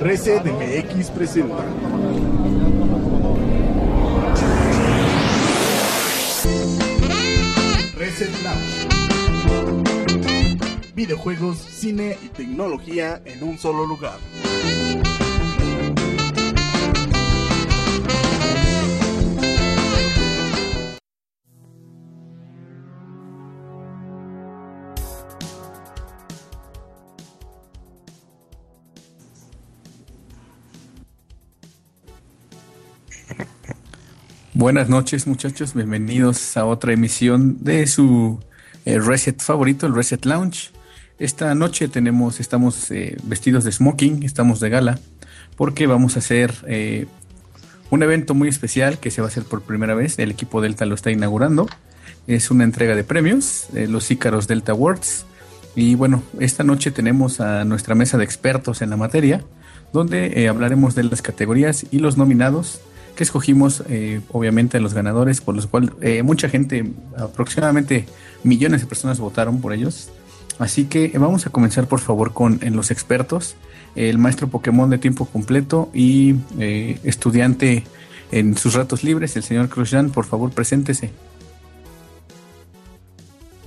Reset MX presenta. Reset. Videojuegos, cine y tecnología en un solo lugar. Buenas noches muchachos, bienvenidos a otra emisión de su eh, Reset favorito, el Reset Lounge. Esta noche tenemos, estamos eh, vestidos de smoking, estamos de gala, porque vamos a hacer eh, un evento muy especial que se va a hacer por primera vez. El equipo Delta lo está inaugurando. Es una entrega de premios, los Ícaros Delta Awards. Y bueno, esta noche tenemos a nuestra mesa de expertos en la materia, donde hablaremos de las categorías y los nominados que escogimos eh, obviamente a los ganadores, por los cuales eh, mucha gente, aproximadamente millones de personas votaron por ellos. Así que vamos a comenzar por favor con en los expertos, el maestro Pokémon de tiempo completo y eh, estudiante en sus ratos libres, el señor Cruzan, por favor preséntese.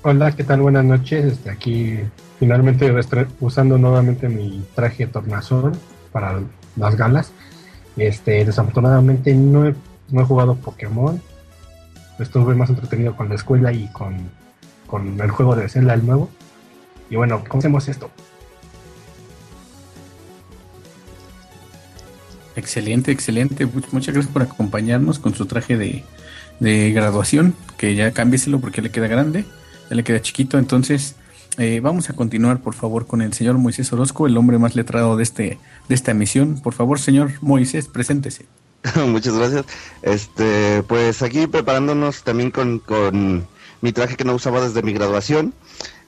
Hola, ¿qué tal? Buenas noches. Este, aquí finalmente usando nuevamente mi traje tornazón para las galas. Este, desafortunadamente no he, no he jugado Pokémon. Estuve más entretenido con la escuela y con, con el juego de Zelda el nuevo. Y bueno, ¿cómo hacemos esto? Excelente, excelente. Muchas gracias por acompañarnos con su traje de, de graduación, que ya cámbieselo porque le queda grande, ya le queda chiquito. Entonces, eh, vamos a continuar, por favor, con el señor Moisés Orozco, el hombre más letrado de este de esta emisión. Por favor, señor Moisés, preséntese. Muchas gracias. Este, pues aquí preparándonos también con, con mi traje que no usaba desde mi graduación.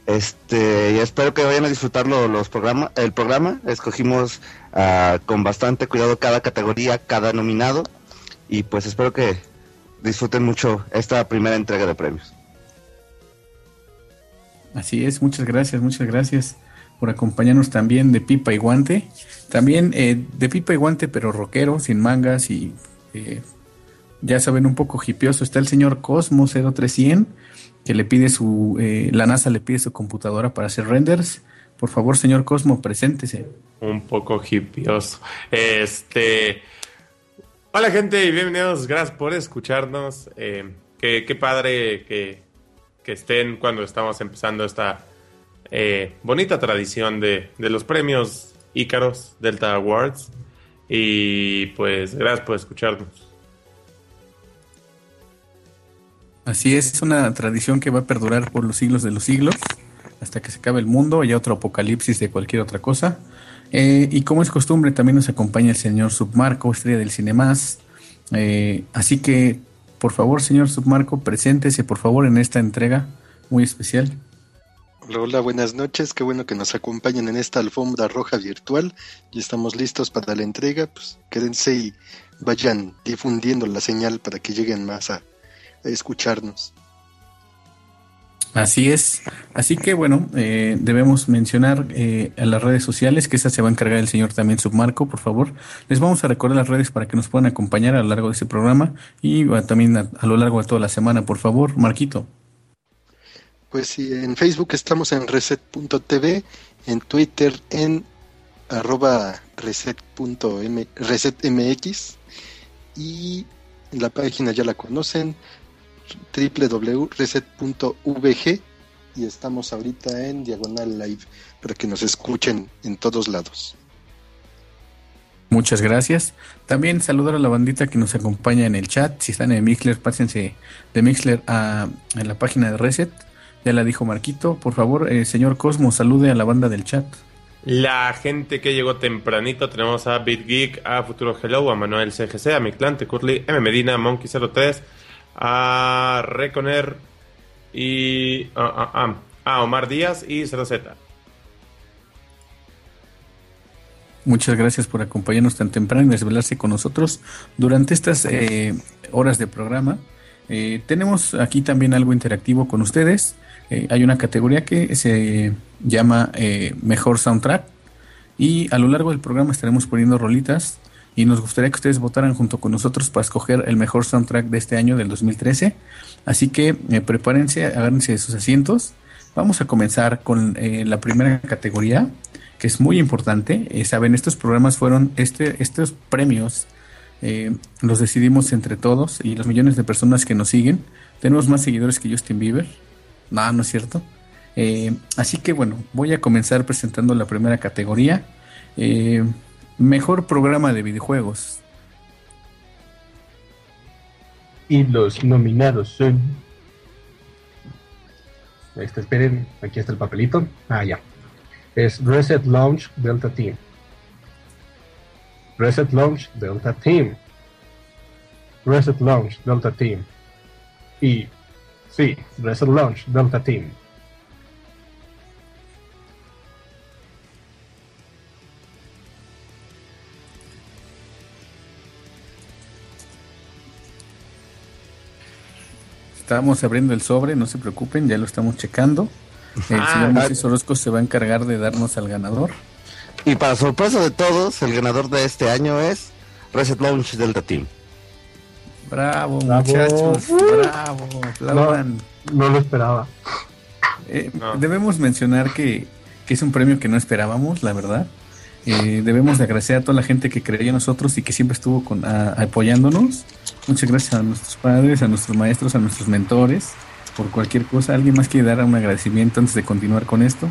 Este, espero que vayan a disfrutar los programa, el programa. Escogimos uh, con bastante cuidado cada categoría, cada nominado. Y pues espero que disfruten mucho esta primera entrega de premios. Así es, muchas gracias, muchas gracias por acompañarnos también de pipa y guante. También eh, de pipa y guante, pero rockero, sin mangas y eh, ya saben, un poco hipioso. Está el señor Cosmo 0300 que le pide su, eh, la NASA le pide su computadora para hacer renders. Por favor, señor Cosmo, preséntese. Un poco hipioso. Este. Hola, gente, y bienvenidos. Gracias por escucharnos. qué, qué padre que que estén cuando estamos empezando esta eh, bonita tradición de, los premios Ícaros Delta Awards. Y pues gracias por escucharnos. Así es, es una tradición que va a perdurar por los siglos de los siglos, hasta que se acabe el mundo, haya otro apocalipsis de cualquier otra cosa. Eh, y como es costumbre, también nos acompaña el señor Submarco, estrella del cine más. Eh, así que por favor, señor Submarco, preséntese por favor en esta entrega muy especial. Hola, buenas noches. Qué bueno que nos acompañen en esta alfombra roja virtual. Y estamos listos para la entrega. Pues quédense y vayan difundiendo la señal para que lleguen más a escucharnos. Así es. Así que bueno, eh, debemos mencionar eh, a las redes sociales, que esa se va a encargar el señor también Submarco, por favor. Les vamos a recordar las redes para que nos puedan acompañar a lo largo de este programa y también a, lo largo de toda la semana, por favor, Marquito. Pues sí, en Facebook estamos en reset.tv, en Twitter en arroba reset.resetmx y la página ya la conocen, www.reset.vg y estamos ahorita en Diagonal Live para que nos escuchen en todos lados. Muchas gracias. También saludar a la bandita que nos acompaña en el chat. Si están en Mixler, pásense de Mixler a, la página de Reset. Ya la dijo Marquito. Por favor, eh, señor Cosmo, salude a la banda del chat. La gente que llegó tempranito, tenemos a BitGeek, a Futuro Hello, a Manuel CGC, a Miclante, Curly, M Medina, Monkey03, a Reconer y a, Omar Díaz y 0Z. Muchas gracias por acompañarnos tan temprano y desvelarse con nosotros durante estas eh, horas de programa. Eh, tenemos aquí también algo interactivo con ustedes. eh, hay una categoría que se llama Mejor Soundtrack y a lo largo del programa estaremos poniendo rolitas y nos gustaría que ustedes votaran junto con nosotros para escoger el mejor soundtrack de este año del 2013. Así que eh, prepárense, agárrense de sus asientos. Vamos a comenzar con eh, la primera categoría, que es muy importante. Eh, Saben, estos programas fueron, este, estos premios los decidimos entre todos y los millones de personas que nos siguen. Tenemos más seguidores que Justin Bieber. No, no es cierto. Así que bueno, voy a comenzar presentando la primera categoría. Eh, mejor programa de videojuegos. Y los nominados son. Esperen, aquí está el papelito. Ah, ya. Es Reset Launch Delta Team. Reset Launch Delta Team. Reset Launch Delta Team. Y sí, Reset Launch Delta Team. Estamos abriendo el sobre, no se preocupen, ya lo estamos checando. El Ah, señor. Moisés Orozco se va a encargar de darnos al ganador. Y para sorpresa de todos, el ganador de este año es Reset Launch Delta Team. Bravo, Bravo. muchachos, bravo, aplaudan. No lo esperaba. Eh, No. Debemos mencionar que, que es un premio que no esperábamos, la verdad. Eh, debemos de agradecer a toda la gente que creía en nosotros y que siempre estuvo con, a- apoyándonos. Muchas gracias a nuestros padres, a nuestros maestros, a nuestros mentores, por cualquier cosa. ¿Alguien más quiere dar un agradecimiento antes de continuar con esto?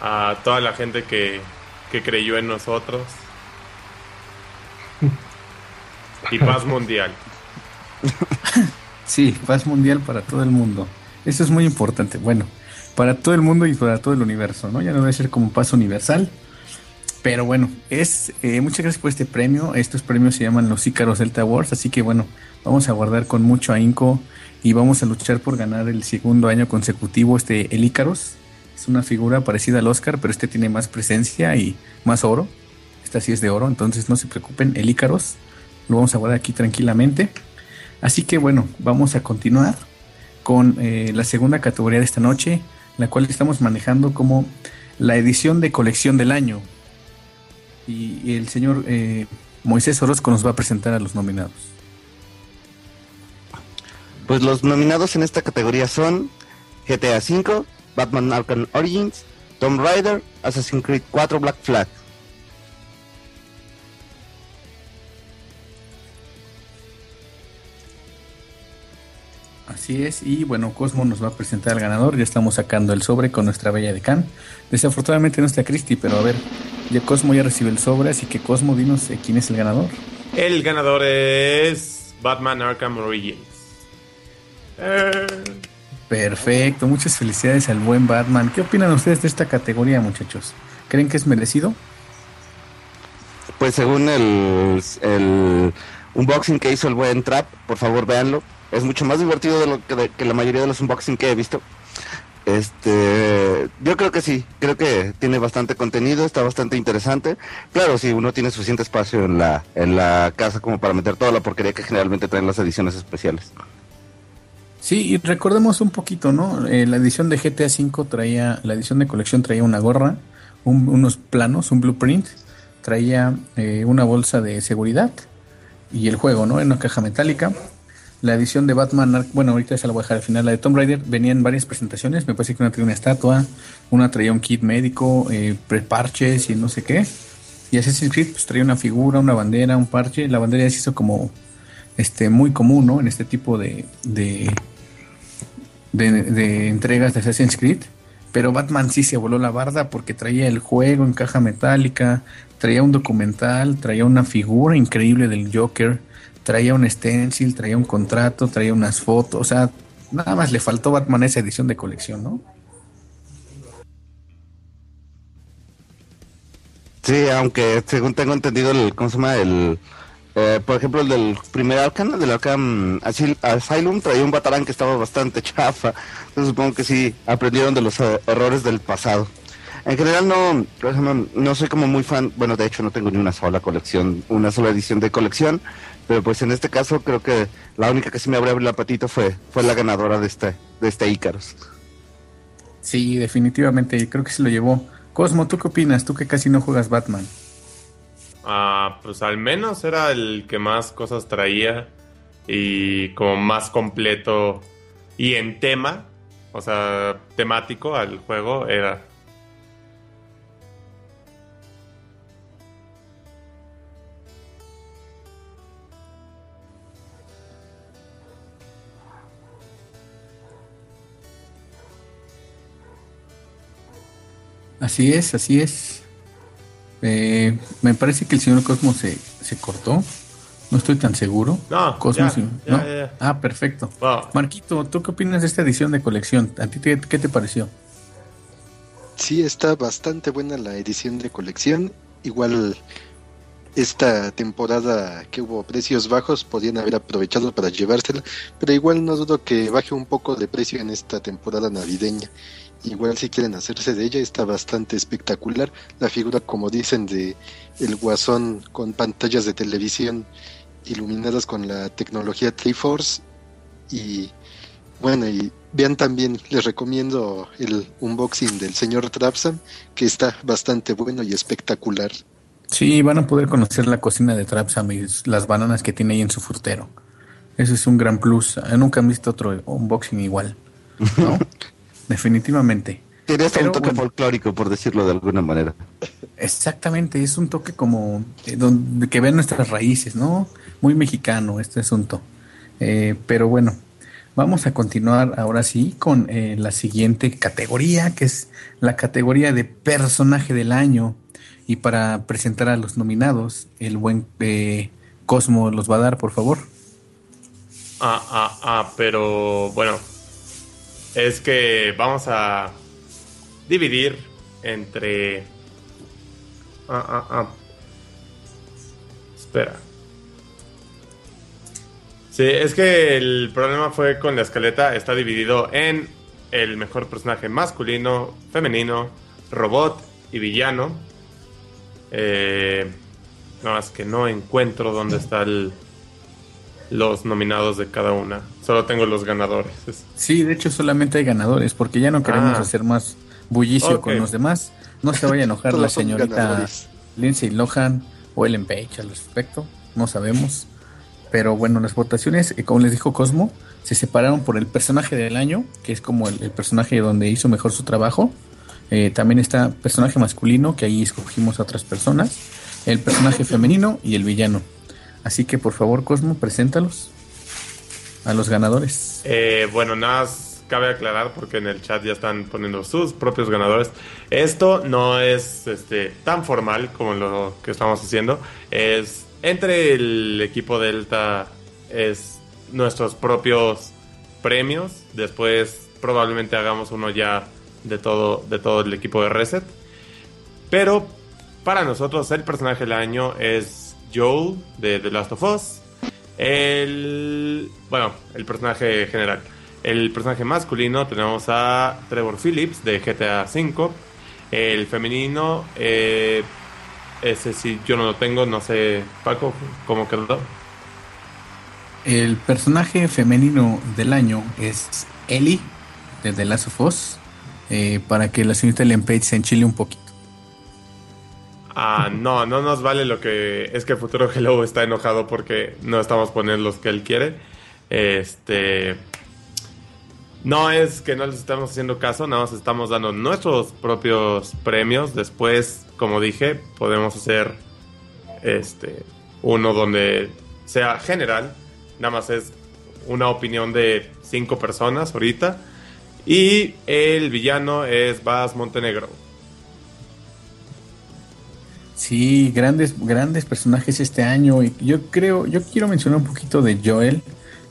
A toda la gente que, que creyó en nosotros. Y paz mundial. Sí, paz mundial para todo el mundo. Eso es muy importante. Bueno, para todo el mundo y para todo el universo, ¿no? Ya no debe ser como paz universal. Pero bueno, es eh, muchas gracias por este premio. Estos premios se llaman los Ícaros Delta Awards, así que bueno, vamos a guardar con mucho ahínco y vamos a luchar por ganar el segundo año consecutivo este el Ícaros. Es una figura parecida al Oscar, pero este tiene más presencia y más oro. Esta sí es de oro, entonces no se preocupen, el Ícaros lo vamos a guardar aquí tranquilamente. Así que bueno, vamos a continuar con eh, la segunda categoría de esta noche, la cual estamos manejando como la edición de colección del año. Y, el señor eh, Moisés Orozco nos va a presentar a los nominados. Pues los nominados en esta categoría son GTA V, Batman Arkham Origins, Tomb Raider, Assassin's Creed 4 Black Flag. Así es, y bueno, Cosmo nos va a presentar al ganador. Ya estamos sacando el sobre con nuestra bella decán. Desafortunadamente no está Cristi, pero a ver, ya Cosmo ya recibe el sobre, así que Cosmo, dinos eh, quién es el ganador. El ganador es Batman Arkham Origins. Eh, Perfecto, muchas felicidades al buen Batman. ¿Qué opinan ustedes de esta categoría, muchachos? ¿Creen que es merecido? Pues según el, el unboxing que hizo el buen Trap, por favor véanlo. Es mucho más divertido de lo que, la mayoría de los unboxing que he visto. Este, yo creo que sí, creo que tiene bastante contenido, está bastante interesante. Claro, si uno tiene suficiente espacio en la, en la casa como para meter toda la porquería que generalmente traen las ediciones especiales. Sí, y recordemos un poquito, ¿no? Eh, la edición de GTA V traía, la edición de colección traía una gorra, un- unos planos, un blueprint, traía eh, una bolsa de seguridad y el juego, ¿no? En una caja metálica. La edición de Batman, bueno, ahorita se la voy a dejar al final. La de Tomb Raider venía en varias presentaciones. Me parece que una traía una estatua, una traía un kit médico, eh, preparches y no sé qué. Y Assassin's Creed pues, traía una figura, una bandera, un parche. La bandera ya se hizo como este muy común, ¿no? En este tipo de, de entregas de Assassin's Creed. Pero Batman sí se voló la barda porque traía el juego en caja metálica, traía un documental, traía una figura increíble del Joker, traía un stencil, traía un contrato, traía unas fotos, o sea, nada más le faltó Batman esa edición de colección, ¿no? Sí, aunque según tengo entendido, el, ¿cómo se llama? El, eh, por ejemplo, el del primer Arkham, el del Arkham Asyl- Asylum, traía un batarán que estaba bastante chafa. Entonces supongo que sí aprendieron de los eh, errores del pasado. En general no, no soy como muy fan, bueno, de hecho no tengo ni una sola colección, una sola edición de colección, pero pues en este caso creo que la única que sí me abrió la patita fue, fue la ganadora de este, de este Icarus. Sí, definitivamente, creo que se lo llevó. Cosmo, ¿tú qué opinas? Tú que casi no juegas Batman. Ah, pues al menos era el que más cosas traía y como más completo y en tema, o sea, temático al juego era. Así es, así es. Eh, me parece que el señor Cosmo se, se cortó. No estoy tan seguro. No, Cosmo, ya, sí, ya, ¿no? ya, ya. Ah, perfecto. Wow. Marquito, ¿tú qué opinas de esta edición de colección? ¿A ti te- qué te pareció? Sí, está bastante buena la edición de colección. Igual esta temporada que hubo precios bajos podían haber aprovechado para llevársela, pero igual no dudo que baje un poco de precio en esta temporada navideña. Igual si quieren hacerse de ella está bastante espectacular. La figura, como dicen, de el guasón con pantallas de televisión iluminadas con la tecnología Triforce y bueno, y vean también, les recomiendo el unboxing del señor Trapsam, que está bastante bueno y espectacular. Sí, van a poder conocer la cocina de Trapsam y las bananas que tiene ahí en su frutero. Eso es un gran plus. Eh, Nunca han visto otro unboxing igual. ¿no? Definitivamente. Tiene hasta Pero un toque bueno. folclórico, por decirlo de alguna manera. Exactamente, es un toque como eh, donde que ven nuestras raíces, ¿no? Muy mexicano este asunto. Eh, pero bueno, vamos a continuar ahora sí con eh, la siguiente categoría, que es la categoría de personaje del año. Y para presentar a los nominados, el buen eh, Cosmo los va a dar, por favor. Ah, ah, ah, pero bueno, es que vamos a dividir entre... Ah, ah, ah. Espera. Sí, es que el problema fue con la escaleta, está dividido en el mejor personaje masculino, femenino, robot y villano. Eh, no, es que no encuentro dónde están los nominados de cada una. Solo tengo los ganadores. Es- Sí, de hecho solamente hay ganadores, porque ya no queremos Ah. hacer más bullicio con los demás. No se vaya a enojar la señorita ganadores. Lindsay Lohan o Ellen Page al respecto, no sabemos. Pero bueno, las votaciones, eh, como les dijo Cosmo, se separaron por el personaje del año, que es como el, el personaje donde hizo mejor su trabajo. Eh, también está personaje masculino, que ahí escogimos a otras personas. El personaje femenino y el villano. Así que por favor, Cosmo, preséntalos a los ganadores. Eh, bueno, nada más cabe aclarar porque en el chat ya están poniendo sus propios ganadores. Esto no es este, tan formal como lo que estamos haciendo. Es entre el equipo Delta es nuestros propios premios. Después probablemente hagamos uno ya de todo de todo el equipo de Reset. Pero para nosotros el personaje del año es Joel de The Last of Us. El. Bueno, el personaje general. El personaje masculino tenemos a Trevor Phillips de GTA V. El femenino, eh, ese sí yo no lo tengo, no sé, Paco, ¿cómo quedó? El personaje femenino del año es Ellie de The Last of Us. eh, para que la señorita Ellen se enchile un poquito. Ah, no, no nos vale lo que. Es que Futuro Hello está enojado porque no estamos poniendo los que él quiere. Este. No es que no les estamos haciendo caso, nada más estamos dando nuestros propios premios. Después, como dije, podemos hacer este uno donde sea general. Nada más es una opinión de cinco personas ahorita. Y el villano es Bas Montenegro. Sí, grandes, grandes personajes este año. Y yo creo, yo quiero mencionar un poquito de Joel,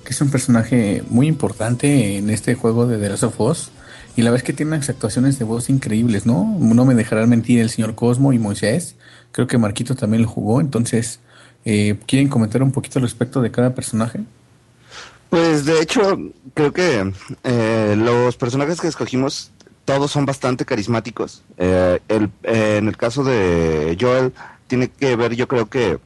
que es un personaje muy importante en este juego de The Last of Us. Y la verdad es que tiene unas actuaciones de voz increíbles, ¿no? No me dejarán mentir el señor Cosmo y Moisés. Creo que Marquito también lo jugó. Entonces, eh, ¿quieren comentar un poquito al respecto de cada personaje? Pues de hecho, creo que eh, los personajes que escogimos todos son bastante carismáticos. Eh, el, eh, en el caso de Joel, tiene que ver, yo creo que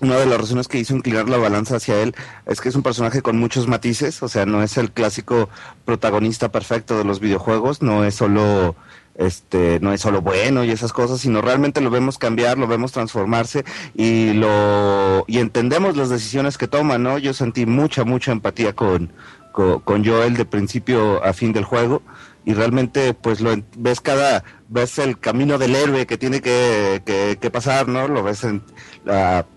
una de las razones que hizo inclinar la balanza hacia él es que es un personaje con muchos matices, o sea, no es el clásico protagonista perfecto de los videojuegos, no es solo este no es solo bueno y esas cosas, sino realmente lo vemos cambiar, lo vemos transformarse y lo y entendemos las decisiones que toma, ¿no? Yo sentí mucha mucha empatía con con, Joel de principio a fin del juego y realmente pues lo ves cada ves el camino del héroe que tiene que, que, pasar no lo ves en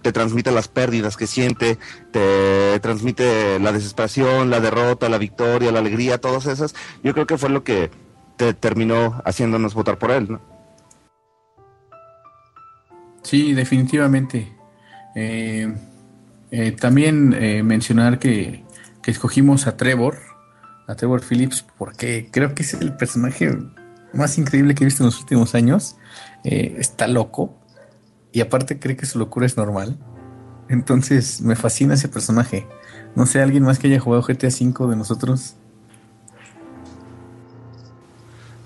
te transmite las pérdidas que siente te transmite la desesperación la derrota la victoria la alegría todas esas yo creo que fue lo que te terminó haciéndonos votar por él, ¿no? Sí, definitivamente. Eh, eh, también eh, mencionar que, que, escogimos a Trevor, a Trevor Phillips, porque creo que es el personaje más increíble que he visto en los últimos años. está loco y aparte cree que su locura es normal. Entonces me fascina ese personaje. No sé, alguien más que haya jugado GTA V de nosotros.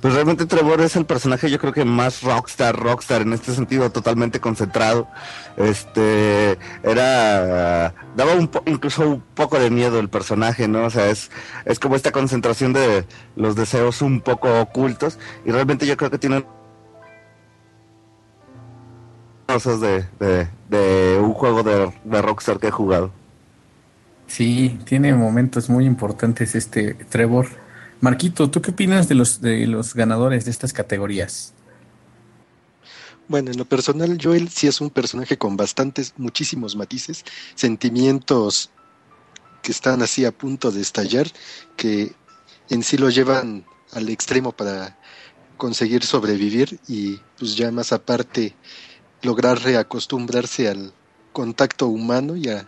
Pues realmente Trevor es el personaje yo creo que más rockstar, rockstar en este sentido, totalmente concentrado. Este era daba un incluso un poco de miedo el personaje, ¿no? O sea, es es como esta concentración de los deseos un poco ocultos y realmente yo creo que tiene cosas de, de, un juego de, de Rockstar que he jugado. Sí, tiene momentos muy importantes este Trevor Marquito, ¿tú qué opinas de los, de los ganadores de estas categorías? Bueno, en lo personal, Joel sí es un personaje con bastantes, muchísimos matices, sentimientos que están así a punto de estallar, que en sí lo llevan al extremo para conseguir sobrevivir y pues ya más aparte lograr reacostumbrarse al contacto humano y a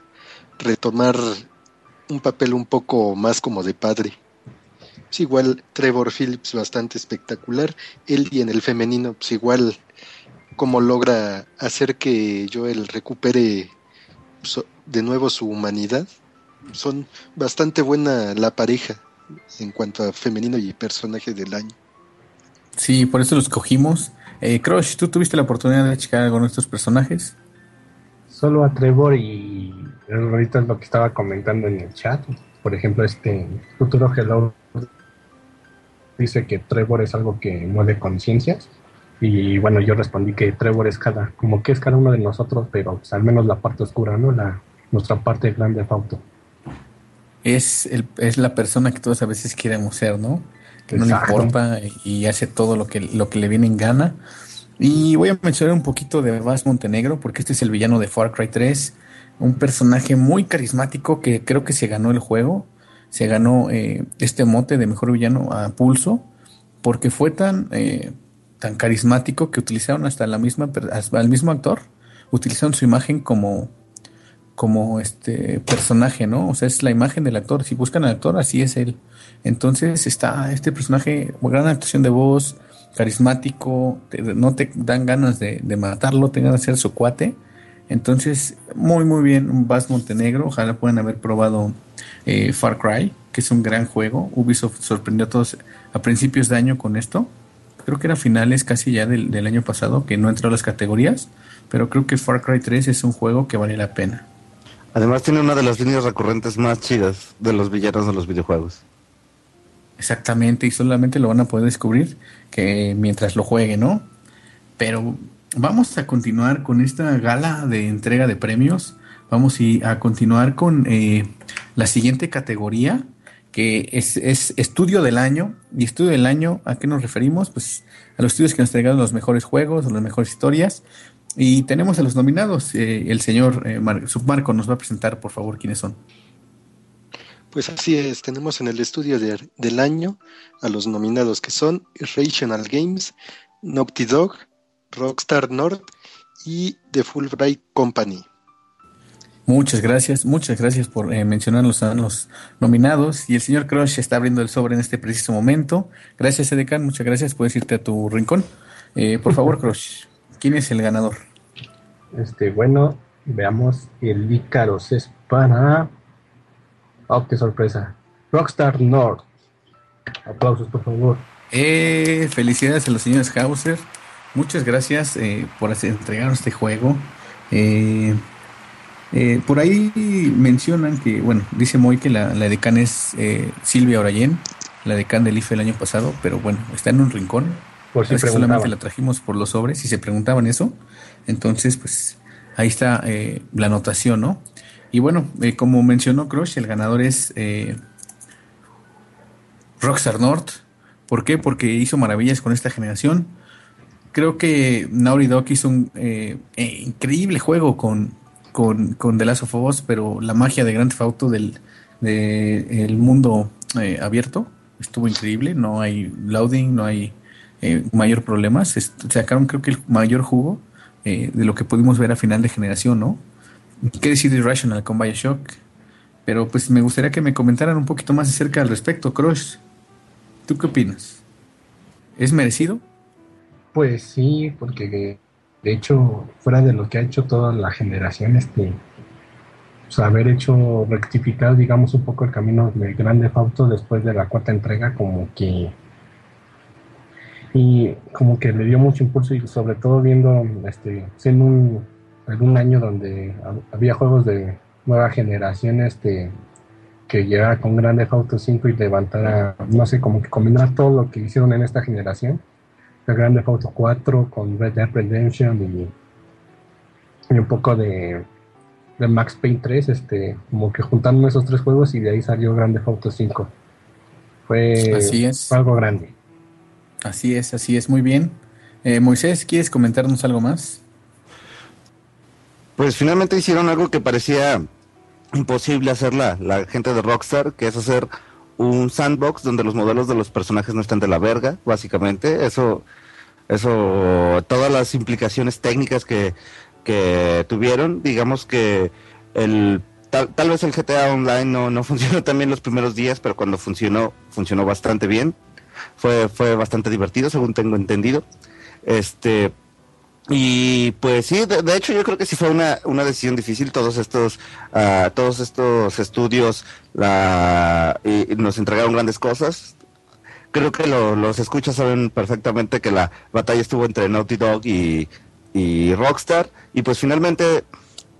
retomar un papel un poco más como de padre. Pues igual Trevor Phillips bastante espectacular. Él y en el femenino, pues igual como logra hacer que Joel recupere pues, de nuevo su humanidad. Son bastante buena la pareja en cuanto a femenino y personaje del año. Sí, por eso los cogimos. Eh, Crush, ¿tú tuviste la oportunidad de checar alguno de estos personajes? Solo a Trevor y ahorita es lo que estaba comentando en el chat. Por ejemplo, este Futuro Hello dice que Trevor es algo que mueve conciencias. Y bueno, yo respondí que Trevor es cada, como que es cada uno de nosotros, pero pues, al menos la parte oscura, ¿no? La, nuestra parte grande auto. Es, el, es la persona que todos a veces queremos ser, ¿no? Que no le importa y hace todo lo que, lo que le viene en gana. Y voy a mencionar un poquito de Vaz Montenegro, porque este es el villano de Far Cry 3, un personaje muy carismático que creo que se ganó el juego se ganó eh, este mote de mejor villano a pulso porque fue tan, eh, tan carismático que utilizaron hasta la misma al mismo actor, utilizaron su imagen como como este personaje, ¿no? O sea, es la imagen del actor. Si buscan al actor, así es él. Entonces está este personaje, gran actuación de voz, carismático, no te dan ganas de, de matarlo, tengan que hacer su cuate. Entonces, muy, muy bien, Bass Montenegro. Ojalá puedan haber probado eh, Far Cry, que es un gran juego. Ubisoft sorprendió a todos a principios de año con esto. Creo que era finales casi ya del, año pasado, que no entró a las categorías. Pero creo que Far Cry 3 es un juego que vale la pena. Además, tiene una de las líneas recurrentes más chidas de los villanos de los videojuegos. Exactamente, y solamente lo van a poder descubrir que mientras lo jueguen, ¿no? Pero vamos a continuar con esta gala de entrega de premios. Vamos a continuar con eh, la siguiente categoría, que es, estudio del año. ¿Y estudio del año a qué nos referimos? Pues a los estudios que nos traigan los mejores juegos las mejores historias. Y tenemos a los nominados. Eh, el señor eh, Submarco nos va a presentar, por favor, quiénes son. Pues así es, tenemos en el estudio del año a los nominados que son Rational Games, Naughty Dog, Rockstar North y The Fulbright Company. Muchas gracias, muchas gracias por eh, mencionarlos a los nominados. Y el señor Crush está abriendo el sobre en este preciso momento. Gracias, Edecan, muchas gracias. Puedes irte a tu rincón. Eh, por favor, Crush, ¿quién es el ganador? Este, bueno, veamos. El Icaros es para. Oh, qué sorpresa. Rockstar North. Aplausos, por favor. Eh, felicidades a los señores Hauser. Muchas gracias eh, por entregarnos este juego. Eh, Eh, por ahí mencionan que, bueno, dice Moy que la, la decana es eh, Silvia Orayen, la decana del IFE el año pasado, pero bueno, está en un rincón. Por si solamente la trajimos por los sobres y se preguntaban eso. Entonces, pues ahí está eh, la anotación, ¿no? Y bueno, eh, como mencionó Crush, el ganador es Rockstar North. ¿Por qué? Porque hizo maravillas con esta generación. Creo que Naughty Dog hizo un increíble juego con, con, con The Last of Us, pero la magia de Grand Theft Auto del de mundo eh, abierto estuvo increíble. No hay loading, no hay eh, mayor problemas. Sacaron creo que el mayor jugo eh, de lo que pudimos ver a final de generación, ¿no? ¿Qué decir de Irrational con Bioshock? Pero pues me gustaría que me comentaran un poquito más acerca al respecto, Crush. ¿Tú qué opinas? ¿Es merecido? Pues sí, porque de, hecho, fuera de lo que ha hecho toda la generación, este, pues haber hecho rectificar, digamos, un poco el camino de Grande Auto después de la cuarta entrega, como que y como que le dio mucho impulso y sobre todo viendo, este, siendo un, en un año donde hab- había juegos de nueva generación, este, que llegara con Grande Auto 5 y levantara, no sé, como que combinar todo lo que hicieron en esta generación el Grande Theft Auto 4 con Red Dead Redemption y, y un poco de, de Max Payne 3, este, como que juntaron esos tres juegos y de ahí salió Grande Theft Auto 5. Fue, Así es. fue algo grande. Así es, así es, muy bien. Eh, Moisés, ¿quieres comentarnos algo más? Pues finalmente hicieron algo que parecía imposible hacer la, la gente de Rockstar, que es hacer un sandbox donde los modelos de los personajes no están de la verga, básicamente. Eso, eso, todas las implicaciones técnicas que, que tuvieron, digamos que el tal, vez el GTA Online no, no funcionó también los primeros días, pero cuando funcionó, funcionó bastante bien. Fue, fue bastante divertido, según tengo entendido. Este, y pues sí, de, hecho yo creo que sí fue una, una decisión difícil. Todos estos, uh, todos estos estudios la, y nos entregaron grandes cosas. Creo que lo, los escuchas saben perfectamente que la batalla estuvo entre Naughty Dog y, y Rockstar. Y pues finalmente,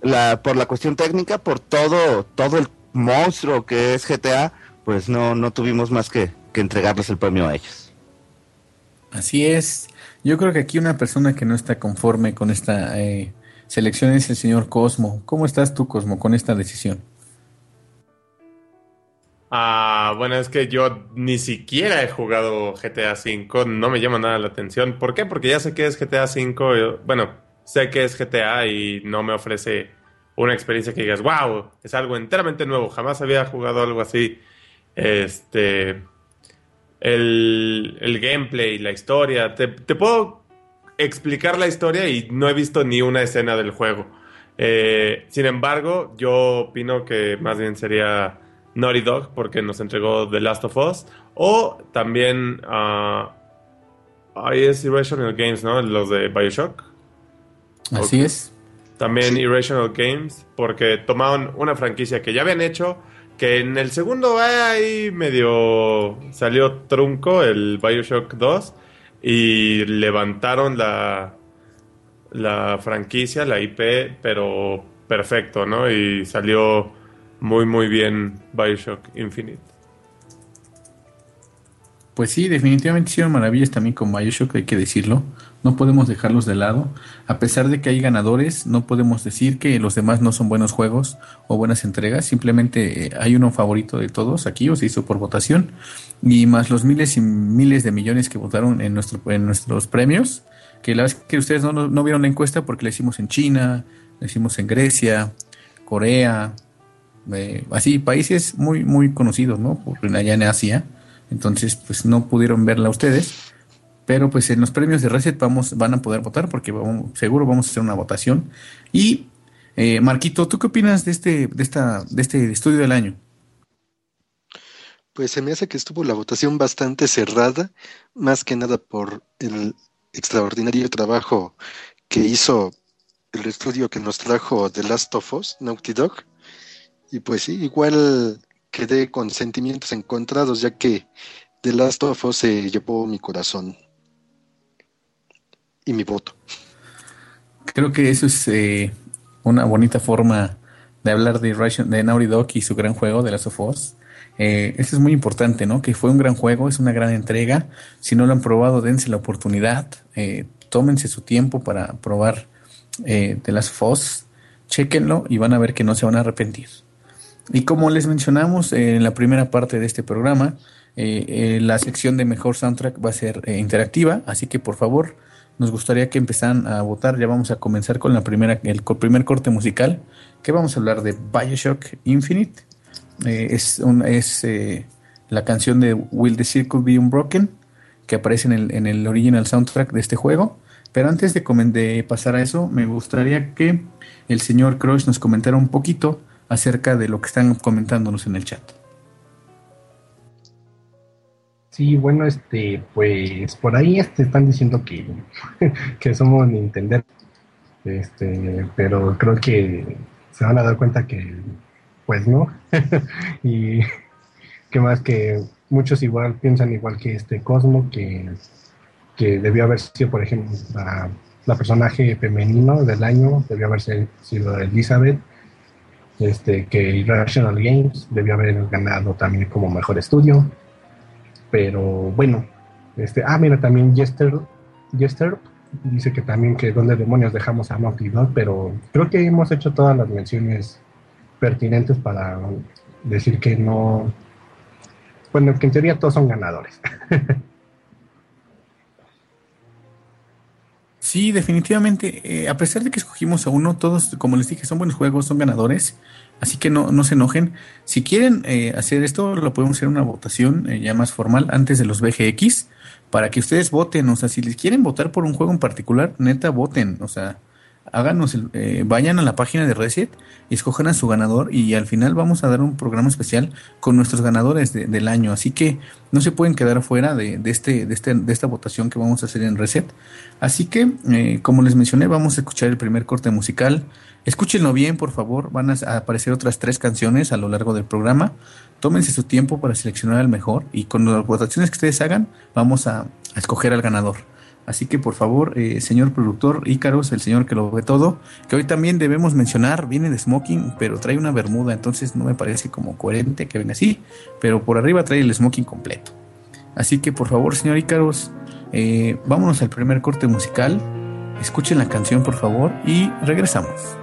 la, por la cuestión técnica, por todo, todo el monstruo que es GTA, pues no, no tuvimos más que, que entregarles el premio a ellos. Así es. Yo creo que aquí una persona que no está conforme con esta eh, selección es el señor Cosmo. ¿Cómo estás tú, Cosmo, con esta decisión? Ah, bueno, es que yo ni siquiera he jugado GTA V, no me llama nada la atención. ¿Por qué? Porque ya sé que es GTA V, bueno, sé que es GTA y no me ofrece una experiencia que digas, wow, es algo enteramente nuevo, jamás había jugado algo así. Este, el, el gameplay, la historia, te, te puedo explicar la historia y no he visto ni una escena del juego. Eh, sin embargo, yo opino que más bien sería Naughty Dog porque nos entregó The Last of Us o también ah, ahí es Irrational Games, ¿no? Los de Bioshock. Así es. También Irrational Games, porque tomaron una franquicia que ya habían hecho, que en el segundo ahí medio salió trunco, el Bioshock 2, y levantaron la, la franquicia, la IP, pero perfecto, ¿no? Y salió muy, muy bien Bioshock Infinite. Pues sí, definitivamente hicieron maravillas también con Bioshock, hay que decirlo. No podemos dejarlos de lado. A pesar de que hay ganadores, no podemos decir que los demás no son buenos juegos o buenas entregas. Simplemente eh, hay uno favorito de todos aquí, o se hizo por votación. Y más los miles y miles de millones que votaron en, nuestro, en nuestros premios. Que la es que ustedes no, no, no vieron la encuesta porque la hicimos en China, la hicimos en Grecia, Corea, eh, así, países muy, muy conocidos, ¿no? Por allá en Asia. Entonces, pues no pudieron verla ustedes. Pero pues en los premios de Reset vamos, van a poder votar porque vamos, seguro vamos a hacer una votación. Y eh, Marquito, ¿tú qué opinas de este, de esta, de este estudio del año? Pues se me hace que estuvo la votación bastante cerrada, más que nada por el extraordinario trabajo que hizo el estudio que nos trajo The Last of Us, Naughty Dog. Y pues sí, igual quedé con sentimientos encontrados, ya que The Last of Us se llevó mi corazón y mi voto. Creo que eso es eh, una bonita forma de hablar de, de Naughty Dog y su gran juego de Last of Us. Eh, eso es muy importante, ¿no? Que fue un gran juego, es una gran entrega. Si no lo han probado, dense la oportunidad. Eh, tómense su tiempo para probar eh, The Last of Us. Chequenlo y van a ver que no se van a arrepentir. Y como les mencionamos en la primera parte de este programa, eh, la sección de mejor soundtrack va a ser interactiva, así que por favor nos gustaría que empezaran a votar. Ya vamos a comenzar con la primera, el primer corte musical, que vamos a hablar de Bioshock Infinite. Eh, es es eh, la canción de Will the Circle Be Unbroken, que aparece en el, en el original soundtrack de este juego. Pero antes de, de pasar a eso, me gustaría que el señor Crush nos comentara un poquito acerca de lo que están comentándonos en el chat. Sí, bueno, este, pues por ahí este, están diciendo que, que somos Nintendo, este, pero creo que se van a dar cuenta que, pues no, y que más que muchos igual piensan igual que este Cosmo, que, que debió haber sido, por ejemplo, la, personaje femenino del año, debió haber sido Elizabeth, este, que Irrational Games debió haber ganado también como mejor estudio pero bueno, este, ah, mira, también Jester, Jester dice que también que dónde demonios dejamos a Naughty Dog, pero creo que hemos hecho todas las menciones pertinentes para decir que no, bueno, que en teoría todos son ganadores. Sí, definitivamente. Eh, a pesar de que escogimos a uno, todos, como les dije, son buenos juegos, son ganadores. Así que no, no se enojen. Si quieren eh, hacer esto, lo podemos hacer una votación eh, ya más formal antes de los BGX para que ustedes voten. O sea, si les quieren votar por un juego en particular, neta, voten. O sea, háganos, eh, vayan a la página de Reset y escojan a su ganador y al final vamos a dar un programa especial con nuestros ganadores del año. Así que no se pueden quedar fuera de, de, este, de, este, de esta votación que vamos a hacer en Reset. Así que, como les mencioné, vamos a escuchar el primer corte musical. Escúchenlo bien, por favor. Van a aparecer otras tres canciones a lo largo del programa. Tómense su tiempo para seleccionar al mejor y con las votaciones que ustedes hagan, vamos a, escoger al ganador. Así que por favor, eh, señor productor Ícaros, el señor que lo ve todo, que hoy también debemos mencionar, viene de smoking, pero trae una bermuda, entonces no me parece como coherente que venga así, pero por arriba trae el smoking completo. Así que por favor, señor Ícaros, eh, vámonos al primer corte musical, escuchen la canción por favor y regresamos.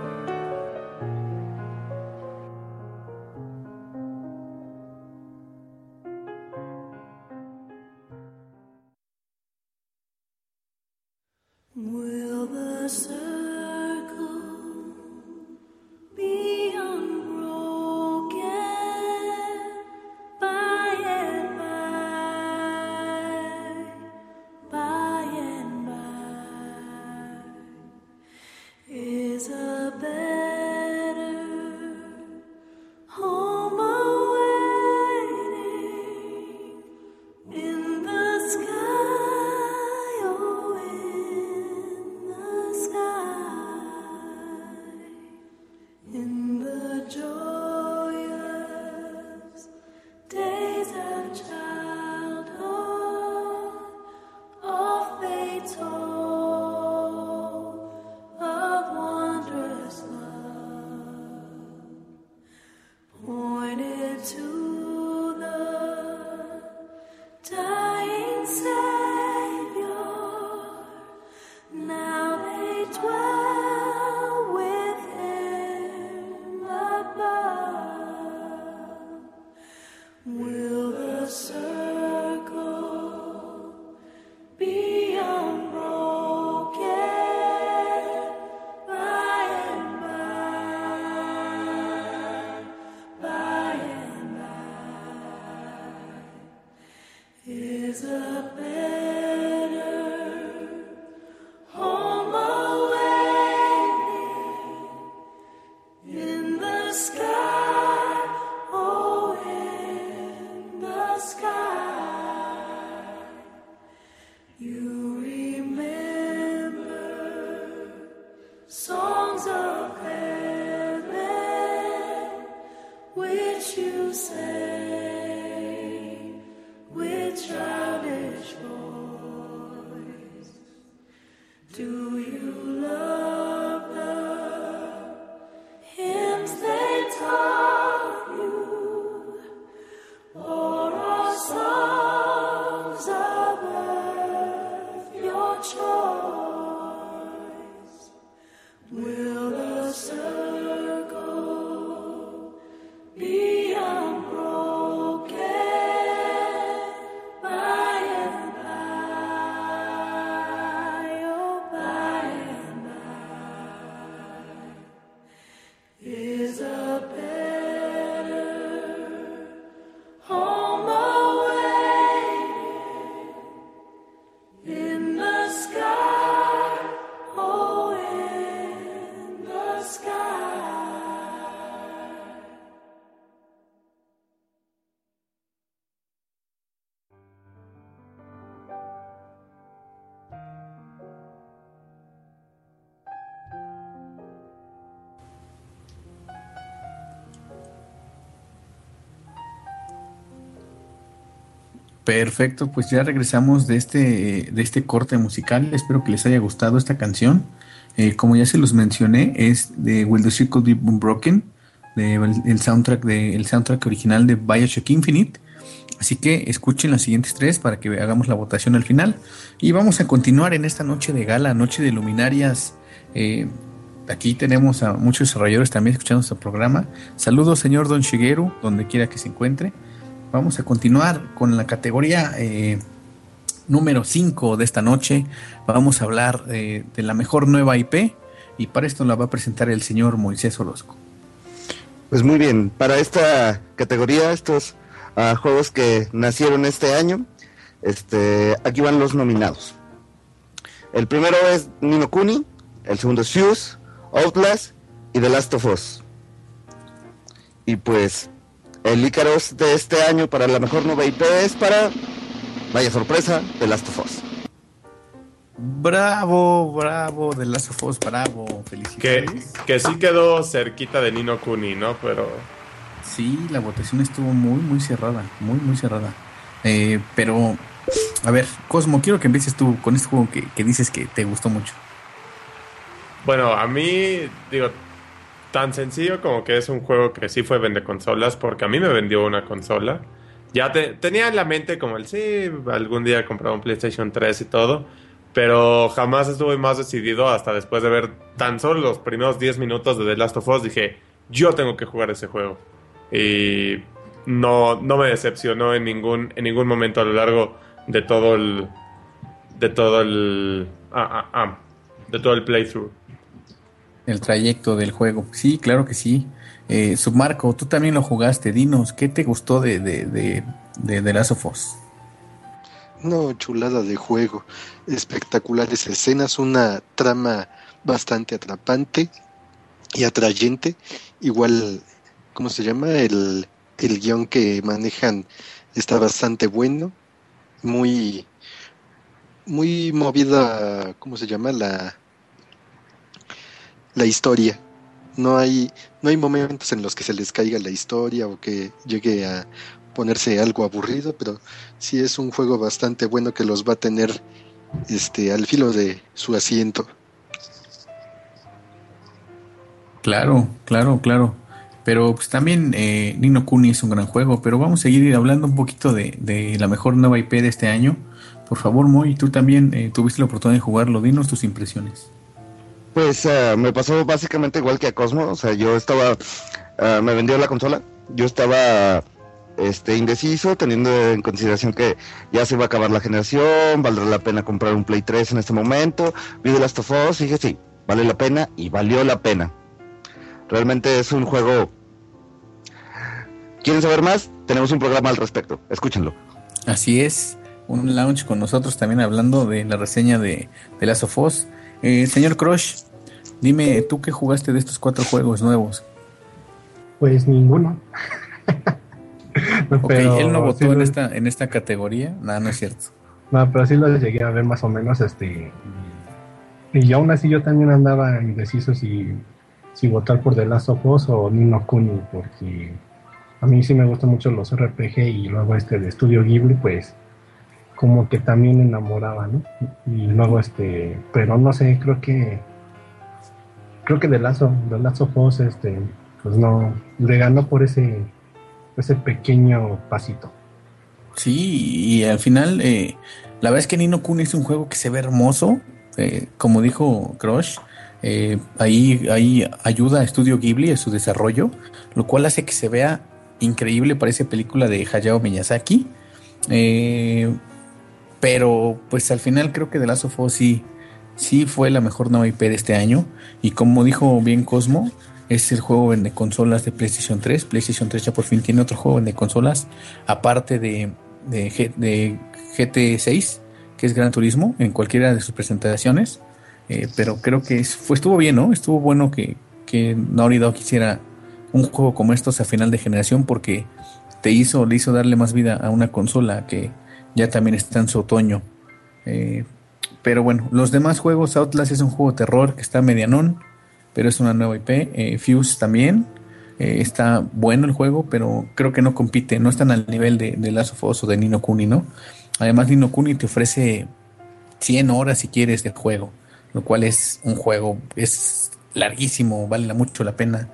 Perfecto, pues ya regresamos de este, de este corte musical. Espero que les haya gustado esta canción. Eh, como ya se los mencioné, es de Will the Circle Be Broken, de, el, soundtrack de, el soundtrack original de Bioshock Infinite. Así que escuchen las siguientes tres para que hagamos la votación al final. Y vamos a continuar en esta noche de gala, noche de luminarias. Eh, aquí tenemos a muchos desarrolladores también escuchando nuestro programa. Saludos, señor Don Shigeru, donde quiera que se encuentre. Vamos a continuar con la categoría eh, número 5 de esta noche. Vamos a hablar eh, de la mejor nueva IP y para esto la va a presentar el señor Moisés Orozco. Pues muy bien, para esta categoría, estos uh, juegos que nacieron este año, este, aquí van los nominados. El primero es Nino Kuni, el segundo es Fuse, Outlast y The Last of Us. Y pues el Icaros de este año para la mejor nueva IP es para, vaya sorpresa, The Last of Us. Bravo, bravo, The Last of Us, bravo, felicidades. Que, que sí quedó cerquita de Nino Kuni, ¿no? Pero... Sí, la votación estuvo muy, muy cerrada, muy, muy cerrada. Eh, pero, a ver, Cosmo, quiero que empieces tú con este juego que, que dices que te gustó mucho. Bueno, a mí, digo, tan sencillo como que es un juego que sí fue vende consolas, porque a mí me vendió una consola. Ya tenía en la mente como el sí, algún día comprar un PlayStation 3 y todo, pero jamás estuve más decidido hasta después de ver tan solo los primeros 10 minutos de The Last of Us. Dije, yo tengo que jugar ese juego. Y no, no me decepcionó en ningún, en ningún momento a lo largo de todo el. de todo el. Ah, ah, ah, de todo el playthrough el trayecto del juego. Sí, claro que sí. Eh, Submarco, tú también lo jugaste. Dinos, ¿qué te gustó de, de, de, de, de Last of Us? No, chulada de juego. Espectaculares escenas, una trama bastante atrapante y atrayente. Igual, ¿cómo se llama? El, el guion que manejan está bastante bueno. Muy, muy movida, ¿cómo se llama? La, la historia. No hay, no hay momentos en los que se les caiga la historia o que llegue a ponerse algo aburrido, pero sí es un juego bastante bueno que los va a tener este al filo de su asiento. Claro, claro, claro. Pero pues también eh, Nino Kuni es un gran juego, pero vamos a seguir hablando un poquito de, de la mejor nueva IP de este año. Por favor, Moy, tú también eh, tuviste la oportunidad de jugarlo, dinos tus impresiones. Pues uh, me pasó básicamente igual que a Cosmo, o sea, yo estaba, uh, me vendió la consola, yo estaba este indeciso, teniendo en consideración que ya se iba a acabar la generación, valdrá la pena comprar un Play 3 en este momento, vi The Last of Us y dije, sí, vale la pena y valió la pena. Realmente es un juego... ¿Quieren saber más? Tenemos un programa al respecto, escúchenlo. Así es, un launch con nosotros también hablando de la reseña de The Last of. Eh, señor Crush, dime, ¿tú qué jugaste de estos cuatro juegos nuevos? Pues ninguno. no, él no votó en, esta, en esta categoría. Nada, no es cierto. No, pero sí lo llegué a ver más o menos. este Y aún así yo también andaba indeciso si, si votar por The Last of Us o Nino Kuni, porque a mí sí me gustan mucho los RPG y luego este de Studio Ghibli, pues como que también enamoraba, ¿no? Y luego este, pero no sé, creo que creo que de Lazo, de Lazo Foss, este, pues no, le ganó por ese, ese pequeño pasito. Sí, y al final, eh, La verdad es que Nino Kuni es un juego que se ve hermoso, eh, como dijo Crush. Eh, ahí, ahí ayuda a Studio Ghibli en su desarrollo, lo cual hace que se vea increíble, parece película de Hayao Miyazaki. Eh, pero pues al final creo que The Last of Us sí, sí fue la mejor nueva IP de este año. Y como dijo bien Cosmo, es el juego de consolas de PlayStation 3. PlayStation 3 ya por fin tiene otro juego de consolas, aparte de, de, GT6, que es Gran Turismo, en cualquiera de sus presentaciones. Eh, pero creo que fue, estuvo bien, ¿no? Estuvo bueno que, que Naughty Dog un juego como estos a final de generación porque te hizo, le hizo darle más vida a una consola que ya también está en su otoño. Eh, pero bueno, los demás juegos, Outlast es un juego de terror que está medianón, pero es una nueva IP. Eh, Fuse también. Eh, está bueno el juego, pero creo que no compite, no están al nivel de, de Last of Us o de Nino Kuni, ¿no? Además, Nino Kuni te ofrece 100 horas si quieres de juego, lo cual es un juego, es larguísimo, vale mucho la pena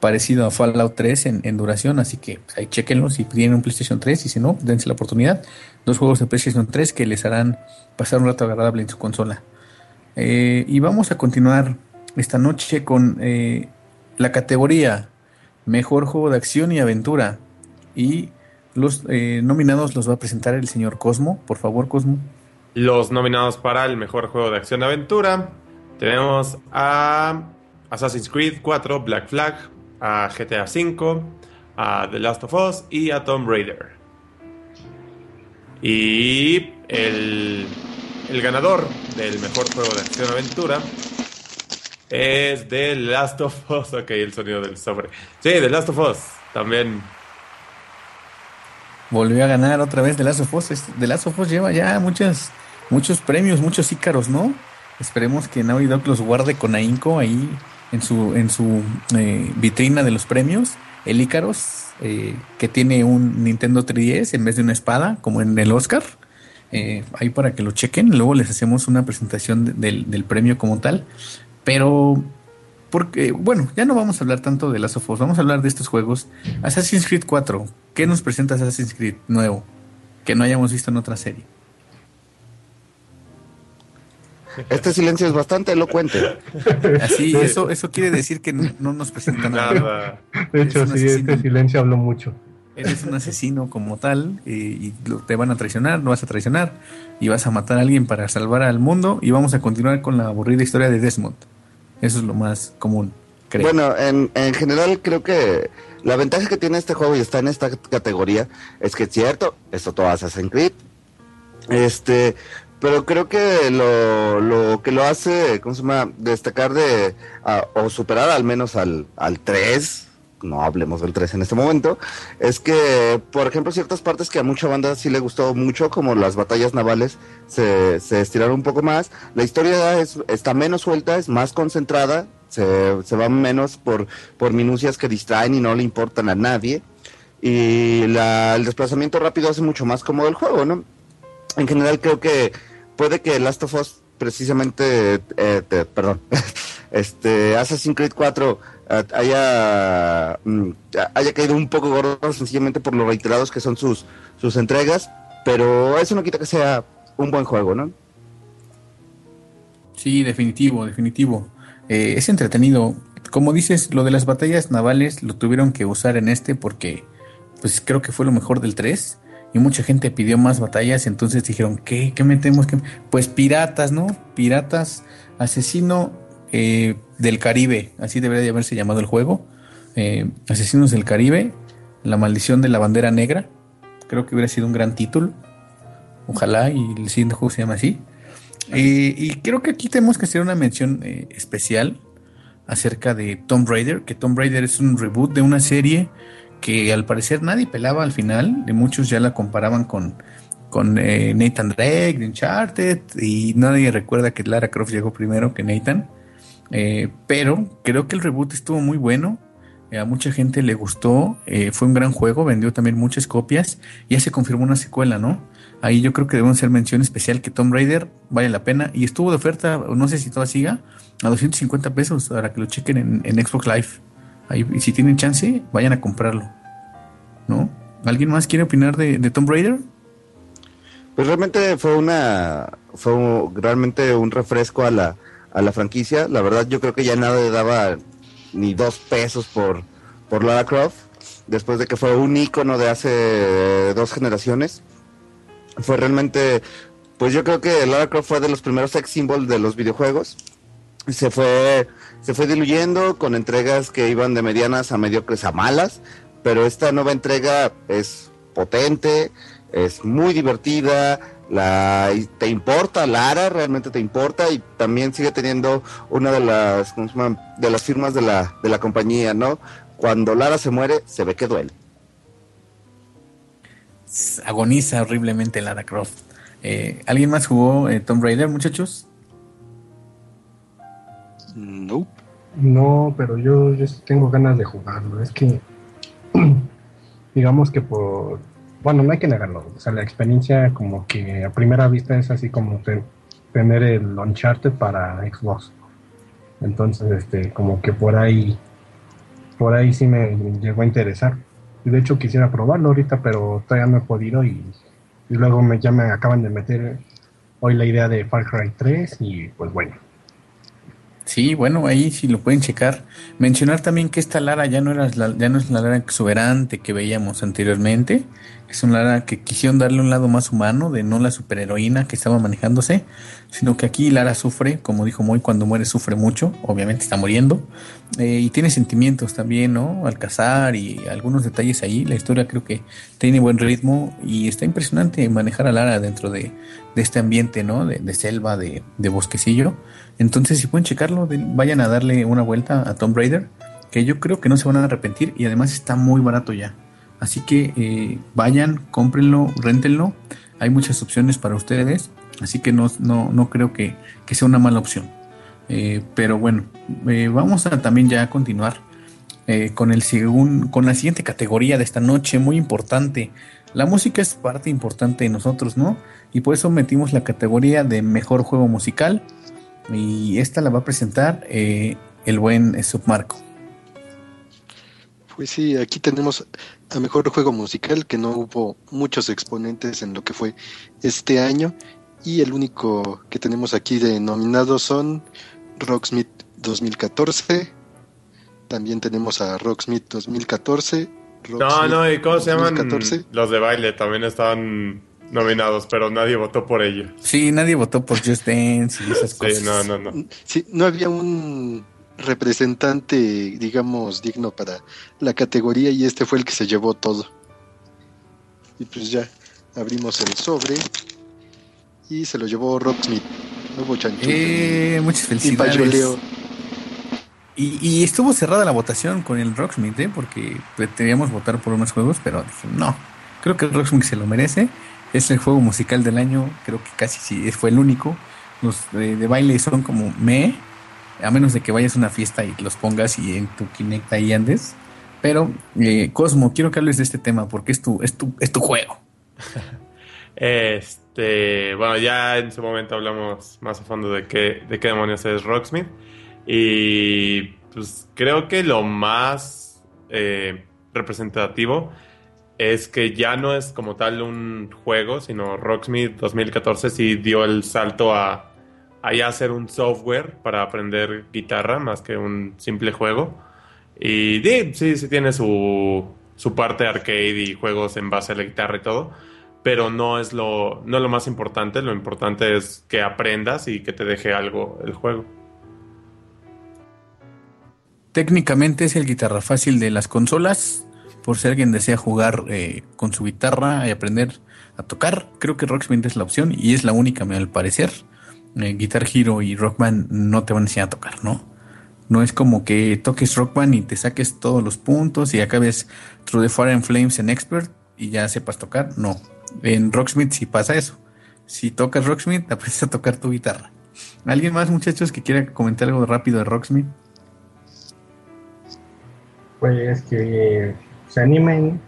parecido a Fallout 3 en, duración, así que pues, ahí chequenlo si tienen un PlayStation 3 y si no, dense la oportunidad. Dos juegos de PlayStation 3 que les harán pasar un rato agradable en su consola. Eh, y vamos a continuar esta noche con eh, la categoría Mejor Juego de Acción y Aventura. Y los eh, nominados los va a presentar el señor Cosmo. Por favor, Cosmo. Los nominados para el Mejor Juego de Acción y Aventura tenemos a Assassin's Creed 4 Black Flag, a GTA V, a The Last of Us y a Tomb Raider. Y el, el ganador del mejor juego de acción-aventura es The Last of Us. Ok, el sonido del sobre. Sí, The Last of Us. También. Volvió a ganar otra vez The Last of Us. The Last of Us lleva ya muchos premios, muchos ícaros, ¿no? Esperemos que Naughty Dog los guarde con ahínco ahí en su, en su eh, vitrina de los premios, el Icaros, eh, que tiene un Nintendo 3DS en vez de una espada, como en el Oscar. Eh, ahí para que lo chequen. Luego les hacemos una presentación del, premio como tal. Pero, porque, bueno, ya no vamos a hablar tanto de las of vamos a hablar de estos juegos. Assassin's Creed 4, ¿qué nos presenta Assassin's Creed nuevo? Que no hayamos visto en otra serie. Este silencio es bastante elocuente. Así, eso, eso quiere decir que no, nos presenta nada. De hecho, sí, este silencio habló mucho. Eres un asesino como tal eh, y te van a traicionar, no vas a traicionar y vas a matar a alguien para salvar al mundo y vamos a continuar con la aburrida historia de Desmond. Eso es lo más común, creo. Bueno, en, en general creo que la ventaja que tiene este juego y está en esta categoría es que es cierto, esto todo Assassin's Creed, este, pero creo que lo, lo que lo hace, ¿cómo se llama? Destacar de, o superar al menos al, al 3, no hablemos del 3 en este momento, es que, por ejemplo, ciertas partes que a mucha banda sí le gustó mucho, como las batallas navales, se, se estiraron un poco más. La historia es, está menos suelta, es más concentrada, se, se va menos por, por minucias que distraen y no le importan a nadie. Y la, el desplazamiento rápido hace mucho más cómodo el juego, ¿no? En general creo que puede que Last of Us precisamente, eh, perdón, este Assassin's Creed 4 eh, haya, mm, haya caído un poco gordo sencillamente por lo reiterados que son sus, sus entregas, pero eso no quita que sea un buen juego, ¿no? Sí, definitivo, definitivo. Eh, es entretenido. Como dices, lo de las batallas navales lo tuvieron que usar en este porque pues creo que fue lo mejor del 3 y mucha gente pidió más batallas, entonces dijeron, ¿qué? ¿Qué metemos? Pues piratas, ¿no? Piratas, asesino eh, del Caribe, así debería de haberse llamado el juego. Eh, Asesinos del Caribe, la maldición de la bandera negra, creo que hubiera sido un gran título. Ojalá y el siguiente juego se llama así. Eh, y creo que aquí tenemos que hacer una mención especial acerca de Tomb Raider, que Tomb Raider es un reboot de una serie que al parecer nadie pelaba al final, de muchos ya la comparaban con, con eh, Nathan Drake de Uncharted y nadie recuerda que Lara Croft llegó primero que Nathan. Eh, pero creo que el reboot estuvo muy bueno. Eh, a mucha gente le gustó. fue un gran juego. Vendió también muchas copias. Ya se confirmó una secuela, ¿no? Ahí yo creo que debemos hacer mención especial que Tomb Raider vale la pena. Y estuvo de oferta, no sé si todavía siga, a 250 pesos para que lo chequen en, en Xbox Live. Ahí, si tienen chance, vayan a comprarlo. ¿No? ¿Alguien más quiere opinar de, Tomb Raider? Pues realmente fue una, fue realmente un refresco a la, a la franquicia. La verdad yo creo que ya nadie daba ni dos pesos por, por Lara Croft. Después de que fue un ícono de hace dos generaciones. Fue realmente, pues yo creo que Lara Croft fue de los primeros sex symbols de los videojuegos. Se fue, se fue diluyendo con entregas que iban de medianas a mediocres a malas. Pero esta nueva entrega es potente, es muy divertida, la, y te importa Lara, realmente te importa y también sigue teniendo una de las, ¿cómo se llama? de las firmas de la, de la compañía, ¿no? Cuando Lara se muere, se ve que duele. Agoniza horriblemente Lara Croft. Eh, ¿Alguien más jugó eh, Tomb Raider, muchachos? Nope. No, pero yo, yo tengo ganas de jugarlo. Es que, digamos que por. Bueno, no hay que negarlo. O sea, la experiencia, como que a primera vista es así como te- tener el Uncharted para Xbox. Entonces, este, como que por ahí. Por ahí sí me llegó a interesar. De hecho quisiera probarlo ahorita, pero todavía no he podido. Y, y luego me, ya me acaban de meter hoy la idea de Far Cry 3. Y pues bueno. Sí, bueno, ahí sí lo pueden checar. Mencionar también que esta Lara ya no era la, ya no es la Lara exuberante que veíamos anteriormente. Es una Lara que quisieron darle un lado más humano, de no la superheroína que estaba manejándose, sino que aquí Lara sufre, como dijo Moy, cuando muere sufre mucho, obviamente está muriendo, eh, y tiene sentimientos también, ¿no? Al cazar y algunos detalles ahí. La historia creo que tiene buen ritmo y está impresionante manejar a Lara dentro de, este ambiente, ¿no? De, selva, de, de bosquecillo. Entonces, si pueden checarlo, vayan a darle una vuelta a Tomb Raider, que yo creo que no se van a arrepentir y además está muy barato ya. Así que eh, vayan, cómprenlo, réntenlo. Hay muchas opciones para ustedes, así que no, no, no creo que, que sea una mala opción. Eh, pero bueno, eh, vamos a también ya continuar con, el, segun- con la siguiente categoría de esta noche, muy importante. La música es parte importante de nosotros, ¿no? Y por eso metimos la categoría de mejor juego musical. Y esta la va a presentar el buen Submarco. Pues sí, aquí tenemos a mejor juego musical, que no hubo muchos exponentes en lo que fue este año. Y el único que tenemos aquí de nominados son Rocksmith 2014. También tenemos a Rocksmith 2014. No, Rocksmith no, ¿y cómo se llaman? 2014. Los de baile también estaban nominados, pero nadie votó por ellos. Sí, nadie votó por Just Dance y esas cosas. Sí, no, no, no. Sí, no había un representante, digamos, digno para la categoría y este fue el que se llevó todo. Y pues ya abrimos el sobre y se lo llevó Rocksmith. Hubo chanchullo Eh, muchas felicidades. Y, y estuvo cerrada la votación con el Rocksmith, ¿eh? porque pretendíamos votar por unos juegos, pero dije, no, creo que el Rocksmith se lo merece. Es el juego musical del año, creo que casi sí fue el único. Los de, de baile son como me, a menos de que vayas a una fiesta y los pongas y en tu Kinect ahí andes. Pero, eh, Cosmo, quiero que hables de este tema porque es tu, es tu, es tu juego. Este, bueno, ya en su momento hablamos más a fondo de qué, de qué demonios es Rocksmith. Y pues creo que lo más eh, representativo es que ya no es como tal un juego, sino Rocksmith 2014 sí dio el salto a, a ya hacer un software para aprender guitarra más que un simple juego. Y sí, sí, tiene su, su parte arcade y juegos en base a la guitarra y todo, pero no es lo, no es lo más importante, lo importante es que aprendas y que te deje algo el juego. Técnicamente es el guitarra fácil de las consolas. Por si alguien desea jugar eh, con su guitarra y aprender a tocar, creo que Rocksmith es la opción y es la única, al parecer. Eh, Guitar Hero y Rock Band no te van a enseñar a tocar, ¿no? No es como que toques Rock Band y te saques todos los puntos y acabes Through the Fire and Flames en Expert y ya sepas tocar. No. En Rocksmith sí pasa eso. Si tocas Rocksmith, aprendes a tocar tu guitarra. ¿Alguien más, muchachos, que quiera comentar algo rápido de Rocksmith? pues que se animen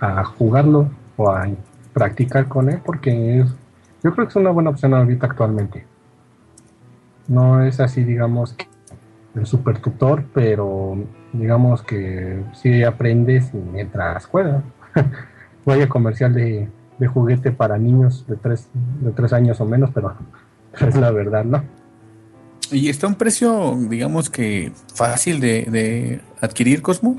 a jugarlo o a practicar con él porque es, yo creo que es una buena opción ahorita actualmente. No es así, digamos, el super tutor, pero digamos que si aprendes mientras juegas. Vaya comercial de de juguete para niños de tres, de tres años o menos, pero es la verdad, ¿no? Y está a un precio, digamos que fácil de, de adquirir, Cosmo.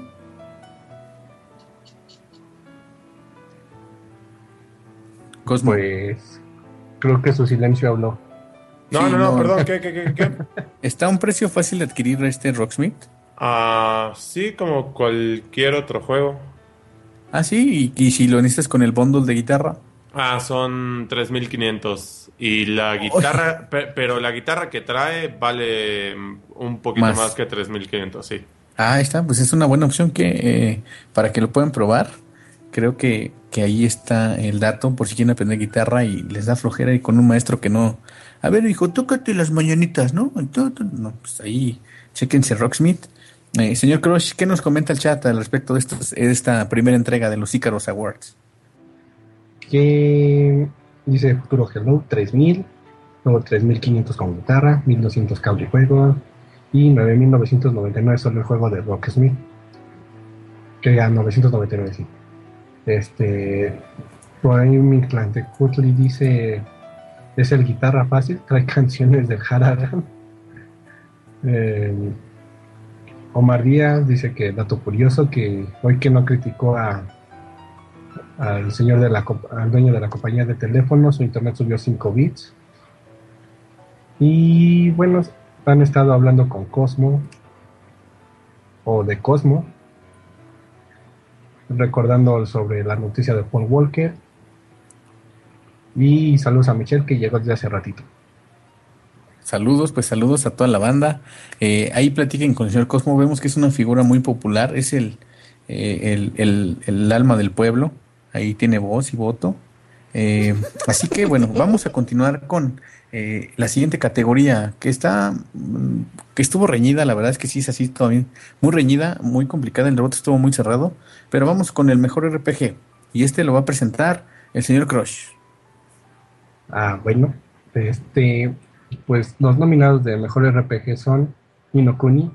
Cosmo. Pues creo que su silencio habló. No, Sí, no, no, no. perdón, ¿qué, qué, qué, qué? ¿Está a un precio fácil de adquirir este Rocksmith? Ah, sí, como cualquier otro juego. Ah, sí, y, y si lo necesitas con el bundle de guitarra. Ah, son 3500. Y la guitarra, pe- pero la guitarra que trae vale un poquito Más. más, que 3500, sí. Ah, está, pues es una buena opción que eh, para que lo puedan probar. Creo que, que ahí está el dato por si quieren aprender guitarra y les da flojera y con un maestro que no. A ver, hijo, tócate las mañanitas, ¿no? Tú, No, pues ahí, chéquense Rocksmith. Eh, señor Crush, ¿qué nos comenta el chat al respecto de, esta primera entrega de los Icaros Awards? Que dice Futuro Hello 3000, luego 3500 con guitarra, 1200 cable y juego y 9999 solo el juego de Rocksmith. Que ya 999, sí. Este, por ahí mi cliente Cutley dice: Es el guitarra fácil, trae canciones del Haradan. Eh, Omar Díaz dice que, dato curioso, que hoy que no criticó a al señor de la al dueño de la compañía de teléfonos, su internet subió 5 bits. Y bueno, han estado hablando con Cosmo o de Cosmo, recordando sobre la noticia de Paul Walker. Y saludos a Michelle que llegó desde hace ratito. Saludos, pues saludos a toda la banda. Eh, ahí platiquen con el señor Cosmo. Vemos que es una figura muy popular. Es el, eh, el, el- alma del pueblo. Ahí tiene voz y voto. Eh, así que bueno, vamos a continuar con eh, la siguiente categoría que está, mm, que estuvo reñida. La verdad es que sí es así todavía muy reñida, muy complicada. El debate estuvo muy cerrado. Pero vamos con el mejor RPG. Y este lo va a presentar el señor Crush. Ah, bueno, este, pues los nominados de mejor RPG son Inokuni,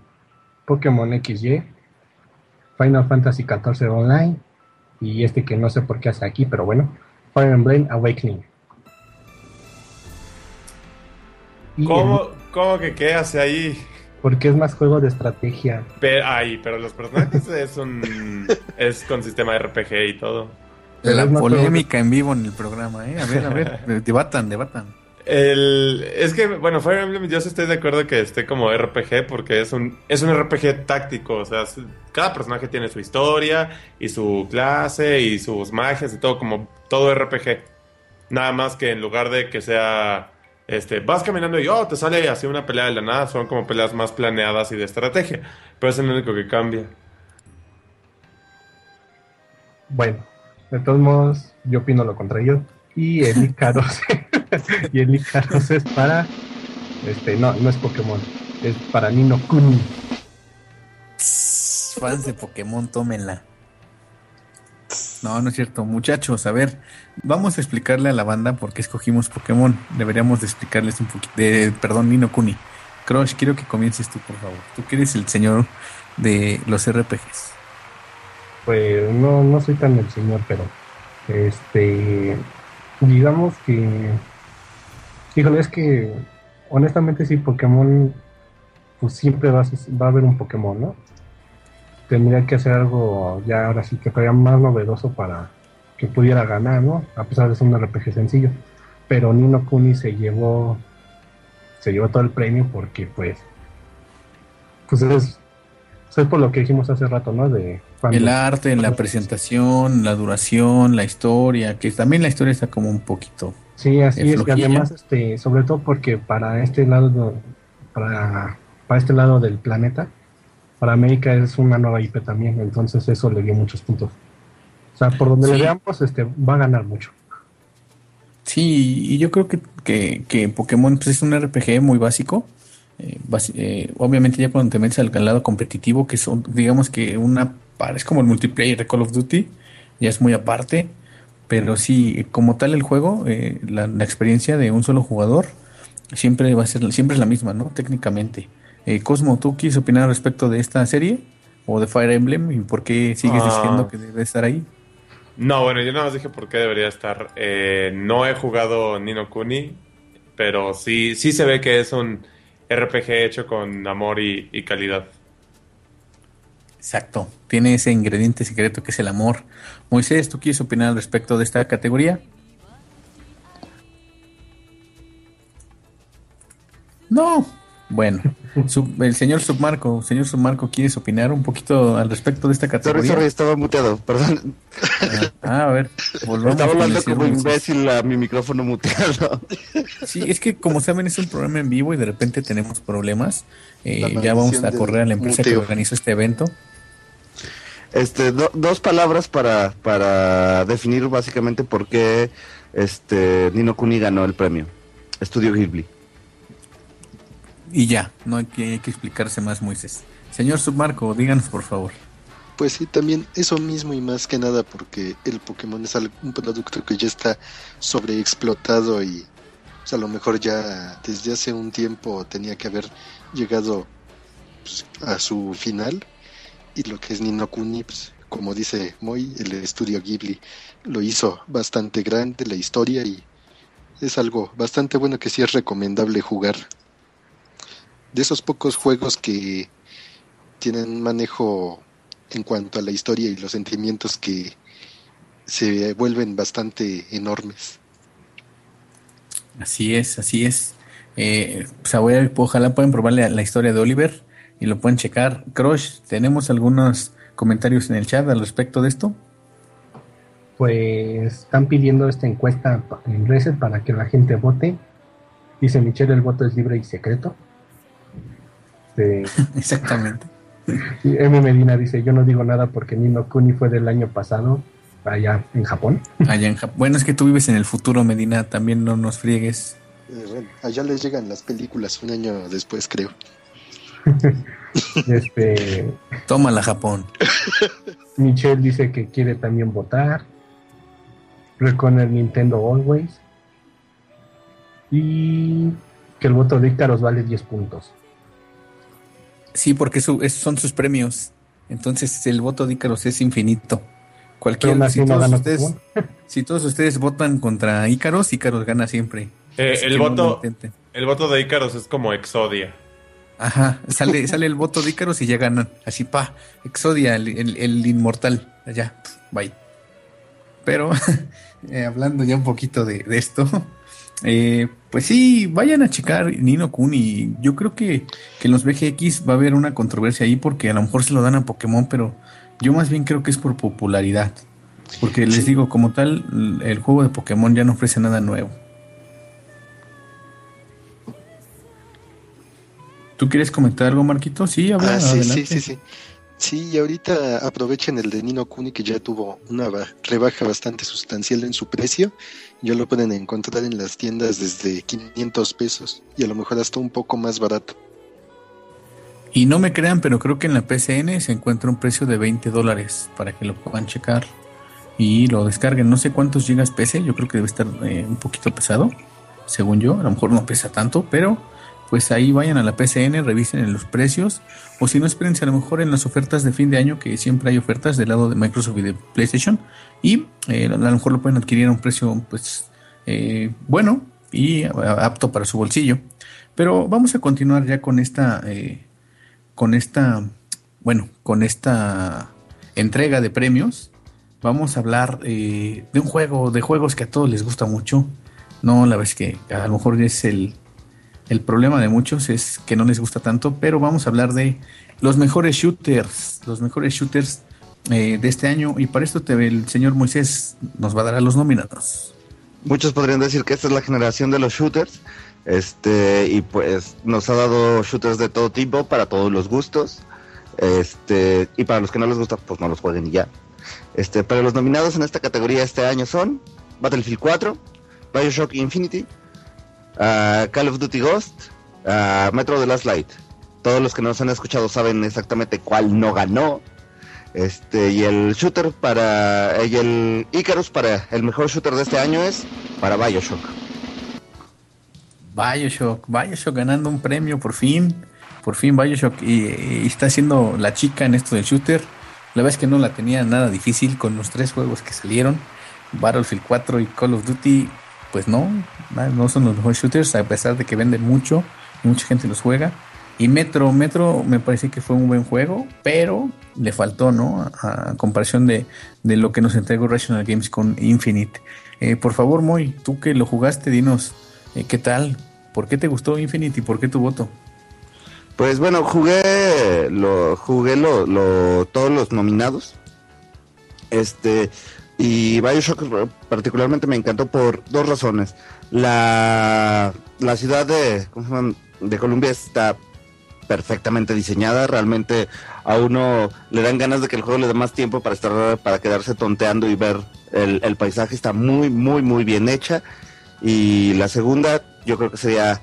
Pokémon XY, Final Fantasy XIV Online y este que no sé por qué hace aquí, pero bueno, Fire Emblem Awakening. Y ¿Cómo, cómo que qué hace ahí? porque es más juego de estrategia. Pero, ay, pero los personajes es un es con sistema RPG y todo. Pero La polémica en vivo en el programa, ¿eh? A ver, a ver, debatan, debatan. El, es que, bueno, Fire Emblem yo sí estoy de acuerdo que esté como RPG porque es un, es un RPG táctico, o sea, cada personaje tiene su historia y su clase y sus magias y todo, como todo RPG. Nada más que en lugar de que sea, este, vas caminando y, oh, te sale así una pelea de la nada, son como peleas más planeadas y de estrategia, pero es el único que cambia. Bueno, de todos modos, yo opino lo contrario. Y el Icaros, y el Icaros es para, este, no, no es Pokémon, es para Nino Kuni. Fans de Pokémon, tómenla. No, no es cierto. Muchachos, a ver, vamos a explicarle a la banda por qué escogimos Pokémon. Deberíamos de explicarles un poquito. De, perdón, Nino Kuni. Crush, quiero que comiences tú, por favor. Tú que eres el señor de los RPGs. Pues no, no soy tan el señor, pero este digamos que híjole, es que honestamente sí Pokémon pues siempre va a, va haber un Pokémon, ¿no? Tendría que hacer algo ya ahora sí que todavía más novedoso para que pudiera ganar, ¿no? A pesar de ser un RPG sencillo. Pero Nino Kuni se llevó se llevó todo el premio porque pues pues es, es por lo que dijimos hace rato, ¿no? De cuando- El arte, la presentación, la duración, la historia, que también la historia está como un poquito. Sí, así eh, es, y además, este, sobre todo porque para este lado, do- para, para este lado del planeta, para América es una nueva IP también, entonces eso le dio muchos puntos. O sea, por donde Sí. le veamos, este, va a ganar mucho. Sí, y yo creo que, que, que Pokémon pues, es un RPG muy básico. Eh, eh, obviamente ya cuando te metes al, lado competitivo, que son, digamos que una par- es como el multiplayer de Call of Duty, ya es muy aparte, pero sí, como tal el juego, eh, la, la experiencia de un solo jugador siempre va a ser, siempre es la misma, ¿no? Técnicamente. Eh, Cosmo, ¿tú quieres opinar respecto de esta serie? ¿O de Fire Emblem? ¿Y por qué sigues Ah. diciendo que debe estar ahí? No, bueno, yo nada más dije por qué debería estar. Eh, no he jugado Nino Kuni, pero sí, sí se ve que es un RPG hecho con amor y, calidad. Exacto, tiene ese ingrediente secreto que es el amor. Moisés, ¿tú quieres opinar al respecto de esta categoría? No. Bueno, Sub- el señor Submarco, señor Submarco, ¿quieres opinar un poquito al respecto de esta Sorry, categoría? sorry, estaba muteado, perdón. Ah, a ver, volvamos Estaba hablando como imbécil a mi micrófono muteado. Sí, es que como saben es un programa en vivo y de repente tenemos problemas. Eh, ya vamos a correr a la empresa que muteo. organizó este evento. Este, do- dos palabras para, para definir básicamente por qué este, Nino Kuni ganó el premio. Estudio Ghibli. Y ya, no hay que, explicarse más, Moisés. Señor Submarco, díganos por favor. Pues sí, también eso mismo y más que nada porque el Pokémon es un producto que ya está sobreexplotado y pues, a lo mejor ya desde hace un tiempo tenía que haber llegado pues, a su final y lo que es Nino Kuni, pues, como dice Moy, el estudio Ghibli lo hizo bastante grande la historia y es algo bastante bueno que sí es recomendable jugar. De esos pocos juegos que tienen un manejo en cuanto a la historia y los sentimientos que se vuelven bastante enormes. Así es, así es. Eh, pues a ver, ojalá puedan probarle la historia de Oliver y lo pueden checar. Crush, ¿tenemos algunos comentarios en el chat al respecto de esto? Pues están pidiendo esta encuesta en Reset para que la gente vote. Dice Michelle, el voto es libre y secreto. Este, Exactamente. M. Medina dice, yo no digo nada porque Nino Kuni fue del año pasado, allá en Japón. Allá en Jap- bueno, es que tú vives en el futuro, Medina, también no nos friegues. Eh, bueno, allá les llegan las películas un año después, creo. Este, Tómala, Japón. Michelle dice que quiere también votar. Reconer Nintendo Always. Y que el voto de Icaros vale 10 puntos. Sí, porque su- es- son sus premios. Entonces el voto de Ícaros es infinito. Cualquier, si, no todos ustedes, si todos ustedes votan contra Ícaros, Ícaros gana siempre. Eh, el no voto el voto de Icaros es como Exodia. Ajá, sale, sale el voto de Ícaros y ya ganan. Así pa, Exodia, el, el- el inmortal. Allá, bye. Pero, eh, hablando ya un poquito de, de esto, eh, pues sí, vayan a checar Nino Kuni. Yo creo que, que en los BGX va a haber una controversia ahí porque a lo mejor se lo dan a Pokémon, pero yo más bien creo que es por popularidad. Porque les digo, como tal, el juego de Pokémon ya no ofrece nada nuevo. ¿Tú quieres comentar algo, Marquito? Sí, habla, Ah, sí, sí, adelante. sí, sí. Sí, y ahorita aprovechen el de Nino Kuni que ya tuvo una ba- rebaja bastante sustancial en su precio. Ya lo pueden encontrar en las tiendas desde 500 pesos y a lo mejor hasta un poco más barato. Y no me crean, pero creo que en la PCN se encuentra un precio de 20 dólares para que lo puedan checar y lo descarguen. No sé cuántos gigas pese, yo creo que debe estar eh, un poquito pesado, según yo. A lo mejor no pesa tanto, pero pues ahí vayan a la PCN, revisen en los precios. O si no, espérense a lo mejor en las ofertas de fin de año, que siempre hay ofertas del lado de Microsoft y de PlayStation. Y eh, a lo mejor lo pueden adquirir a un precio pues eh, bueno y apto para su bolsillo. Pero vamos a continuar ya con esta... eh, con esta, bueno, con esta entrega de premios, vamos a hablar de un juego, de juegos que a todos les gusta mucho. No, la es que a lo mejor es el, el problema de muchos, es que no les gusta tanto, pero vamos a hablar de los mejores shooters, los mejores shooters eh, de este año. Y para esto el señor Moisés nos va a dar a los nominados. Muchos podrían decir que esta es la generación de los shooters. Este, y pues nos ha dado shooters de todo tipo, para todos los gustos. Este, y para los que no les gusta, pues no los jueguen y ya. Este, pero los nominados en esta categoría este año son Battlefield 4, Bioshock Infinity, ah, Call of Duty Ghost, ah, Metro The Last Light. Todos los que nos han escuchado saben exactamente cuál no ganó. Este, y el shooter para. Y el Icarus para el mejor shooter de este año es para Bioshock. Bioshock, Bioshock ganando un premio por fin, por fin Bioshock y, y está siendo la chica en esto del shooter. La verdad es que no la tenía nada difícil con los tres juegos que salieron, Battlefield 4 y Call of Duty, pues no, no son los mejores shooters, a pesar de que venden mucho mucha gente los juega. Y Metro, Metro me parece que fue un buen juego, pero le faltó, ¿no? A, comparación de, lo que nos entregó Rational Games con Infinite. Eh, por favor, Moy, tú que lo jugaste, dinos, eh, ¿qué tal? ¿Por qué te gustó Infinite y por qué tu voto? Pues bueno, jugué lo jugué lo, lo, todos los nominados. Este y BioShock particularmente me encantó por dos razones. La, la ciudad de, de Colombia está perfectamente diseñada, realmente a uno le dan ganas de que el juego le dé más tiempo para estar para quedarse tonteando y ver el, el paisaje está muy muy muy bien hecha y la segunda yo creo que sería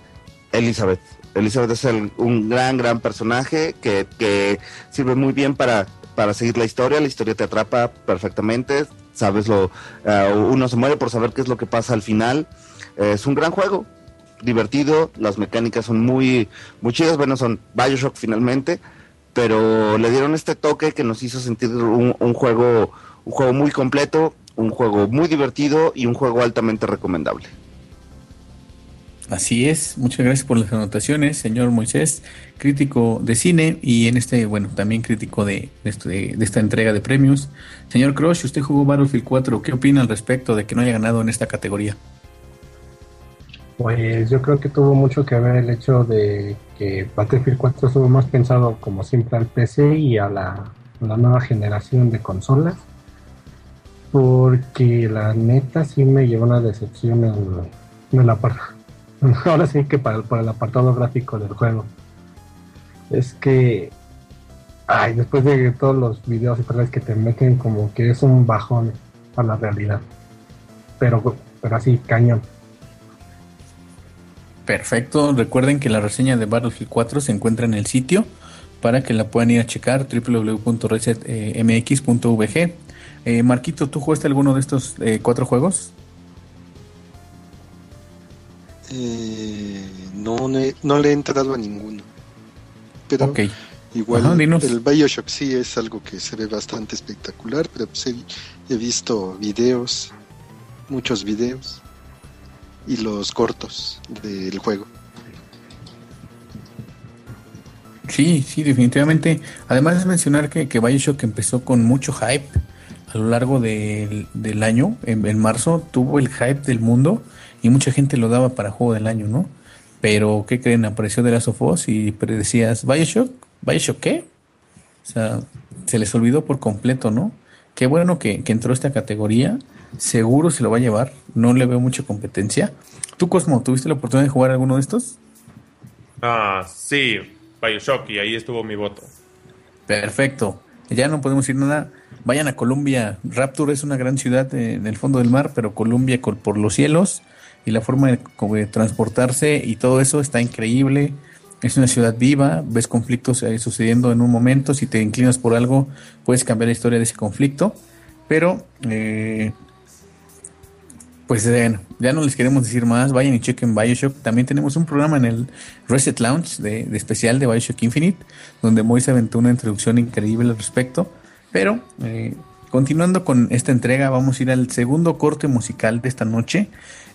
Elizabeth Elizabeth es un gran, gran personaje que, que sirve muy bien para, para seguir la historia. La historia te atrapa perfectamente. Sabes lo. Eh, uno se muere por saber qué es lo que pasa al final. es un gran juego. Divertido. Las mecánicas son muy, muy chidas. Bueno, son Bioshock finalmente. Pero le dieron este toque que nos hizo sentir un, un juego. Un juego muy completo, un juego muy divertido y un juego altamente recomendable. Así es, muchas gracias por las anotaciones, señor Moisés, crítico de cine y en este, bueno, también crítico de, de, esta entrega de premios. Señor Crush, usted jugó Battlefield 4, ¿qué opina al respecto de que no haya ganado en esta categoría? Pues yo creo que tuvo mucho que ver el hecho de que Battlefield 4 estuvo más pensado como siempre al PC y a la, nueva generación de consolas, porque la neta sí me llevó una decepción en, en la parte Ahora sí que para, el apartado gráfico del juego. Es que. Ay, después de todos los videos y cosas que te meten, como que es un bajón a la realidad. Pero, pero así, cañón. Perfecto. Recuerden que la reseña de Battlefield 4 se encuentra en el sitio para que la puedan ir a checar www.resetmx.vg. Eh, Marquito, ¿tú jugaste alguno de estos eh, cuatro juegos? Eh, no, no, le he entrado a ninguno. Pero igual el Bioshock sí es algo que se ve bastante espectacular, pero pues he, visto videos, muchos videos y los cortos del juego. Sí, sí, definitivamente. Además de mencionar que, que Bioshock empezó con mucho hype a lo largo del, del año. En, en, marzo tuvo el hype del mundo y mucha gente lo daba para juego del año, ¿no? Pero, ¿qué creen? Apareció de Last of Us y predecías, ¿Bioshock? ¿Bioshock qué? O sea, se les olvidó por completo, ¿no? Qué bueno que, entró esta categoría. Seguro se lo va a llevar. No le veo mucha competencia. ¿Tú, Cosmo, tuviste la oportunidad de jugar alguno de estos? Ah, sí, Bioshock, y ahí estuvo mi voto. Perfecto. Ya no podemos decir nada. Vayan a Colombia. Rapture es una gran ciudad en el fondo del mar, pero Colombia por los cielos y la forma de, transportarse y todo eso está increíble. Es una ciudad viva, ves conflictos eh, sucediendo en un momento, si te inclinas por algo puedes cambiar la historia de ese conflicto, pero eh, pues ya no les queremos decir más, vayan y chequen Bioshock. También tenemos un programa en el Reset Lounge de, especial de Bioshock Infinite, donde Moise aventó una introducción increíble al respecto. Pero eh, continuando con esta entrega, vamos a ir al segundo corte musical de esta noche.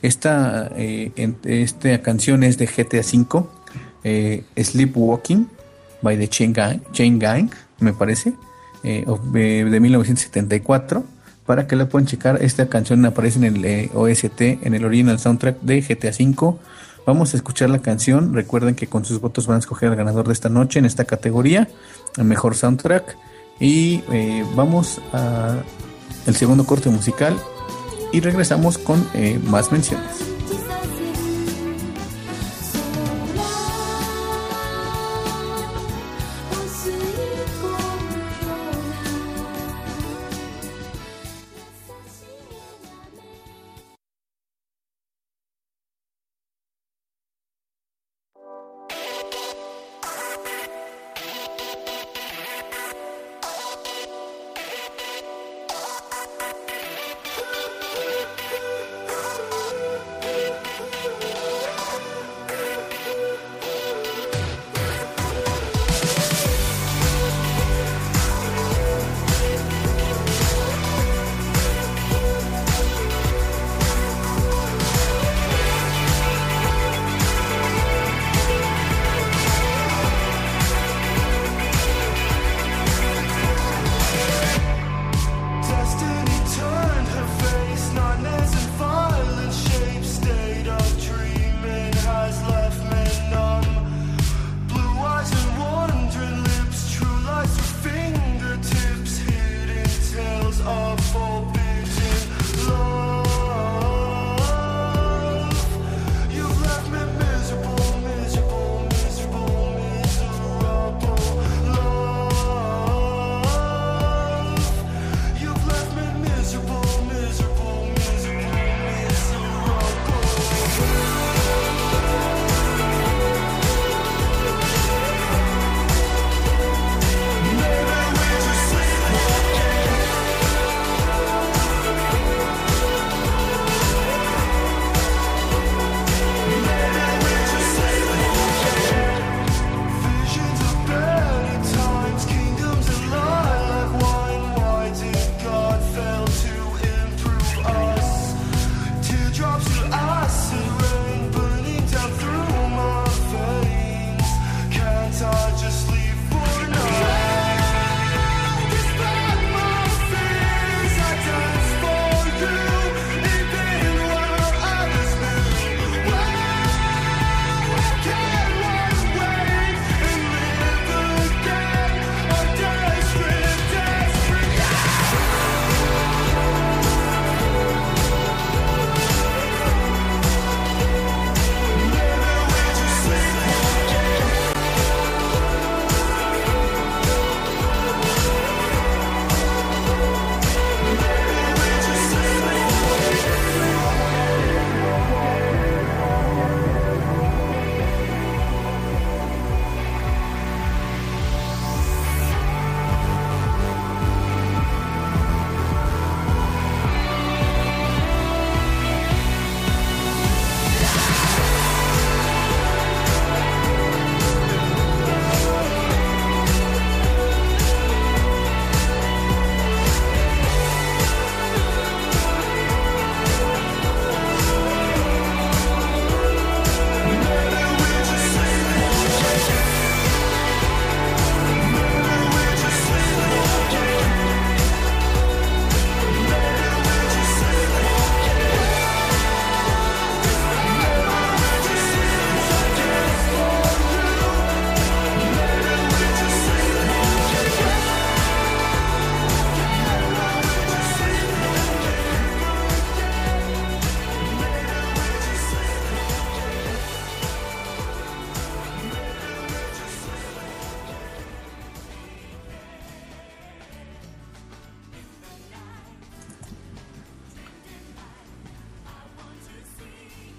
Esta, eh, esta canción es de GTA V, eh, Sleepwalking, by the Chain Gang, me parece, eh, de 1974. Para que la puedan checar, esta canción aparece en el OST, en el original soundtrack de GTA V. Vamos a escuchar la canción. Recuerden que con sus votos van a escoger al ganador de esta noche en esta categoría, el mejor soundtrack. Y vamos a el segundo corte musical y regresamos con eh, más menciones.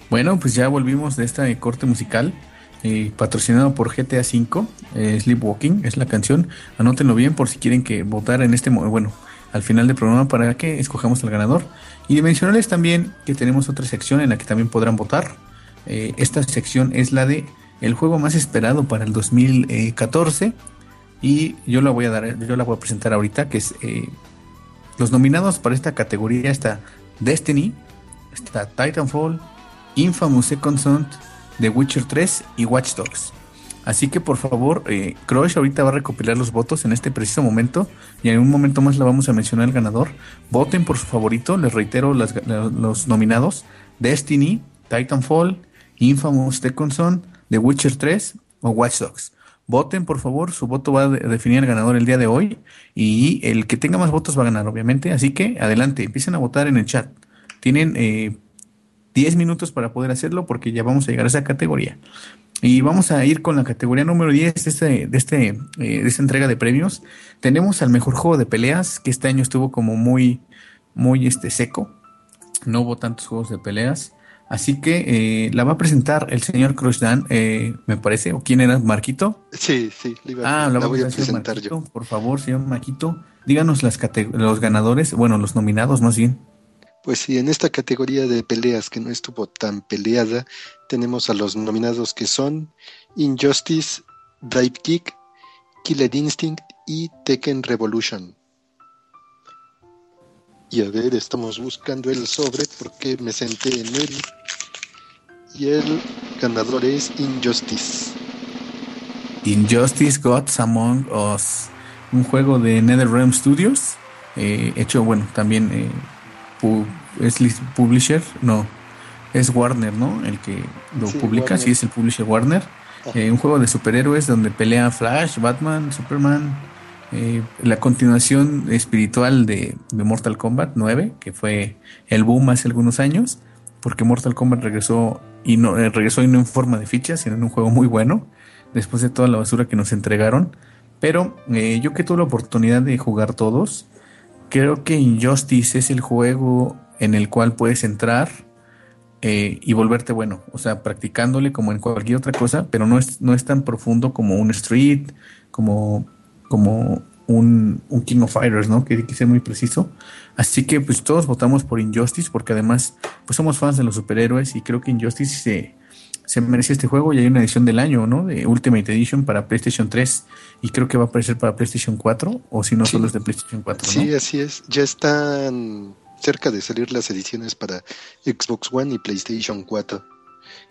Bueno, pues ya volvimos de esta corte musical. Eh, patrocinado por GTA V, eh, Sleepwalking es la canción. Anótenlo bien por si quieren que votar en este bueno, al final del programa para que escojamos al ganador. Y mencionarles también que tenemos otra sección en la que también podrán votar. Eh, esta sección es la de el juego más esperado para el 2014 y yo la voy a dar, yo la voy a presentar ahorita que es los nominados para esta categoría está Destiny, está Titanfall, Infamous Second Son, The Witcher 3 y Watch Dogs. Así que por favor, eh, Crush ahorita va a recopilar los votos en este preciso momento y en un momento más la vamos a mencionar el ganador. Voten por su favorito, les reitero los nominados: Destiny, Titanfall, Infamous Second Son, The Witcher 3 o Watch Dogs. Voten por favor, su voto va a definir el ganador el día de hoy y el que tenga más votos va a ganar, obviamente. Así que adelante, empiecen a votar en el chat. Tienen eh, 10 minutos para poder hacerlo porque ya vamos a llegar a esa categoría. Y vamos a ir con la categoría número 10 de, este, de, este, eh, de esta entrega de premios. Tenemos al mejor juego de peleas, que este año estuvo como muy, muy este, seco. No hubo tantos juegos de peleas. Así que eh, la va a presentar el señor Crossdan, eh, me parece. ¿O quién era? ¿Marquito? Sí, sí. ah, la, voy a presentar yo. Por favor, señor Marquito, díganos las los ganadores, bueno, los nominados más bien. Pues sí, en esta categoría de peleas que no estuvo tan peleada, tenemos a los nominados que son Injustice, Drive Kick, Killer Instinct y Tekken Revolution. Y a ver, estamos buscando el sobre porque me senté en él. Y el ganador es Injustice. Injustice Gods Among Us. Un juego de NetherRealm Studios. Eh, hecho, bueno, también eh, es publisher, no, es Warner, ¿no? El que lo publica, sí es el publisher Warner. Eh, un juego de superhéroes donde pelea Flash, Batman, Superman. Eh, la continuación espiritual de, Mortal Kombat 9, que fue el boom hace algunos años, porque Mortal Kombat regresó y no eh, regresó y no en forma de fichas, sino en un juego muy bueno, después de toda la basura que nos entregaron. Pero yo que tuve la oportunidad de jugar todos, creo que Injustice es el juego en el cual puedes entrar eh, y volverte bueno, o sea, practicándole como en cualquier otra cosa, pero no es, no es tan profundo como un Street, como, como un, King of Fighters, ¿no? Que hay ser muy preciso. Así que pues todos votamos por Injustice porque además pues somos fans de los superhéroes y creo que Injustice se se merece este juego y hay una edición del año, ¿no? De Ultimate Edition para PlayStation 3 y creo que va a aparecer para PlayStation 4 o si no solo es de PlayStation 4. Sí, así es. Ya están cerca de salir las ediciones para Xbox One y PlayStation 4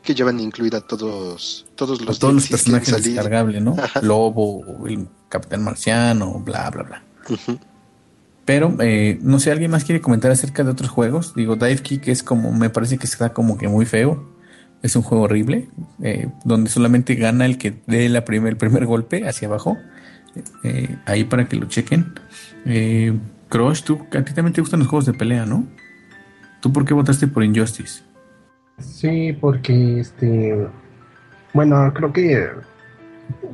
que ya van a incluir a todos todos los, todos los personajes descargables, ¿no? Lobo, el Capitán Marciano, bla, bla, bla. Pero, eh, no sé, ¿alguien más quiere comentar acerca de otros juegos? Digo, Dive Kick es como, me parece que está como que muy feo es un juego horrible, eh, donde solamente gana el que dé la primer, el primer golpe hacia abajo. Eh, ahí para que lo chequen. Eh, Crush, tú, a ti también te gustan los juegos de pelea, ¿no? ¿Tú por qué votaste por Injustice? Sí, porque este. Bueno, creo que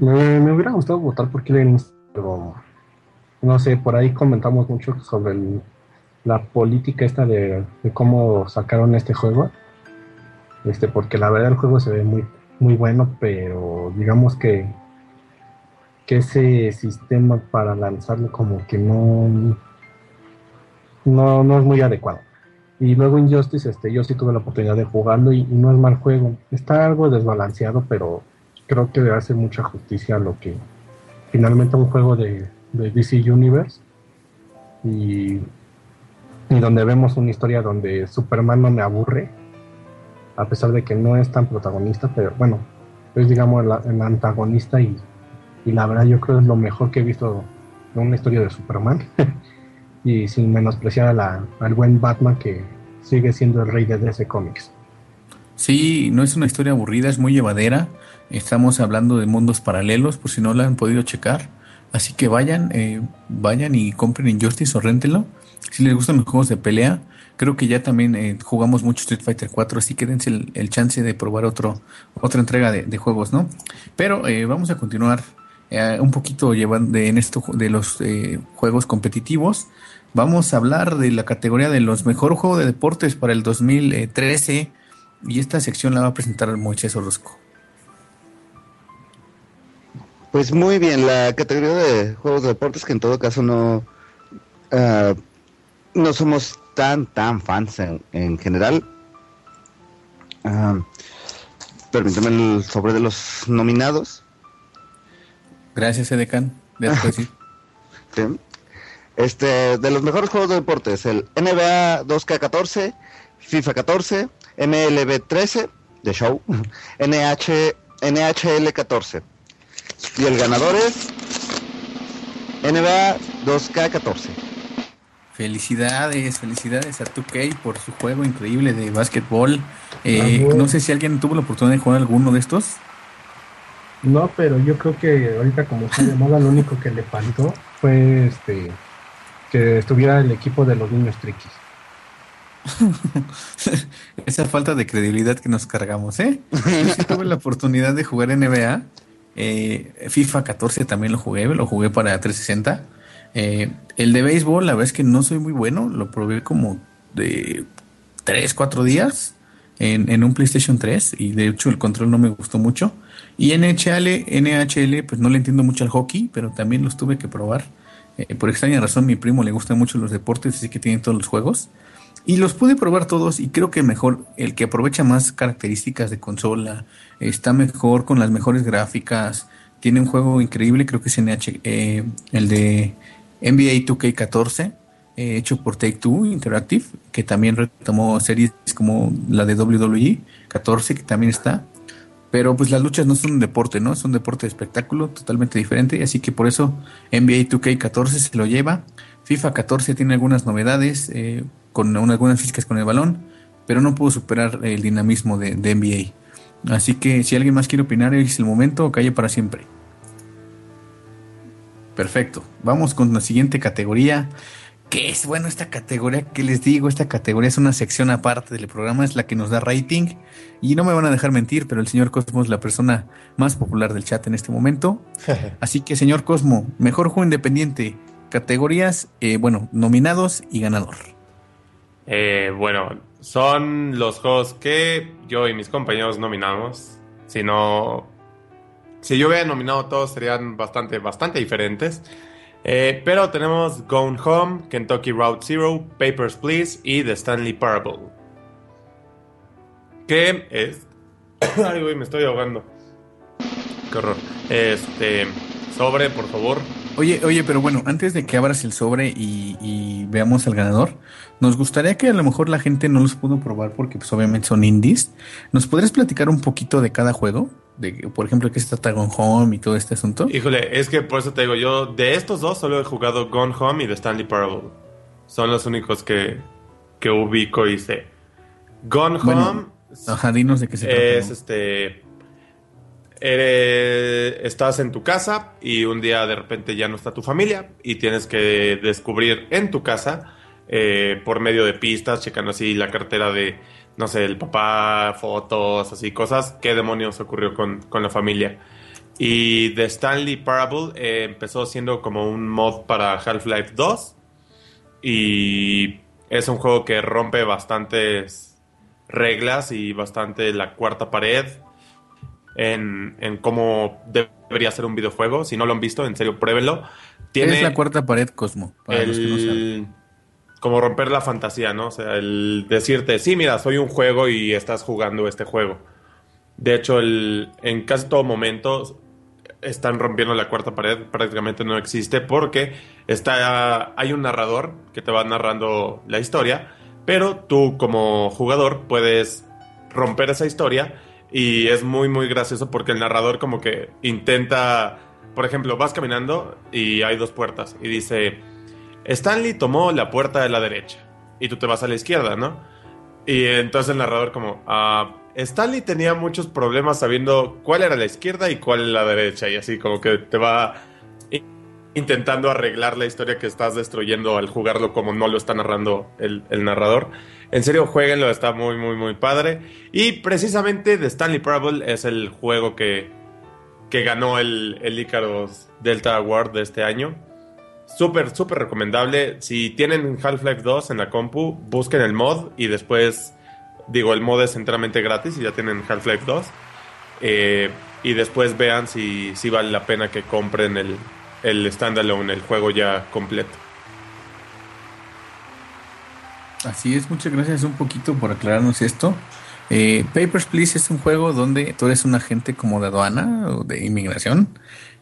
me, hubiera gustado votar por Killer pero no sé, por ahí comentamos mucho sobre la política esta de cómo sacaron este juego este, porque la verdad el juego se ve muy, muy bueno, pero digamos que, que ese sistema para lanzarlo como que no, no, no es muy adecuado. Y luego Injustice, este, yo sí tuve la oportunidad de jugarlo y, no es mal juego. Está algo desbalanceado, pero creo que hace mucha justicia a lo que finalmente un juego de, de DC Universe y, y donde vemos una historia donde Superman no me aburre a pesar de que no es tan protagonista, pero bueno, es digamos el, antagonista y, la verdad yo creo que es lo mejor que he visto en una historia de Superman y sin menospreciar al buen Batman que sigue siendo el rey de DC Comics. Sí, no es una historia aburrida, es muy llevadera. Estamos hablando de mundos paralelos, por si no lo han podido checar. Así que vayan, eh, vayan y compren Injustice o rentenlo. Si les gustan los juegos de pelea, creo que ya también eh, jugamos mucho Street Fighter 4, así que dense el, chance de probar otro, otra entrega de, juegos, ¿no? Pero eh, vamos a continuar eh, un poquito llevando en esto de los juegos competitivos. Vamos a hablar de la categoría de los mejores juegos de deportes para el 2013. y esta sección la va a presentar Moisés Orozco. Pues muy bien, la categoría de juegos de deportes que en todo caso no, ah, no somos tan, tan fans en, general. Uh, permítame el sobre de los nominados. Gracias, Edecan. Este, de los mejores juegos de deportes, el NBA 2K14, FIFA 14, MLB 13, de show, NH, NHL 14. Y el ganador es NBA 2K14. Felicidades, felicidades a 2K por su juego increíble de básquetbol. Eh, no sé si alguien tuvo la oportunidad de jugar alguno de estos. No, pero yo creo que ahorita como está de moda, lo único que le faltó fue este que estuviera el equipo de los niños triquis. Esa falta de credibilidad que nos cargamos, ¿eh? Yo tuve la oportunidad de jugar NBA. Eh, FIFA 14 también lo jugué, lo jugué para 360. Eh, el de béisbol, la verdad es que no soy muy bueno. Lo probé como de 3, 4 días en, un PlayStation 3 y de hecho el control no me gustó mucho. Y NHL, NHL, pues no le entiendo mucho al hockey, pero también los tuve que probar. Eh, por extraña razón, mi primo le gustan mucho los deportes, así que tiene todos los juegos. Y los pude probar todos y creo que mejor, el que aprovecha más características de consola, está mejor con las mejores gráficas, tiene un juego increíble, creo que es NH, eh, el de NBA 2K14, eh, hecho por Take Two Interactive, que también retomó series como la de WWE 14, que también está. Pero pues las luchas no son un deporte, ¿no? Es un deporte de espectáculo totalmente diferente. Así que por eso NBA 2K14 se lo lleva. FIFA 14 tiene algunas novedades, eh, con algunas físicas con el balón, pero no pudo superar el dinamismo de, NBA. Así que si alguien más quiere opinar, es el momento o calle para siempre. Perfecto. Vamos con la siguiente categoría. ¿Qué es? Bueno, esta categoría, ¿qué les digo? Esta categoría es una sección aparte del programa, es la que nos da rating. Y no me van a dejar mentir, pero el señor Cosmo es la persona más popular del chat en este momento. Así que, señor Cosmo, mejor juego independiente, categorías, eh, bueno, nominados y ganador. Eh, bueno, son los juegos que yo y mis compañeros nominamos. Si no. Si yo hubiera nominado todos, serían bastante, bastante diferentes. Eh, pero tenemos Gone Home, Kentucky Route Zero, Papers, Please y The Stanley Parable. ¿Qué es? Ay, güey, me estoy ahogando. Qué horror. Este. Sobre, por favor. Oye, oye, pero bueno, antes de que abras el sobre y, veamos al ganador, nos gustaría que a lo mejor la gente no los pudo probar porque pues obviamente son indies. ¿Nos podrías platicar un poquito de cada juego? De, por ejemplo, ¿qué es está Gone Home y todo este asunto? Híjole, es que por eso te digo, yo de estos dos solo he jugado Gone Home y The Stanley Parable. Son los únicos que, que ubico y sé. Gone Home... Ajá, dinos de qué se trata. Es este estás en tu casa y un día de repente ya no está tu familia y tienes que descubrir en tu casa eh, por medio de pistas, checando así la cartera de, no sé, el papá, fotos, así cosas, qué demonios ocurrió con, la familia. Y The Stanley Parable eh, empezó siendo como un mod para Half-Life 2 y es un juego que rompe bastantes reglas y bastante la cuarta pared en, cómo debería ser un videojuego. Si no lo han visto, en serio, pruébenlo. Tiene es la cuarta pared, Cosmo? Como romper la fantasía, ¿no? O sea, el decirte, sí, mira, soy un juego y estás jugando este juego. De hecho, el, en casi todo momento están rompiendo la cuarta pared, prácticamente no existe porque está, hay un narrador que te va narrando la historia, pero tú como jugador puedes romper esa historia y es muy, muy gracioso porque el narrador como que intenta, por ejemplo, vas caminando y hay dos puertas y dice, Stanley tomó la puerta de la derecha y tú te vas a la izquierda, ¿no? Y entonces el narrador como, ah, Stanley tenía muchos problemas sabiendo cuál era la izquierda y cuál la derecha y así como que te va intentando arreglar la historia que estás destruyendo al jugarlo como no lo está narrando el, narrador. En serio, jueguenlo, está muy, muy, muy padre. Y precisamente The Stanley Parable es el juego que, que ganó el, el Icarus Delta Award de este año. Súper, súper recomendable. Si tienen Half-Life 2 en la compu, busquen el mod y después digo, el mod es enteramente gratis y ya tienen Half-Life 2. Eh, y después vean si, si vale la pena que compren el, el standalone, el juego ya completo. Así es, muchas gracias un poquito por aclararnos esto. Eh, Papers, Please es un juego donde tú eres un agente como de aduana o de inmigración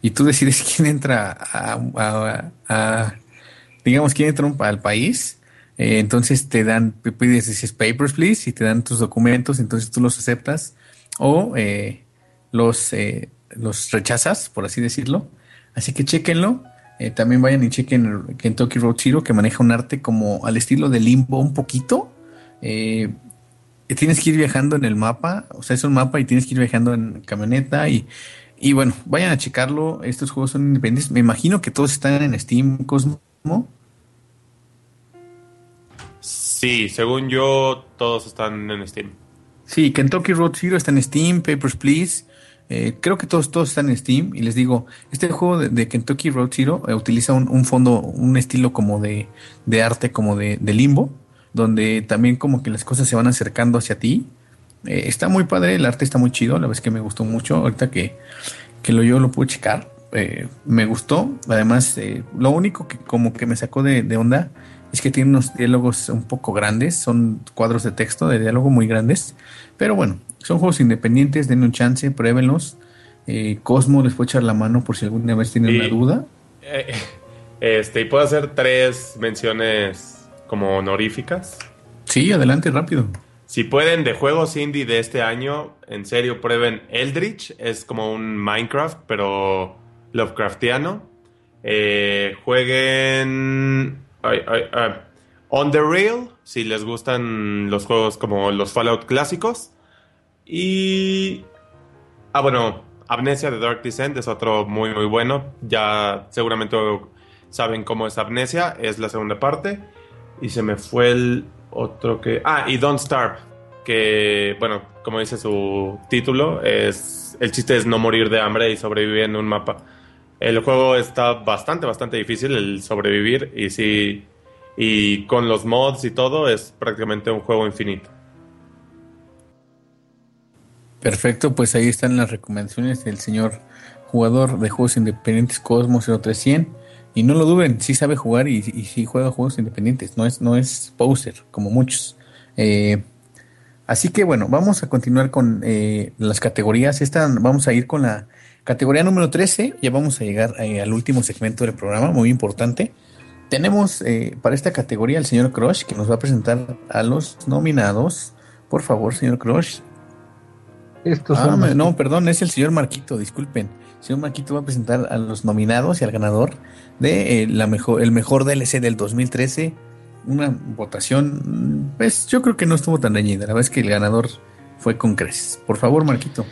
y tú decides quién entra a, digamos, quién entra al país. Eh, entonces te dan, pides, dices Papers, Please y te dan tus documentos, entonces tú los aceptas o eh, los, los rechazas, por así decirlo. Así que chequenlo. también vayan y chequen Kentucky Road Zero, que maneja un arte como al estilo de Limbo un poquito. Eh, tienes que ir viajando en el mapa, o sea, es un mapa y tienes que ir viajando en camioneta y, y bueno, vayan a checarlo, estos juegos son independientes, me imagino que todos están en Steam, Cosmo. Sí, según yo, todos están en Steam. Sí, Kentucky Road Zero está en Steam, Papers, Please. Eh, creo que todos, todos están en Steam. Y les digo, este juego de, Kentucky Road Zero eh, utiliza un, fondo, un estilo como de, de arte, como de, de limbo donde también como que las cosas se van acercando hacia ti. Eh, está muy padre, el arte está muy chido, la vez que me gustó mucho, ahorita que, que lo yo lo pude checar, eh, me gustó, además eh, lo único que como que me sacó de, onda es que tiene unos diálogos un poco grandes, son cuadros de texto de diálogo muy grandes, pero bueno, son juegos independientes, denme un chance, pruébenlos. Cosmo les puede echar la mano por si alguna vez tienen una duda. este, y puedo hacer tres menciones como honoríficas. Sí, adelante, rápido. Si pueden, de juegos indie de este año, en serio, prueben Eldritch. Es como un Minecraft, pero Lovecraftiano. Eh, jueguen On the Rail, si les gustan los juegos como los Fallout clásicos. Y. Ah, bueno, Amnesia de Dark Descent es otro muy, muy bueno. Ya seguramente saben cómo es Amnesia, es la segunda parte. Y se me fue el otro que... Ah, y Don't Starve. Que, bueno, como dice su título, es el chiste es no morir de hambre y sobrevivir en un mapa. El juego está bastante, bastante difícil el sobrevivir y sí, y con los mods y todo es prácticamente un juego infinito. Perfecto, pues ahí están las recomendaciones del señor jugador de juegos independientes Cosmos 0300. Y no lo duden, sí sabe jugar y, y sí juega juegos independientes, no es, no es poser como muchos. Eh, así que bueno, vamos a continuar con eh, las categorías. Esta, vamos a ir con la categoría número 13, ya vamos a llegar eh, al último segmento del programa, muy importante. Tenemos para esta categoría al señor Crush que nos va a presentar a los nominados. Por favor, señor Crush. ah, no, perdón, es el señor Marquito, disculpen señor Maquito va a presentar a los nominados y al ganador de eh, la mejor, el mejor DLC del 2013. Una votación, pues yo creo que no estuvo tan reñida. La verdad es que el ganador fue con creces. Por favor, Marquito.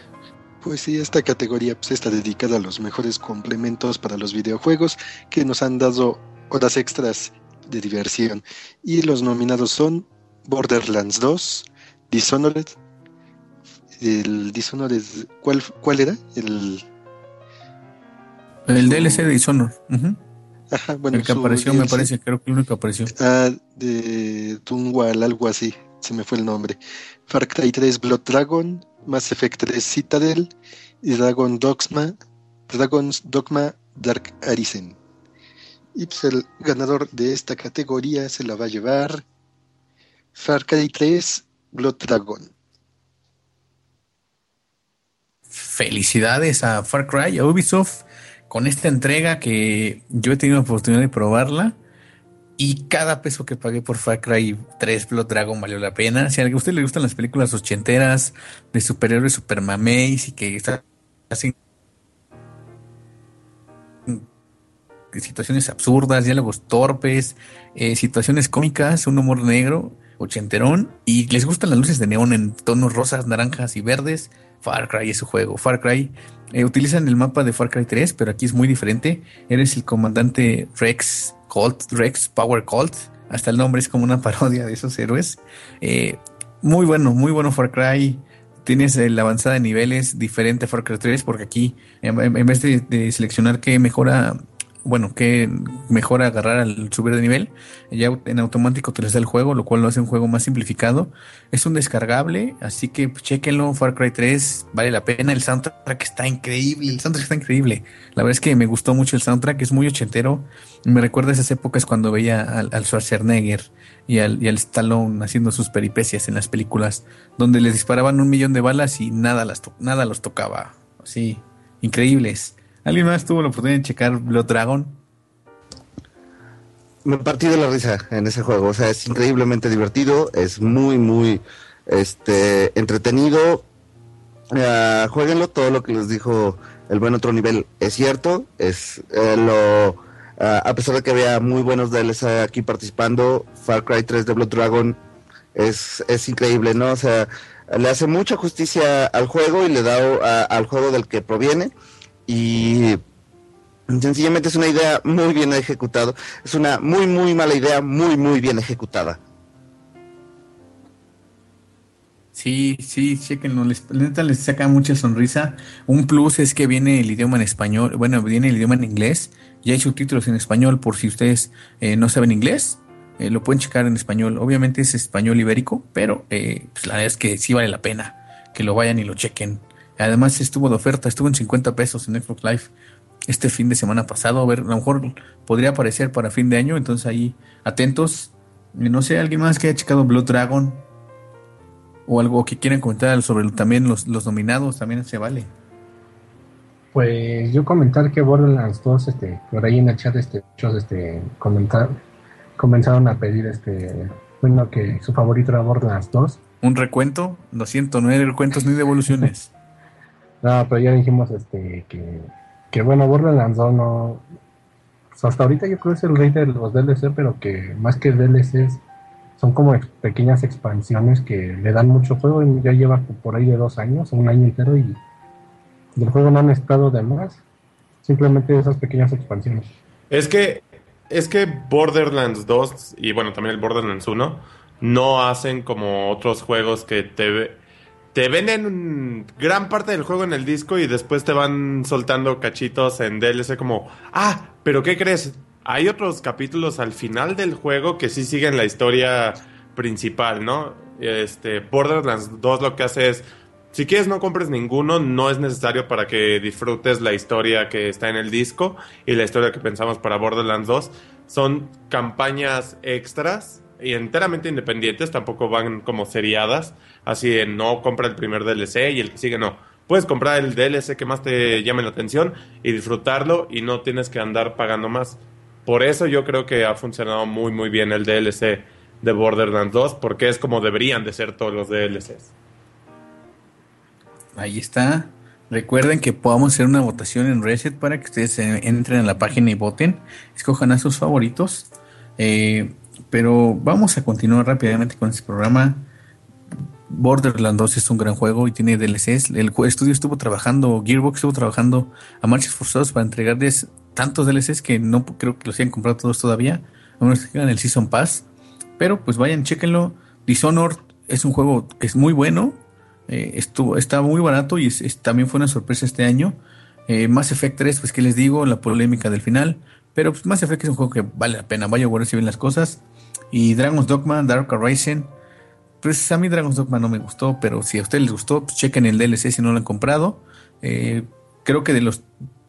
Pues sí, esta categoría pues, está dedicada a los mejores complementos para los videojuegos que nos han dado horas extras de diversión. Y los nominados son Borderlands 2, Dishonored, el Dishonored, ¿cuál, cuál era? El el DLC de Dishonored. bueno, el que apareció, me parece, creo que el único que apareció. Ah, de Tunwal, algo así, se me fue el nombre. Far Cry 3 Blood Dragon, Mass Effect 3 Citadel y Dragon Dogma, Dragon's Dogma Dark Arisen. Y pues el ganador de esta categoría se la va a llevar Far Cry 3 Blood Dragon. Felicidades a Far Cry, a Ubisoft con esta entrega que yo he tenido la oportunidad de probarla y cada peso que pagué por Far Cry 3 Blood Dragon valió la pena. Si a usted le gustan las películas ochenteras de superhéroes super mameis y que está así situaciones absurdas, diálogos torpes, eh, situaciones cómicas, un humor negro, ochenterón, y les gustan las luces de neón en tonos rosas, naranjas y verdes, Far Cry es su juego. Far Cry eh, utilizan el mapa de Far Cry 3, pero aquí es muy diferente. Eres el comandante Rex Colt, Rex Power Colt. Hasta el nombre es como una parodia de esos héroes. Eh, muy bueno, muy bueno Far Cry. Tienes la avanzada de niveles diferente a Far Cry 3, porque aquí, en, vez de, seleccionar qué mejora bueno, que mejora agarrar al subir de nivel. Ya en automático te les da el juego, lo cual lo hace un juego más simplificado. Es un descargable, así que chequenlo. Far Cry 3 vale la pena. El soundtrack está increíble. El soundtrack está increíble. La verdad es que me gustó mucho el soundtrack, es muy ochentero. Me recuerda esas épocas cuando veía al, Schwarzenegger y al, y al Stallone haciendo sus peripecias en las películas, donde les disparaban un millón de balas y nada, las nada los tocaba. Así, increíbles. ¿Alguien más tuvo la oportunidad de checar Blood Dragon? Me partí de la risa en ese juego, o sea, es increíblemente divertido, es muy, muy este entretenido. Uh, jueguenlo, todo lo que les dijo el buen otro nivel es cierto, es eh, lo uh, a pesar de que había muy buenos DLC aquí participando, Far Cry 3 de Blood Dragon es, es increíble, ¿no? O sea, le hace mucha justicia al juego y le da al juego del que proviene y sencillamente es una idea muy bien ejecutada. Es una muy, muy mala idea, muy, muy bien ejecutada. Sí, sí, chequenlo, les, neta les saca mucha sonrisa. Un plus es que viene el idioma en español, bueno, viene el idioma en inglés, y hay subtítulos en español por si ustedes eh, no saben inglés, eh, lo pueden checar en español. Obviamente es español ibérico, pero eh, pues la verdad es que sí vale la pena que lo vayan y lo chequen. Además estuvo de oferta, estuvo en 50 pesos en Xbox Live este fin de semana pasado. A ver, a lo mejor podría aparecer para fin de año, entonces ahí atentos. No sé, alguien más que haya checado Blood Dragon o algo que quieran comentar sobre también los, los nominados, también se vale. Pues yo comentar que Borderlands 2, este, por ahí en el chat, este, muchos este, comentar, comenzaron a pedir, este, bueno, que su favorito era Borderlands 2. Un recuento, 209 recuentos ni devoluciones. No, pero ya dijimos este que, que bueno, Borderlands 2 no. Hasta ahorita yo creo que es el rey de los DLC, pero que más que DLCs son como pequeñas expansiones que le dan mucho juego. Ya lleva por ahí de dos años, un año entero, y del juego no han estado de más. Simplemente esas pequeñas expansiones. Es que, es que Borderlands 2 y bueno, también el Borderlands 1 no hacen como otros juegos que te te venden gran parte del juego en el disco y después te van soltando cachitos en DLC como, ah, pero ¿qué crees? Hay otros capítulos al final del juego que sí siguen la historia principal, ¿no? Este, Borderlands 2 lo que hace es, si quieres no compres ninguno, no es necesario para que disfrutes la historia que está en el disco y la historia que pensamos para Borderlands 2. Son campañas extras y enteramente independientes, tampoco van como seriadas, así de no compra el primer DLC y el que sigue no. Puedes comprar el DLC que más te llame la atención y disfrutarlo y no tienes que andar pagando más. Por eso yo creo que ha funcionado muy muy bien el DLC de Borderlands 2 porque es como deberían de ser todos los DLCs. Ahí está. Recuerden que podamos hacer una votación en Reset para que ustedes entren a la página y voten. Escojan a sus favoritos. Eh, pero vamos a continuar rápidamente con este programa. Borderlands 2 es un gran juego y tiene DLCs. El estudio estuvo trabajando, Gearbox estuvo trabajando a marchas forzadas para entregarles tantos DLCs que no creo que los hayan comprado todos todavía. A menos que tengan el Season Pass. Pero pues vayan, chequenlo. Dishonored es un juego que es muy bueno. Eh, estuvo, está muy barato y también fue una sorpresa este año. Eh, Mass Effect 3, pues que les digo, la polémica del final. Pero pues, Mass Effect es un juego que vale la pena. Vaya a ver si bien las cosas. Y Dragon's Dogma, Dark Horizon. Pues a mí Dragon's Dogma no me gustó, pero si a ustedes les gustó, pues chequen el DLC si no lo han comprado. Eh, creo que de los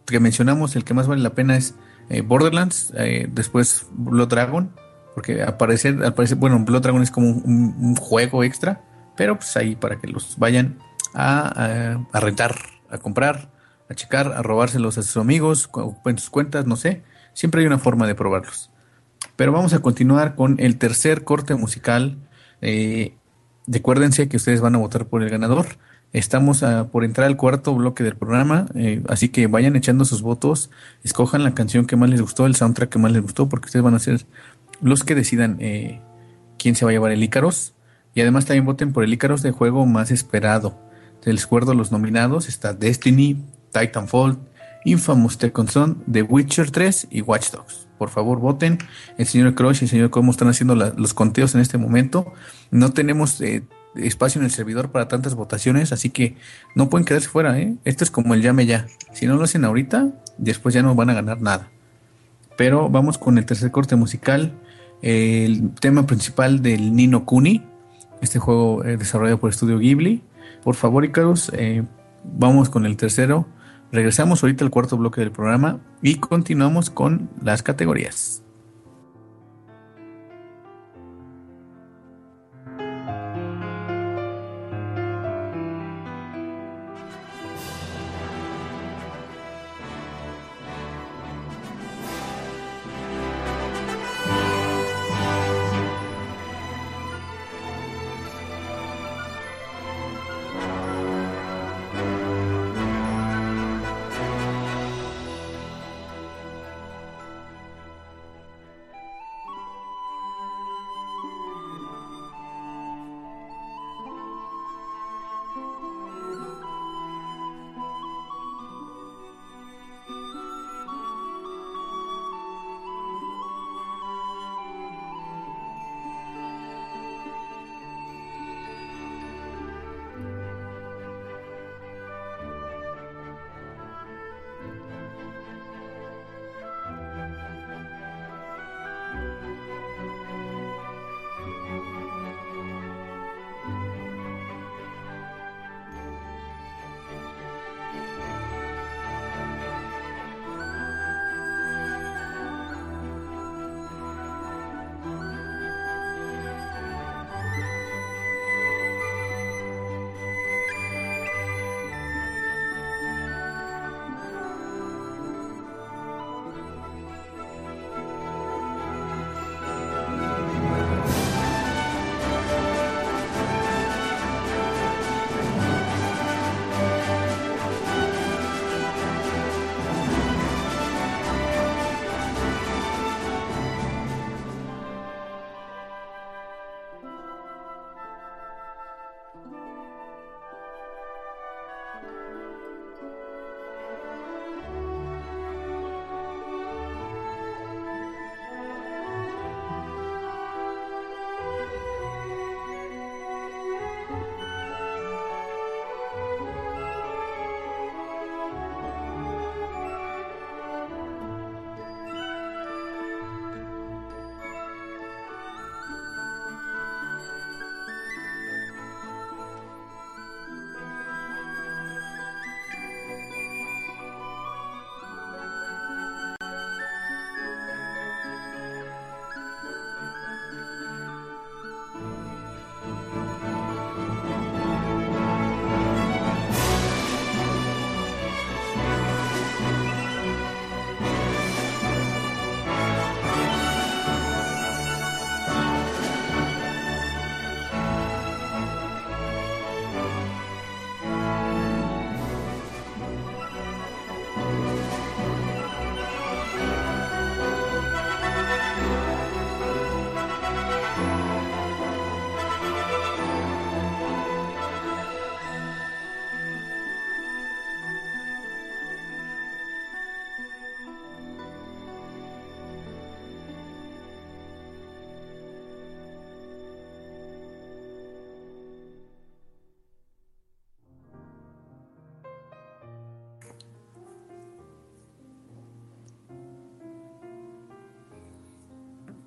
que mencionamos, el que más vale la pena es eh, Borderlands, eh, después Blood Dragon, porque aparecer, al parecer, bueno, Blood Dragon es como un, juego extra, pero pues ahí para que los vayan a, a, rentar, a comprar, a checar, a robárselos a sus amigos, en sus cuentas, no sé. Siempre hay una forma de probarlos. Pero vamos a continuar con el tercer corte musical. Eh, recuérdense que ustedes van a votar por el ganador. Estamos por entrar al cuarto bloque del programa, eh, así que vayan echando sus votos, escojan la canción que más les gustó, el soundtrack que más les gustó, porque ustedes van a ser los que decidan eh, quién se va a llevar el Ícaros. Y además también voten por el Ícaros de juego más esperado. Les recuerdo los nominados, está Destiny, Titanfall, Infamous Second Son, The Witcher 3 y Watch Dogs por favor voten. El señor Crush y el señor Cómo están haciendo los conteos en este momento. No tenemos eh, espacio en el servidor para tantas votaciones, así que no pueden quedarse fuera. ¿eh? Esto es como el llame ya. Si no lo hacen ahorita, después ya no van a ganar nada. pero vamos con el tercer corte musical, el tema principal del Nino Kuni, este juego eh, desarrollado por Estudio Ghibli. Por favor, Icarus, vamos con el tercero. Regresamos ahorita al cuarto bloque del programa y continuamos con las categorías.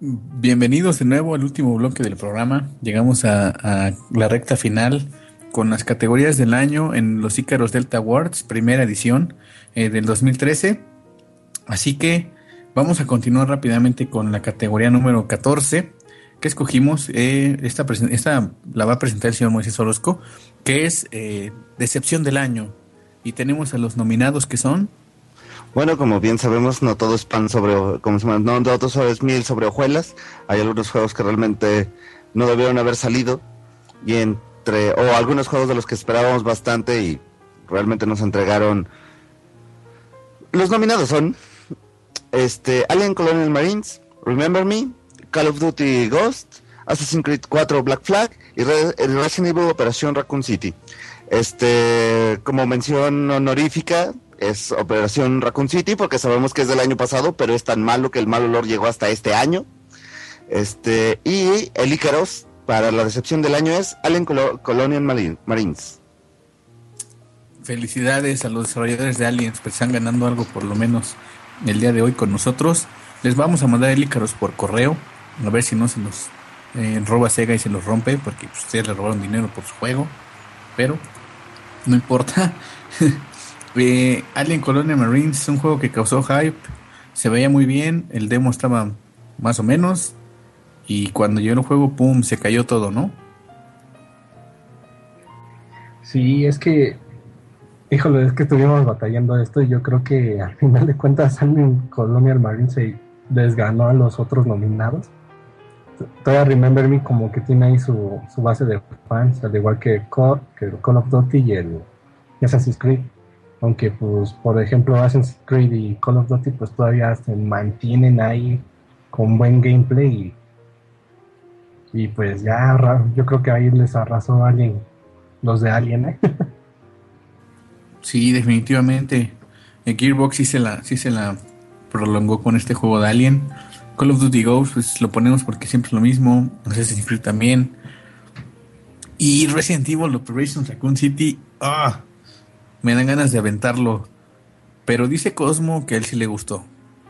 Bienvenidos de nuevo al último bloque del programa. Llegamos a, la recta final con las categorías del año en los Ícaros Delta Awards, primera edición eh, del 2013. Así que vamos a continuar rápidamente con la categoría número 14 que escogimos. Eh, esta, la va a presentar el señor Moisés Orozco, que es eh, Decepción del Año. Y tenemos a los nominados que son bueno, como bien sabemos, no todo es pan sobre, como se llama, no todo es miel sobre hojuelas. Hay algunos juegos que realmente no debieron haber salido y entre o algunos juegos de los que esperábamos bastante y realmente nos entregaron. Los nominados son este Alien Colonial Marines, Remember Me, Call of Duty Ghost, Assassin's Creed 4 Black Flag y Resident Evil Operación Raccoon City. Este, como mención honorífica, es Operación Raccoon City, porque sabemos que es del año pasado, pero es tan malo que el mal olor llegó hasta este año. Este, y el Icaros, para la decepción del año, es Alien Colonial Marines. Felicidades a los desarrolladores de Aliens, pues están ganando algo por lo menos el día de hoy con nosotros. Les vamos a mandar el Icaros por correo, a ver si no se los eh, roba Sega y se los rompe, porque ustedes le robaron dinero por su juego, pero no importa. eh, Alien Colonia Marines es un juego que causó hype, se veía muy bien, el demo estaba más o menos, y cuando yo el juego, pum, se cayó todo, ¿no? Sí, es que, híjole, es que estuvimos batallando esto y yo creo que al final de cuentas Alien Colonial Marines se desganó a los otros nominados. Todavía Remember Me como que tiene ahí su, su base de fans, al igual que Call, que Call of Duty y el Assassin's Creed. Aunque pues por ejemplo Assassin's Creed y Call of Duty pues todavía se mantienen ahí con buen gameplay y, pues ya yo creo que ahí les arrasó Alien, los de Alien, ¿eh? Sí, definitivamente. El Gearbox sí se la, sí la prolongó con este juego de Alien. Call of Duty Ghost, pues lo ponemos porque siempre es lo mismo. Assassin's Creed también. Y Resident Evil Operation Raccoon City, ah, me dan ganas de aventarlo. Pero dice Cosmo que a él sí le gustó.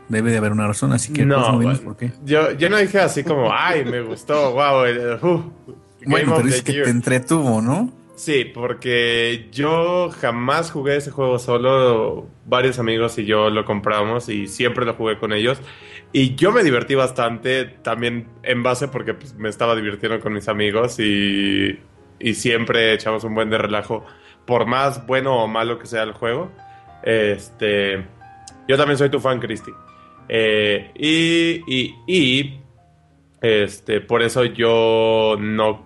Debe de haber una razón, así que No, Cosmo, por qué. Yo, yo no dije así como, ay, me gustó, wow. eh, uh, Bueno, pero es que Year". te entretuvo, ¿no? Sí, porque yo jamás jugué ese juego solo. Varios amigos y yo lo compramos y siempre lo jugué con ellos. Y yo me divertí bastante también en base porque pues, me estaba divirtiendo con mis amigos y, y siempre echamos un buen de relajo. Por más bueno o malo que sea el juego. Este, yo también soy tu fan, Cristi. Eh, y, y, y este, por eso yo no,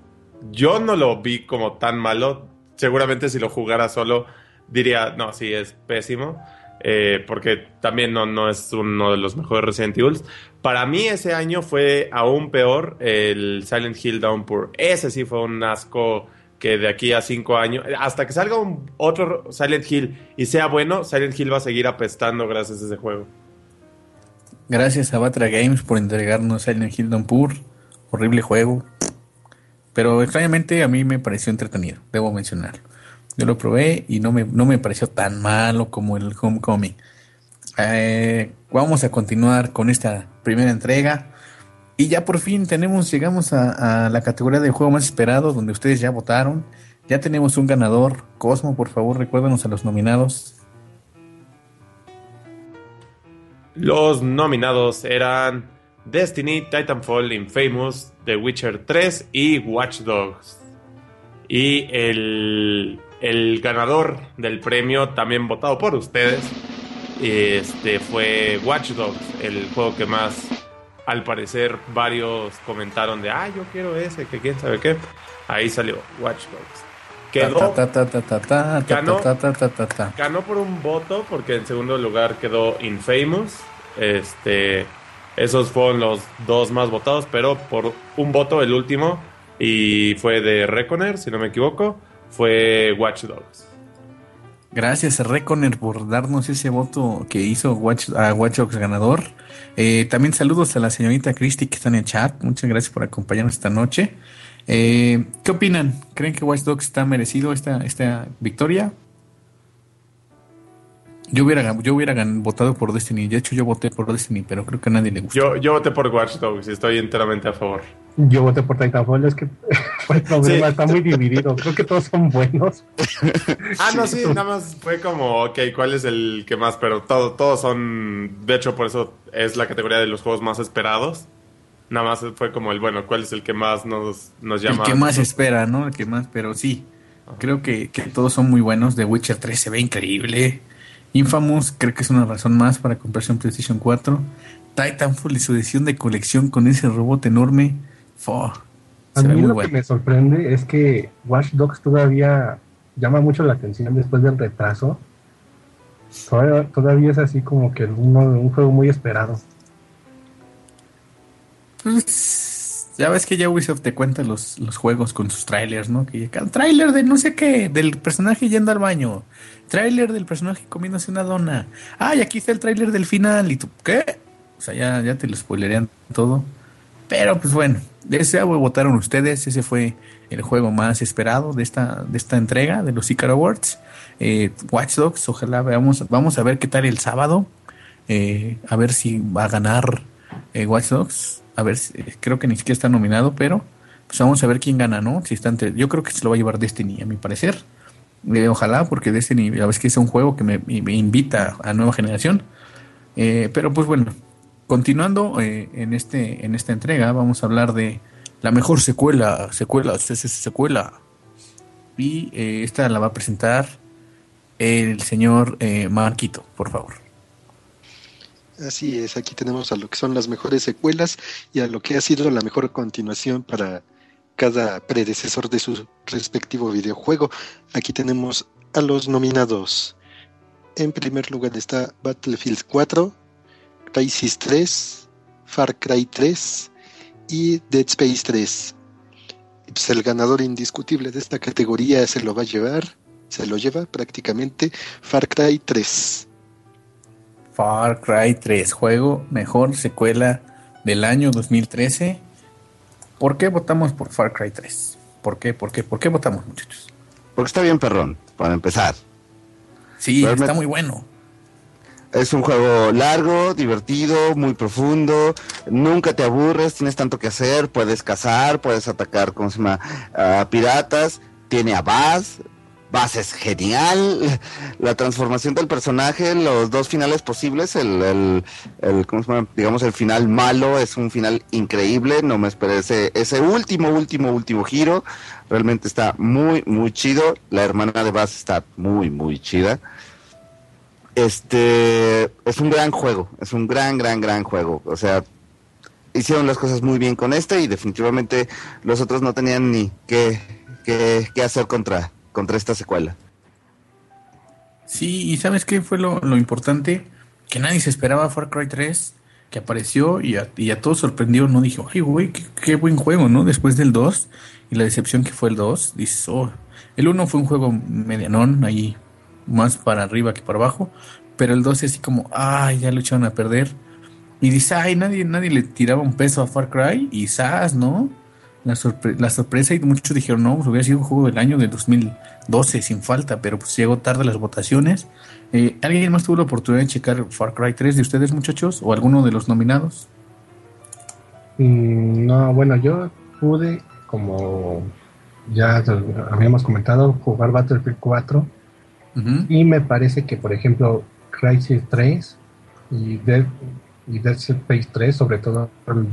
yo no lo vi como tan malo. Seguramente si lo jugara solo diría, no, sí, es pésimo. eh, porque también no, no es uno de los mejores Resident Evil. Para mí ese año fue aún peor el Silent Hill Downpour. Ese sí fue un asco que de aquí a cinco años, hasta que salga un otro Silent Hill y sea bueno, Silent Hill va a seguir apestando gracias a ese juego. Gracias a Batra Games por entregarnos Silent Hill Downpour. Horrible juego. Pero extrañamente a mí me pareció entretenido, debo mencionarlo. Yo lo probé y no me, no me pareció tan malo como el Homecoming. Eh, vamos a continuar con esta primera entrega. Y ya por fin tenemos, llegamos a, la categoría de juego más esperado, donde ustedes ya votaron. Ya tenemos un ganador. Cosmo, por favor, recuérdanos a los nominados. Los nominados eran Destiny, Titanfall, Infamous, The Witcher 3 y Watch Dogs. Y el, el ganador del premio, también votado por ustedes, este fue Watch Dogs, el juego que más, al parecer, varios comentaron de, ah, yo quiero ese, que quién sabe qué. Ahí salió Watch Dogs. Quedó Ganó. Ganó por un voto porque en segundo lugar quedó Infamous. Este, esos fueron los dos más votados, pero por un voto el último y fue de Reconer, si no me equivoco, fue Watch Dogs. Gracias Reconer por darnos ese voto que hizo a Watch Dogs ganador. Eh, también saludos a la señorita Christy que está en el chat. Muchas gracias por acompañarnos esta noche. Eh, ¿Qué opinan? ¿Creen que Watch Dogs está merecido esta, esta victoria? Yo hubiera, yo hubiera votado por Destiny. De hecho, yo voté por Destiny, pero creo que a nadie le gustó. Yo, yo voté por Watch Dogs y estoy enteramente a favor. Yo voté por Titanfall, es que el problema Sí. está muy dividido. Creo que todos son buenos. Ah, no, sí, nada más fue como, ok, ¿cuál es el que más? Pero todo, todos son, de hecho, por eso es la categoría de los juegos más esperados. Nada más fue como el, bueno, ¿cuál es el que más nos, nos El llama? que más espera, ¿no? El que más, pero sí. Creo que, que todos son muy buenos. The Witcher 3 se ve increíble. Infamous creo que es una razón más para comprarse un PlayStation 4. Titanfall y su edición de colección con ese robot enorme. Fo, A mí lo bueno. que me sorprende es que Watch Dogs todavía llama mucho la atención después del retraso. Todavía, todavía es así como que uno, un juego muy esperado. Pues, ya ves que ya Ubisoft te cuenta los, los juegos con sus trailers, ¿no? Que trailer de no sé qué, del personaje yendo al baño. Trailer del personaje comiéndose una dona. Ah, y aquí está el trailer del final. ¿Y tú qué? O sea, ya, ya te lo spoilerían todo. Pero pues bueno, ese votaron ustedes. Ese fue el juego más esperado de esta, de esta entrega de los Icar Awards. Eh, Watch Dogs, ojalá veamos, vamos a ver qué tal el sábado. Eh, a ver si va a ganar eh, Watch Dogs. A ver, creo que ni siquiera está nominado, pero pues vamos a ver quién gana, ¿no? Si está yo creo que se lo va a llevar Destiny, a mi parecer. Eh, ojalá, porque Destiny, la vez que es un juego que me, invita a nueva generación. Eh, pero pues bueno, continuando en, este, en esta entrega, vamos a hablar de la mejor secuela, secuela, secuela. Y esta la va a presentar el señor Marquito, por favor. Así es, aquí tenemos a lo que son las mejores secuelas y a lo que ha sido la mejor continuación para cada predecesor de su respectivo videojuego. Aquí tenemos a los nominados. En primer lugar está Battlefield 4, Crisis 3, Far Cry 3 y Dead Space 3. Pues el ganador indiscutible de esta categoría se lo va a llevar, se lo lleva prácticamente Far Cry 3. Far Cry 3, juego mejor secuela del año 2013. ¿Por qué votamos por Far Cry 3? ¿Por qué? ¿Por qué? ¿Por qué votamos, muchachos? Porque está bien perrón, para empezar. Sí, está muy bueno. Es un juego largo, divertido, muy profundo. Nunca te aburres, tienes tanto que hacer. Puedes cazar, puedes atacar, ¿cómo se llama? piratas. Tiene a Bass, base es genial. La transformación del personaje, los dos finales posibles, el, digamos, el final malo es un final increíble. No me esperé ese, ese último, último, último giro. Realmente está muy, muy chido. La hermana de Bass está muy, muy chida. Este es un gran juego, es un gran, gran, gran juego. O sea, hicieron las cosas muy bien con este y definitivamente los otros no tenían ni qué, qué, qué hacer contra, contra esta secuela. Sí, y ¿sabes qué fue lo, importante? Que nadie se esperaba Far Cry 3, que apareció y a, y todos sorprendió, ¿no? Dijo, ay, güey, qué, buen juego, ¿no? Después del 2 y la decepción que fue el 2, dices, oh, el 1 fue un juego medianón, ahí más para arriba que para abajo, pero el 2 es así como, ay, ya lo echaron a perder. Y dices, ay, nadie, nadie le tiraba un peso a Far Cry y ¡zas! ¿no? La, la sorpresa y muchos dijeron, no, pues hubiera sido un juego del año de 2012 sin falta, pero pues llegó tarde las votaciones. Eh, ¿Alguien más tuvo la oportunidad de checar Far Cry 3 de ustedes, muchachos? ¿O alguno de los nominados? Mm, no, bueno, yo pude, como ya habíamos comentado, jugar Battlefield 4. Y me parece que, por ejemplo, Crisis 3 y Dead, y Dead Space 3, sobre todo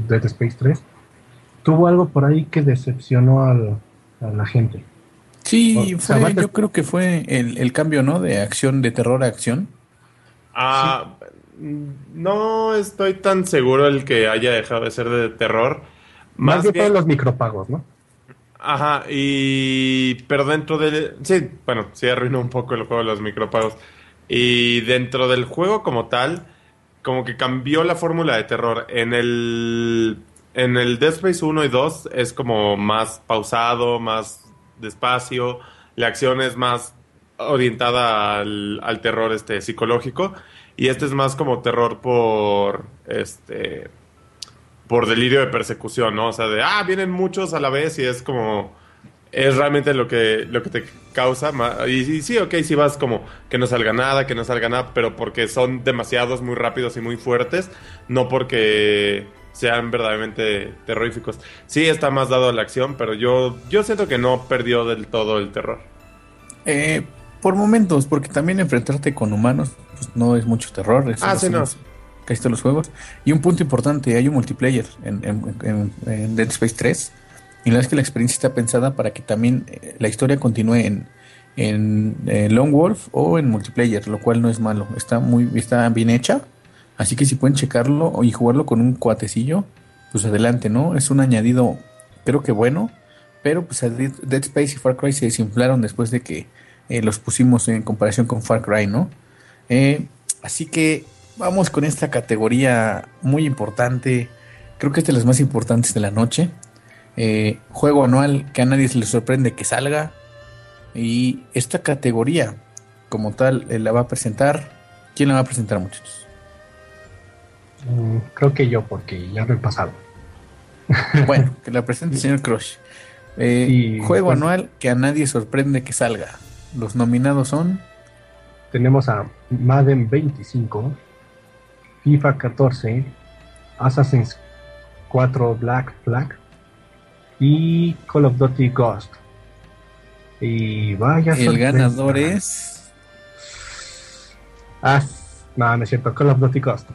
Dead Space 3, tuvo algo por ahí que decepcionó a la gente. Sí, yo creo que fue el, cambio, ¿no? De acción, de terror a acción. Ah, no estoy tan seguro el que haya dejado de ser de terror. Más, que bien los micropagos, ¿no? Ajá, y pero dentro del sí, bueno, sí arruinó un poco el juego de los micropagos. Y dentro del juego como tal, como que cambió la fórmula de terror. En el en el Death Space 1 y 2 es como más pausado, más despacio, la acción es más orientada al, terror este psicológico y este es más como terror por este por delirio de persecución, ¿no? O sea, de ah, vienen muchos a la vez y es como es realmente lo que lo que te causa y, sí, ok, si vas como que no salga nada, que no salga nada, pero porque son demasiados muy rápidos y muy fuertes, no porque sean verdaderamente terroríficos. Sí está más dado a la acción, pero yo, yo siento que no perdió del todo el terror. Eh, por momentos, porque también enfrentarte con humanos pues, no es mucho terror. ah, sí, no. Casi todos los juegos. Y un punto importante, hay un multiplayer en, Dead Space 3. Y la verdad es que la experiencia está pensada para que también eh, la historia continúe en, en eh, Lone Wolf o en multiplayer, lo cual no es malo. Está muy está bien hecha Así que si pueden checarlo y jugarlo con un cuatecillo, pues adelante, ¿no? Es un añadido, creo que bueno, pero pues Dead Space y Far Cry se desinflaron después de que eh, los pusimos en comparación con Far Cry, ¿no? Eh, así que vamos con esta categoría muy importante, creo que es de las más importantes de la noche. Eh, juego anual que a nadie se le sorprende que salga. Y esta categoría, como tal, la va a presentar. ¿Quién la va a presentar, muchachos? Mm, creo que yo, porque ya lo he pasado. Bueno, que la presente el señor Crush. Eh, juego pues, anual que a nadie sorprende que salga. Los nominados son. Tenemos a Madden 25, FIFA 14, Assassin's 4 Black Flag y Call of Duty Ghost. Y vaya El sorpresa. ganador es. Ah, no, no es cierto, Call of Duty Ghost.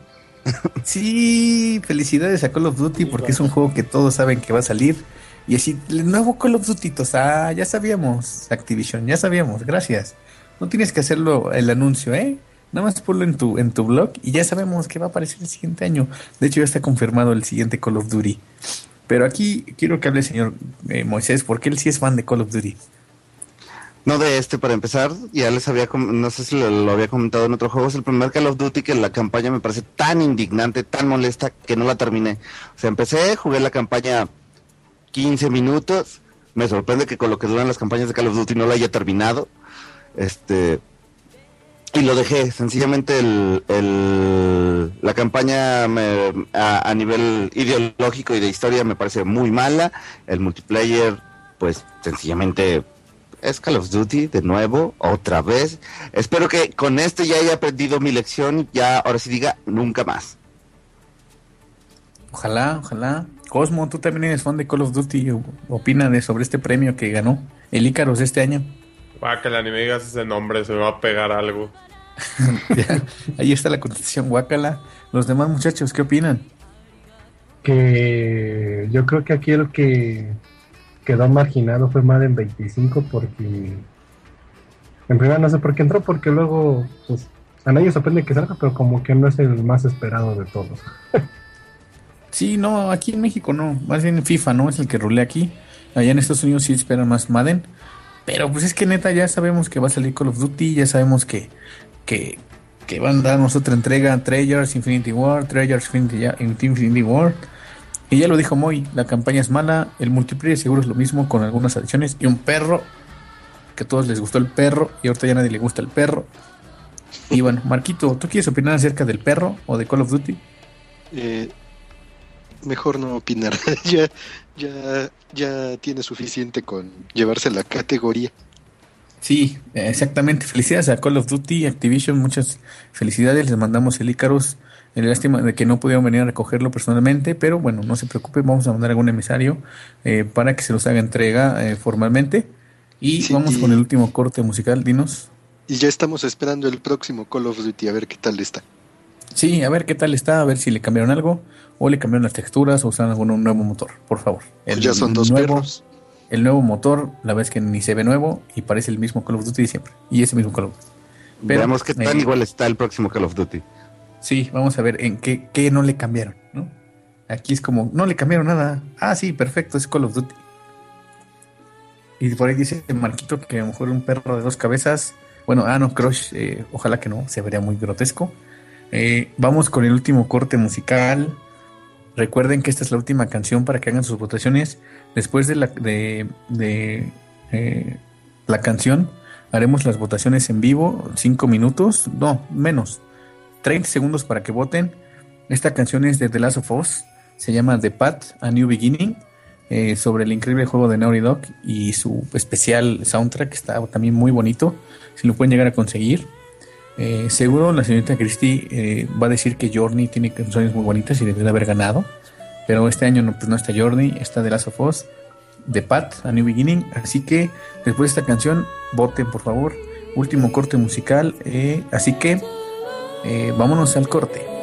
Sí, felicidades a Call of Duty porque es un juego que todos saben que va a salir. Y así, el nuevo Call of Duty, ah, ya sabíamos, Activision, ya sabíamos, gracias. No tienes que hacerlo el anuncio, ¿eh? Nada más ponlo en tu, en tu blog y ya sabemos que va a aparecer el siguiente año. De hecho, ya está confirmado el siguiente Call of Duty. Pero aquí quiero que hable el señor eh, Moisés, porque él sí es fan de Call of Duty. No de este para empezar, ya les había, no sé si lo, había comentado en otro juego, es el primer Call of Duty que la campaña me parece tan indignante, tan molesta que no la terminé. O sea, empecé, jugué la campaña 15 minutos, me sorprende que con lo que duran las campañas de Call of Duty no la haya terminado. Este y lo dejé, sencillamente el, la campaña me- a nivel ideológico y de historia me parece muy mala, el multiplayer pues sencillamente es Call of Duty de nuevo, otra vez. Espero que con este ya haya aprendido mi lección ya ahora sí diga nunca más. Ojalá, ojalá. Cosmo, tú también eres fan de Call of Duty. Opina de sobre este premio que ganó el Ícaros de este año. Guácala, ni me digas ese nombre, se me va a pegar algo. Ya, Ahí está la contestación, Guácala. Los demás muchachos, ¿qué opinan? Que yo creo que aquí el que quedó marginado fue Madden 25 porque en primera no sé por qué entró, porque luego pues, a nadie sorprende que salga, pero como que no es el más esperado de todos. Sí, no, aquí en México no. Más bien FIFA, ¿no? Es el que rulea aquí. Allá en Estados Unidos sí esperan más Madden. Pero pues es que neta ya sabemos que va a salir Call of Duty, ya sabemos que, que, que van a darnos otra entrega, Treasures, Infinity War, Treasures, Infinity, Infinity War. Y ya lo dijo Moy, la campaña es mala, el multiplayer seguro es lo mismo con algunas adiciones y un perro, que a todos les gustó el perro y ahorita ya a nadie le gusta el perro. Y bueno, Marquito, ¿tú quieres opinar acerca del perro o de Call of Duty? Eh, mejor no opinar. ya, ya, ya tiene suficiente con llevarse la categoría. Sí, exactamente. Felicidades a Call of Duty, Activision, muchas felicidades. Les mandamos el Icarus. Eh, Lástima de que no pudieron venir a recogerlo personalmente, pero bueno, no se preocupen, vamos a mandar algún emisario eh, para que se los haga entrega eh, formalmente. Y Sí, vamos y- con el último corte musical, dinos. Y ya estamos esperando el próximo Call of Duty, a ver qué tal está. Sí, a ver qué tal está, a ver si le cambiaron algo, o le cambiaron las texturas, o usaron algún nuevo motor, por favor. Pues ya son dos nuevo, perros. El nuevo motor, la vez que ni se ve nuevo y parece el mismo Call of Duty de siempre. Y ese mismo Call of Duty. Pero, Veamos qué tan eh, igual está el próximo Call of Duty. Sí, vamos a ver en qué, qué no le cambiaron, ¿no? Aquí es como, no le cambiaron nada. Ah, sí, perfecto, es Call of Duty. Y por ahí dice Marquito que a lo mejor un perro de dos cabezas. Bueno, ah, no, Crush, eh, ojalá que no, se vería muy grotesco. Eh, vamos con el último corte musical. Recuerden que esta es la última canción para que hagan sus votaciones. Después de la, de, eh, la canción, haremos las votaciones en vivo, cinco minutos, no, menos, 30 segundos para que voten. Esta canción es de The Last of Us, se llama The Path, A New Beginning, eh, sobre el increíble juego de Naughty Dog y su especial soundtrack, está también muy bonito, si lo pueden llegar a conseguir. Eh, seguro la señorita Christie eh, va a decir que Journey tiene canciones muy bonitas y debe de haber ganado, pero este año no, pues no está Journey, está The Last of Us, The Path, A New Beginning, así que después de esta canción, voten por favor. Último corte musical, así que eh, vámonos al corte.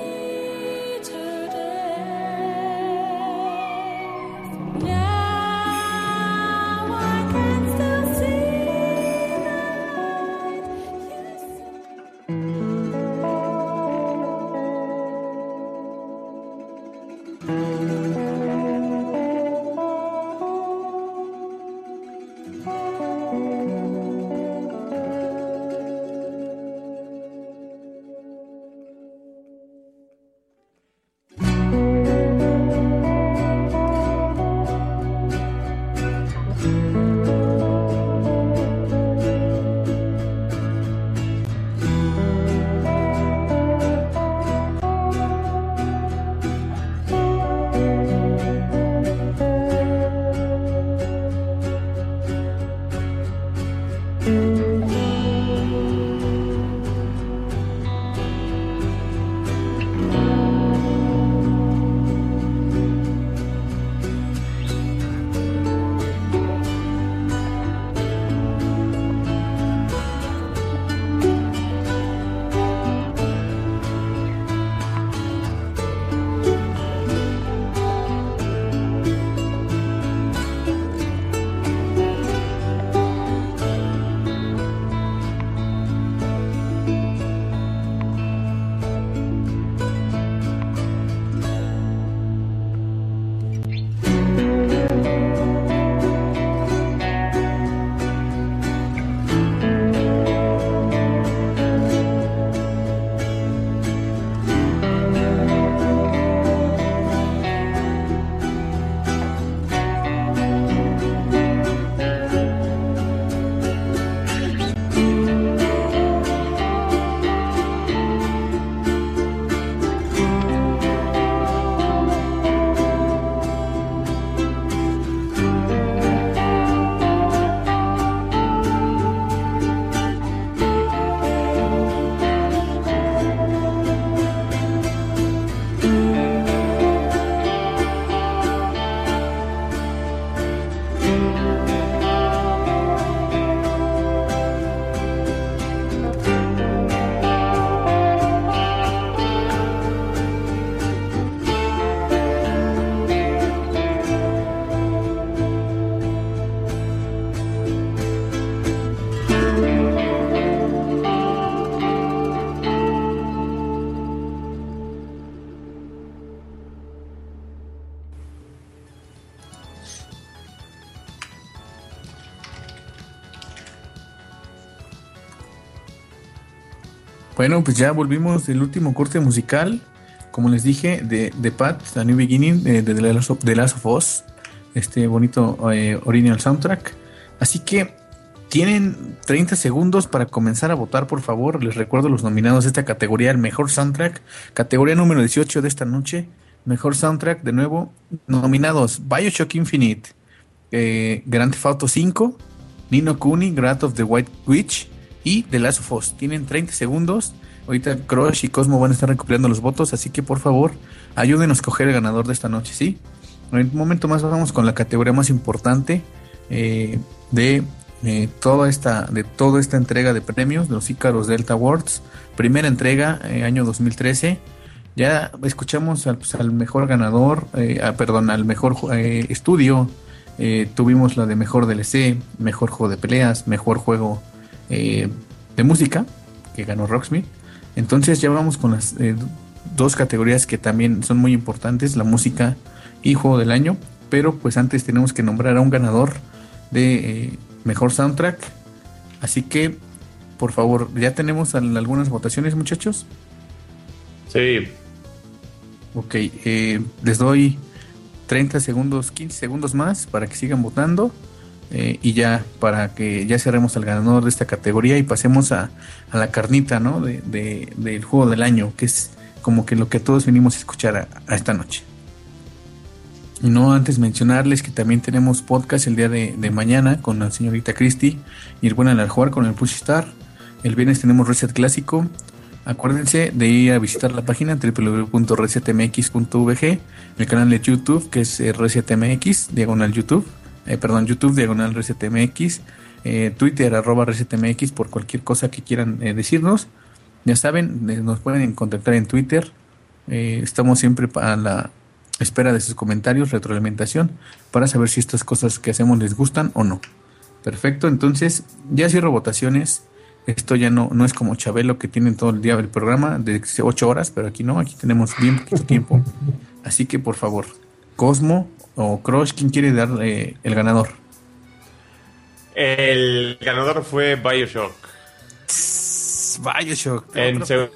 Bueno, pues ya volvimos del último corte musical. Como les dije, de, de Pat, A New Beginning, de, de, The Last of, The Last of Us. Este bonito eh, original soundtrack. Así que tienen 30 segundos para comenzar a votar, por favor. Les recuerdo los nominados de esta categoría, el mejor soundtrack, categoría número 18 de esta noche. Mejor soundtrack, de nuevo, nominados Bioshock Infinite, eh, Grand Theft Auto 5, Nino Kuni, Wrath of the White Witch y The Last of. Tienen 30 segundos. Ahorita Crush y Cosmo van a estar recuperando los votos, así que por favor, ayúdenos a escoger el ganador de esta noche, ¿sí? En un momento más vamos con la categoría más importante eh, de eh, toda esta de toda esta entrega de premios de los Icaros Delta Awards primera entrega eh, año 2013 ya escuchamos al, pues, mejor ganador eh, ah, perdón al mejor estudio tuvimos la de mejor DLC mejor juego de peleas mejor juego eh, de música que ganó Rocksmith entonces ya vamos con las eh, dos categorías que también son muy importantes la música y juego del año pero pues antes tenemos que nombrar a un ganador de eh, mejor soundtrack. Así que, por favor, ¿ya tenemos al- algunas votaciones, muchachos? Sí. Ok, eh, les doy 30 segundos, 15 segundos más para que sigan votando. Eh, y ya para que ya cerremos al ganador de esta categoría y pasemos a, a la carnita, ¿no? De, de- del juego del año, que es como que lo que todos venimos a escuchar a- esta noche. Y no antes mencionarles que también tenemos podcast el día de, mañana con la señorita Christy y el buen al jugar con el Push Star. El viernes tenemos Reset Clásico. Acuérdense de ir a visitar la página www.resetmx.vg, el canal de YouTube que es eh, ResetMX, diagonal YouTube, eh, perdón, YouTube diagonal ResetMX, eh, Twitter arroba ResetMX por cualquier cosa que quieran eh, decirnos. Ya saben, eh, nos pueden contactar en Twitter. Estamos siempre a la espera de sus comentarios, retroalimentación, para saber si estas cosas que hacemos les gustan o no. Perfecto, entonces ya cierro votaciones. Esto ya no, no es como Chabelo que tienen todo el día el programa de 8 horas, pero aquí no, aquí tenemos bien poquito tiempo. Así que por favor, Cosmo o Crush, ¿quién quiere dar eh, el ganador? El ganador fue Bioshock. Bioshock. En, Otro- seg-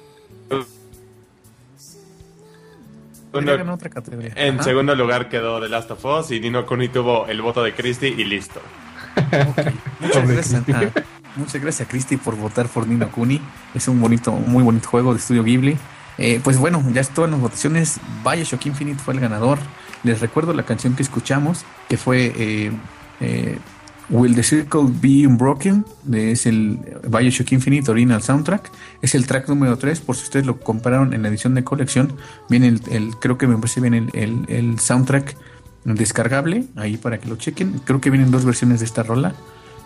Podría ganar otra categoría. en Ajá. segundo lugar quedó The Last of Us y Nino Kuni tuvo el voto de Christie y listo. Muchas gracias, a, muchas gracias a Cristi por votar por Nino Kuni. Es un bonito, muy bonito juego de estudio Ghibli. Eh, pues bueno, ya todas las votaciones. Bioshock Infinite fue el ganador. Les recuerdo la canción que escuchamos, que fue eh, eh, Will the Circle Be Unbroken. Es el Bioshock Infinite Original Soundtrack. Es el track número 3. Por si ustedes lo compraron en la edición de colección, viene el, creo que me parece bien el, el- el soundtrack descargable. Ahí para que lo chequen. Creo que vienen dos versiones de esta rola.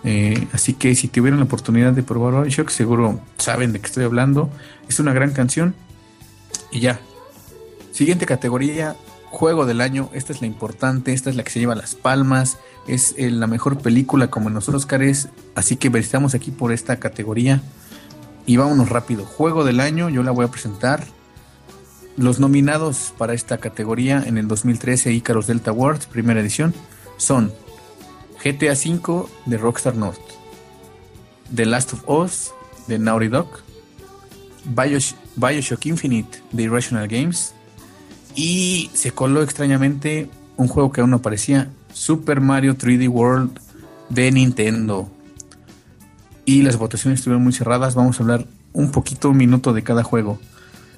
Eh, así que si tuvieron la oportunidad de probar Bioshock, seguro saben de qué estoy hablando. Es una gran canción. Y ya. Siguiente categoría, juego del año. Esta es la importante, esta es la que se lleva las palmas. Es eh, la mejor película como en los Oscars. Así que estamos aquí por esta categoría. Y vámonos rápido. Juego del año, yo la voy a presentar. Los nominados para esta categoría en el 2013 Icaros Delta Awards, primera edición, son GTA V de Rockstar North, The Last of Us de Naughty Dog, Bios- Bioshock Infinite de Irrational Games y se coló extrañamente un juego que aún no aparecía, Super Mario 3D World de Nintendo. Y las votaciones estuvieron muy cerradas, vamos a hablar un poquito, un minuto de cada juego.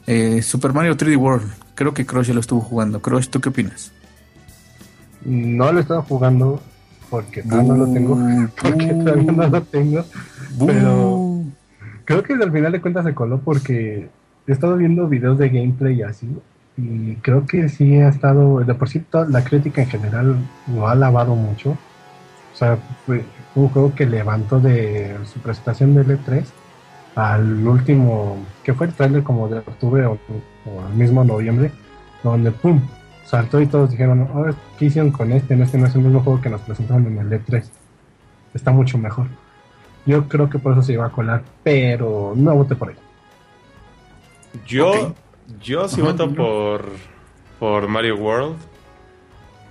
Eh, Super Mario 3D World, creo que Crush ya lo estuvo jugando. Crush, ¿tú qué opinas? No lo he estado jugando porque todavía no lo tengo. Porque todavía no lo tengo. Pero creo que al final de cuentas se coló porque he estado viendo videos de gameplay y así. Y creo que sí ha estado, de por sí toda la crítica en general lo ha alabado mucho. O sea, fue un juego que levantó de su presentación de E3 al último, que fue el trailer como de octubre o, o el mismo noviembre, donde pum, saltó y todos dijeron, "Oh, ¿qué hicieron con este? No, este no es el mismo juego que nos presentaron en el E3. Está mucho mejor. Yo creo que por eso se iba a colar, pero no voté por él. Yo. Yo sí Ajá, voto por, por Mario World.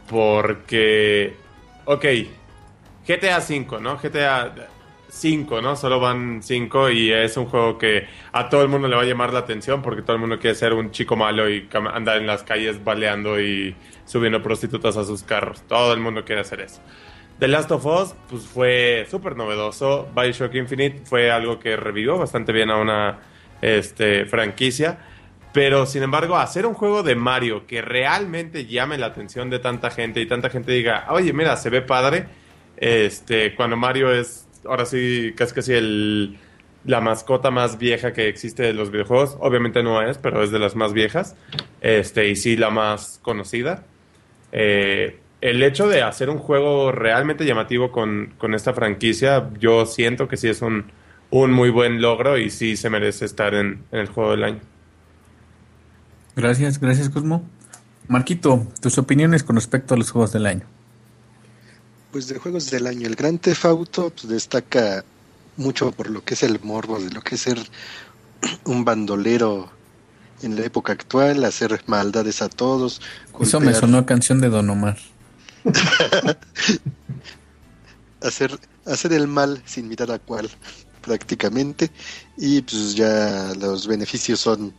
Porque. Ok. GTA V, ¿no? GTA. cinco, ¿no? Solo van cinco y es un juego que a todo el mundo le va a llamar la atención porque todo el mundo quiere ser un chico malo y andar en las calles baleando y subiendo prostitutas a sus carros. Todo el mundo quiere hacer eso. The Last of Us pues fue súper novedoso. Bioshock Infinite fue algo que revivió bastante bien a una este, franquicia. Pero sin embargo, hacer un juego de Mario que realmente llame la atención de tanta gente y tanta gente diga, oye, mira, se ve padre. Este, cuando Mario es ahora sí casi casi el, la mascota más vieja que existe de los videojuegos. Obviamente no es, pero es de las más viejas. Este, y sí la más conocida. Eh, el hecho de hacer un juego realmente llamativo con, esta franquicia, yo siento que sí es un, un, muy buen logro y sí se merece estar en, en el juego del año. Gracias, gracias Cosmo. Marquito, tus opiniones con respecto a los juegos del año. Pues de juegos del año, el Gran Theft Auto pues, destaca mucho por lo que es el morbo, de lo que es ser un bandolero en la época actual, hacer maldades a todos. Eso me sonó a canción de Don Omar. hacer, hacer el mal sin mirar a cuál, prácticamente. Y pues ya los beneficios son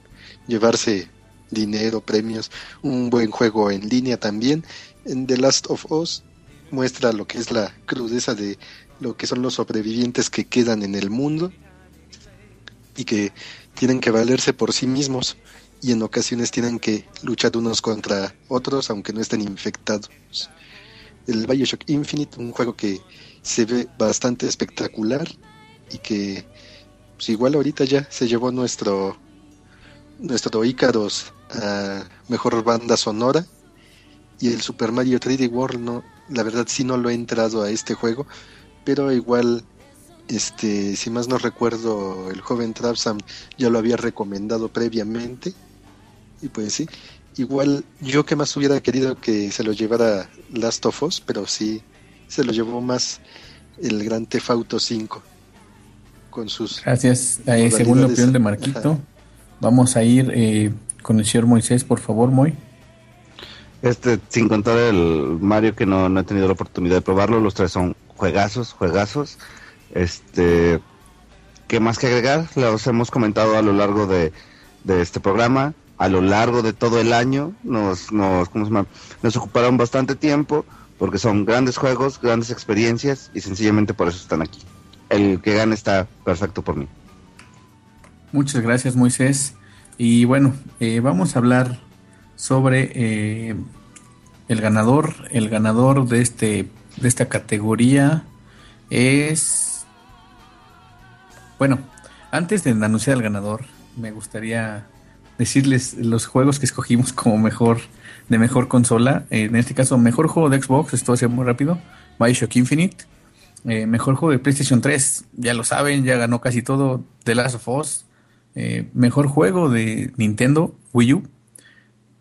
llevarse dinero, premios, un buen juego en línea también. En The Last of Us muestra lo que es la crudeza de lo que son los sobrevivientes que quedan en el mundo y que tienen que valerse por sí mismos y en ocasiones tienen que luchar unos contra otros aunque no estén infectados. El Bioshock Infinite, un juego que se ve bastante espectacular y que pues igual ahorita ya se llevó nuestro nuestro Icaros a mejor banda sonora y el Super Mario 3D World no la verdad sí no lo he entrado a este juego pero igual este si más no recuerdo el joven Trapsam ya lo había recomendado previamente y pues sí igual yo que más hubiera querido que se lo llevara Last of Us pero sí se lo llevó más el Gran Theft Auto 5 con sus gracias. Eh, según la opinión de Marquito Vamos a ir eh, con el señor Moisés, por favor, Moy. Este, sin contar el Mario que no, no he tenido la oportunidad de probarlo, los tres son juegazos, juegazos. Este, ¿qué más que agregar? Los hemos comentado a lo largo de, este programa, a lo largo de todo el año. Nos, nos, ¿cómo se llama? nos ocuparon bastante tiempo porque son grandes juegos, grandes experiencias y sencillamente por eso están aquí. El que gane está perfecto por mí. Muchas gracias, Moisés. Y bueno, eh, vamos a hablar sobre eh, el ganador. El ganador de, este, de esta categoría es... Bueno, antes de anunciar al ganador, me gustaría decirles los juegos que escogimos como mejor de mejor consola. En este caso, mejor juego de Xbox, esto va muy rápido. Bioshock Infinite. Eh, mejor juego de PlayStation 3, ya lo saben, ya ganó casi todo. The Last of Us. Eh, mejor juego de Nintendo Wii U,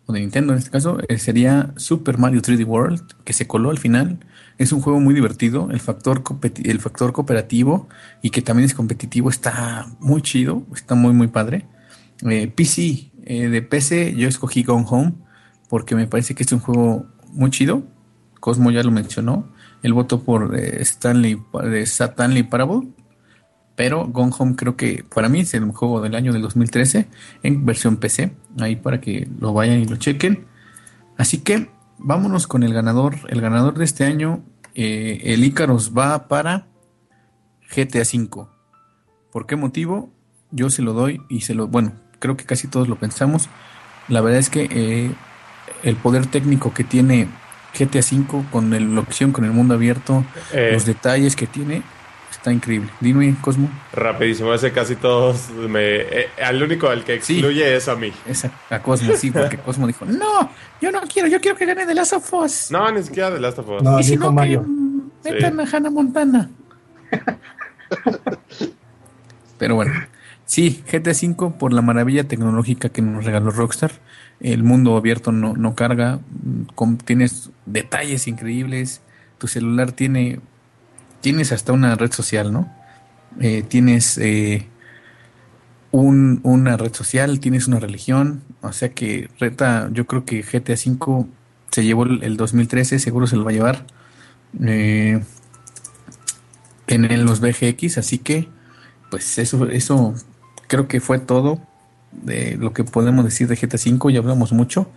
o de Nintendo en este caso, eh, sería Super Mario 3D World, que se coló al final. Es un juego muy divertido, el factor, el factor cooperativo y que también es competitivo está muy chido, está muy muy padre. Eh, PC, de PC yo escogí Gone Home porque me parece que es un juego muy chido. Cosmo ya lo mencionó. El voto por Stanley, de Stanley Parable pero Gone Home creo que para mí es el juego del año del 2013 en versión PC. Ahí para que lo vayan y lo chequen. Así que vámonos con el ganador. El ganador de este año, eh, el Icaros va para GTA V. ¿Por qué motivo? Yo se lo doy y se lo... Bueno, creo que casi todos lo pensamos. La verdad es que eh, el poder técnico que tiene GTA V con la opción, con el mundo abierto, eh. los detalles que tiene, Está increíble. Dime, Cosmo. Rapidísimo, ese casi todos me... Eh, al único al que excluye es a mí. Es a, Cosmo, sí, porque Cosmo dijo, no, yo no quiero, yo quiero que gane The Last of Us. No, ni siquiera The Last of Us. No, y si no, Mario. que metan a Hannah Montana. Pero bueno, sí, GTA V por la maravilla tecnológica que nos regaló Rockstar. El mundo abierto no, no carga, tienes detalles increíbles, tu celular tiene tienes hasta una red social, ¿no? Eh, tienes eh, una red social, tienes una religión, o sea que reta, yo creo que GTA V se llevó el, 2013, seguro se lo va a llevar. Eh, en, los BGX, así que pues eso, eso creo que fue todo de lo que podemos decir de GTA V, ya hablamos mucho,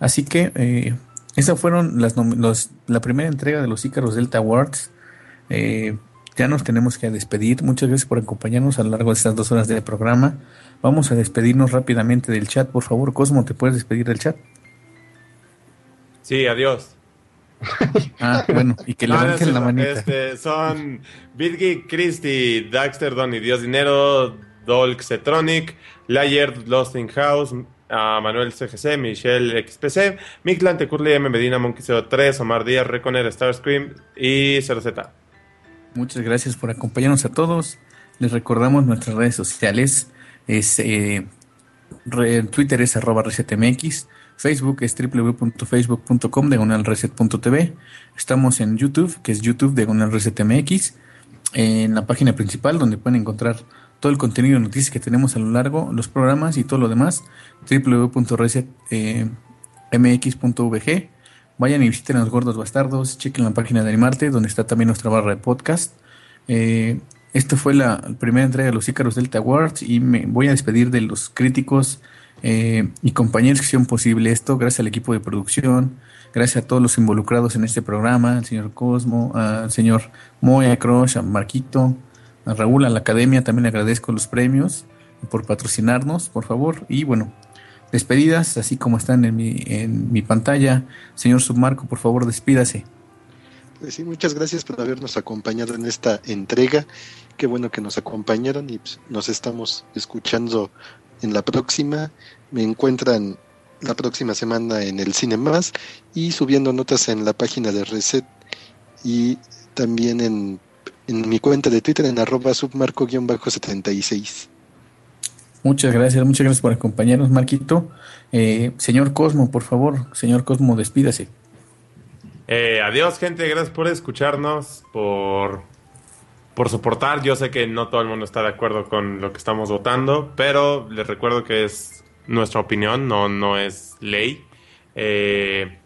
así que esas fueron las los, la primera entrega de los Icaros Delta Awards. Eh, ya nos tenemos que despedir. Muchas gracias por acompañarnos a lo largo de estas dos horas del programa. Vamos a despedirnos rápidamente del chat. Por favor, Cosmo, ¿te puedes despedir del chat? Sí, adiós. ah, bueno, y que levanten la manita. Este, son Virgi, Christy, Daxter, Donny, Dios Dinero, Dolk, Cetronic, Layer, Lost in House, Manuel CGC, Michelle XPC, Mictlante, Curly, M. Medina, Monkey 03, Omar Díaz, Reconer, Starscream y 0Z. Muchas gracias por acompañarnos a todos. Les recordamos nuestras redes sociales. Es, eh, Twitter es arroba resetmx. Facebook es www.facebook.com diagonal reset.tv. Estamos en YouTube, que es YouTube diagonal resetmx. En la página principal, donde pueden encontrar todo el contenido de noticias que tenemos a lo largo, los programas y todo lo demás. www.resetmx.vg. Vayan y visiten a los gordos bastardos, chequen la página de Animarte, donde está también nuestra barra de podcast. Eh, esta fue la primera entrega de los Ícaros Delta Awards y me voy a despedir de los críticos eh, y compañeros que hicieron posible esto, gracias al equipo de producción, gracias a todos los involucrados en este programa, al señor Cosmo, al señor Moya Crush, a Marquito, a Raúl, a la academia, también agradezco los premios por patrocinarnos, por favor, y bueno, despedidas, así como están en mi, en mi pantalla. Señor Submarco, por favor, despídase. Pues sí, muchas gracias por habernos acompañado en esta entrega. Qué bueno que nos acompañaron y pues, nos estamos escuchando en la próxima. Me encuentran la próxima semana en el Cine Más y subiendo notas en la página de Reset y también en, en mi cuenta de Twitter en arroba submarco-76. Muchas gracias, muchas gracias por acompañarnos, Marquito. Eh, señor Cosmo, por favor, señor Cosmo, despídase. Eh, adiós, gente, gracias por escucharnos, por, por soportar. Yo sé que no todo el mundo está de acuerdo con lo que estamos votando, pero les recuerdo que es nuestra opinión, no, no es ley. Eh,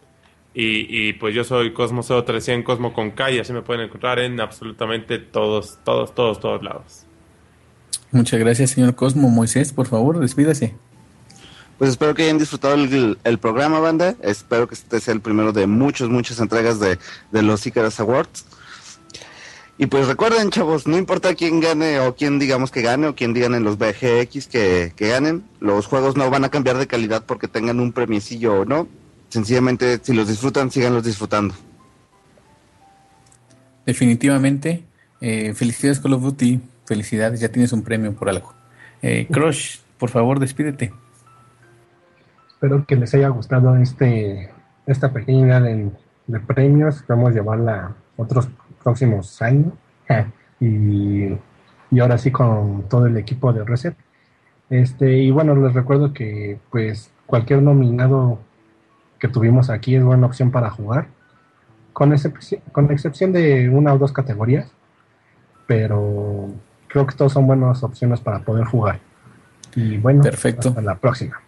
y, y, pues yo soy Cosmo 0300, Cosmo con K, y así me pueden encontrar en absolutamente todos, todos, todos, todos lados. Muchas gracias, señor Cosmo. Moisés, por favor, despídase. Pues espero que hayan disfrutado el, programa, banda. Espero que este sea el primero de muchas, muchas entregas de, los Icarus Awards. Y pues recuerden, chavos, no importa quién gane o quién digamos que gane o quién digan en los BGX que, que ganen, los juegos no van a cambiar de calidad porque tengan un premiecillo o no. Sencillamente, si los disfrutan, síganlos disfrutando. Definitivamente. Eh, felicidades Call of Duty. Felicidades, ya tienes un premio por algo. Eh, Crush, por favor, despídete. Espero que les haya gustado este esta pequeña de, de premios. Vamos a llevarla otros próximos años. y, y ahora sí con todo el equipo de Reset. Este, y bueno, les recuerdo que pues cualquier nominado que tuvimos aquí es buena opción para jugar, con, con excepción de una o dos categorías, pero creo que todos son buenas opciones para poder jugar. Y bueno, Perfecto. hasta la próxima.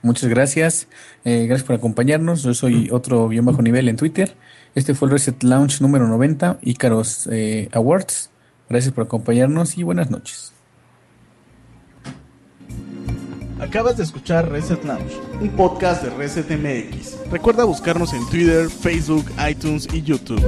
Muchas gracias. Eh, gracias por acompañarnos. Yo soy otro guion bajo nivel en Twitter. Este fue el Reset Launch número 90, Icaros eh, Awards. Gracias por acompañarnos y buenas noches. Acabas de escuchar Reset Launch, un podcast de Reset MX. Recuerda buscarnos en Twitter, Facebook, iTunes y YouTube.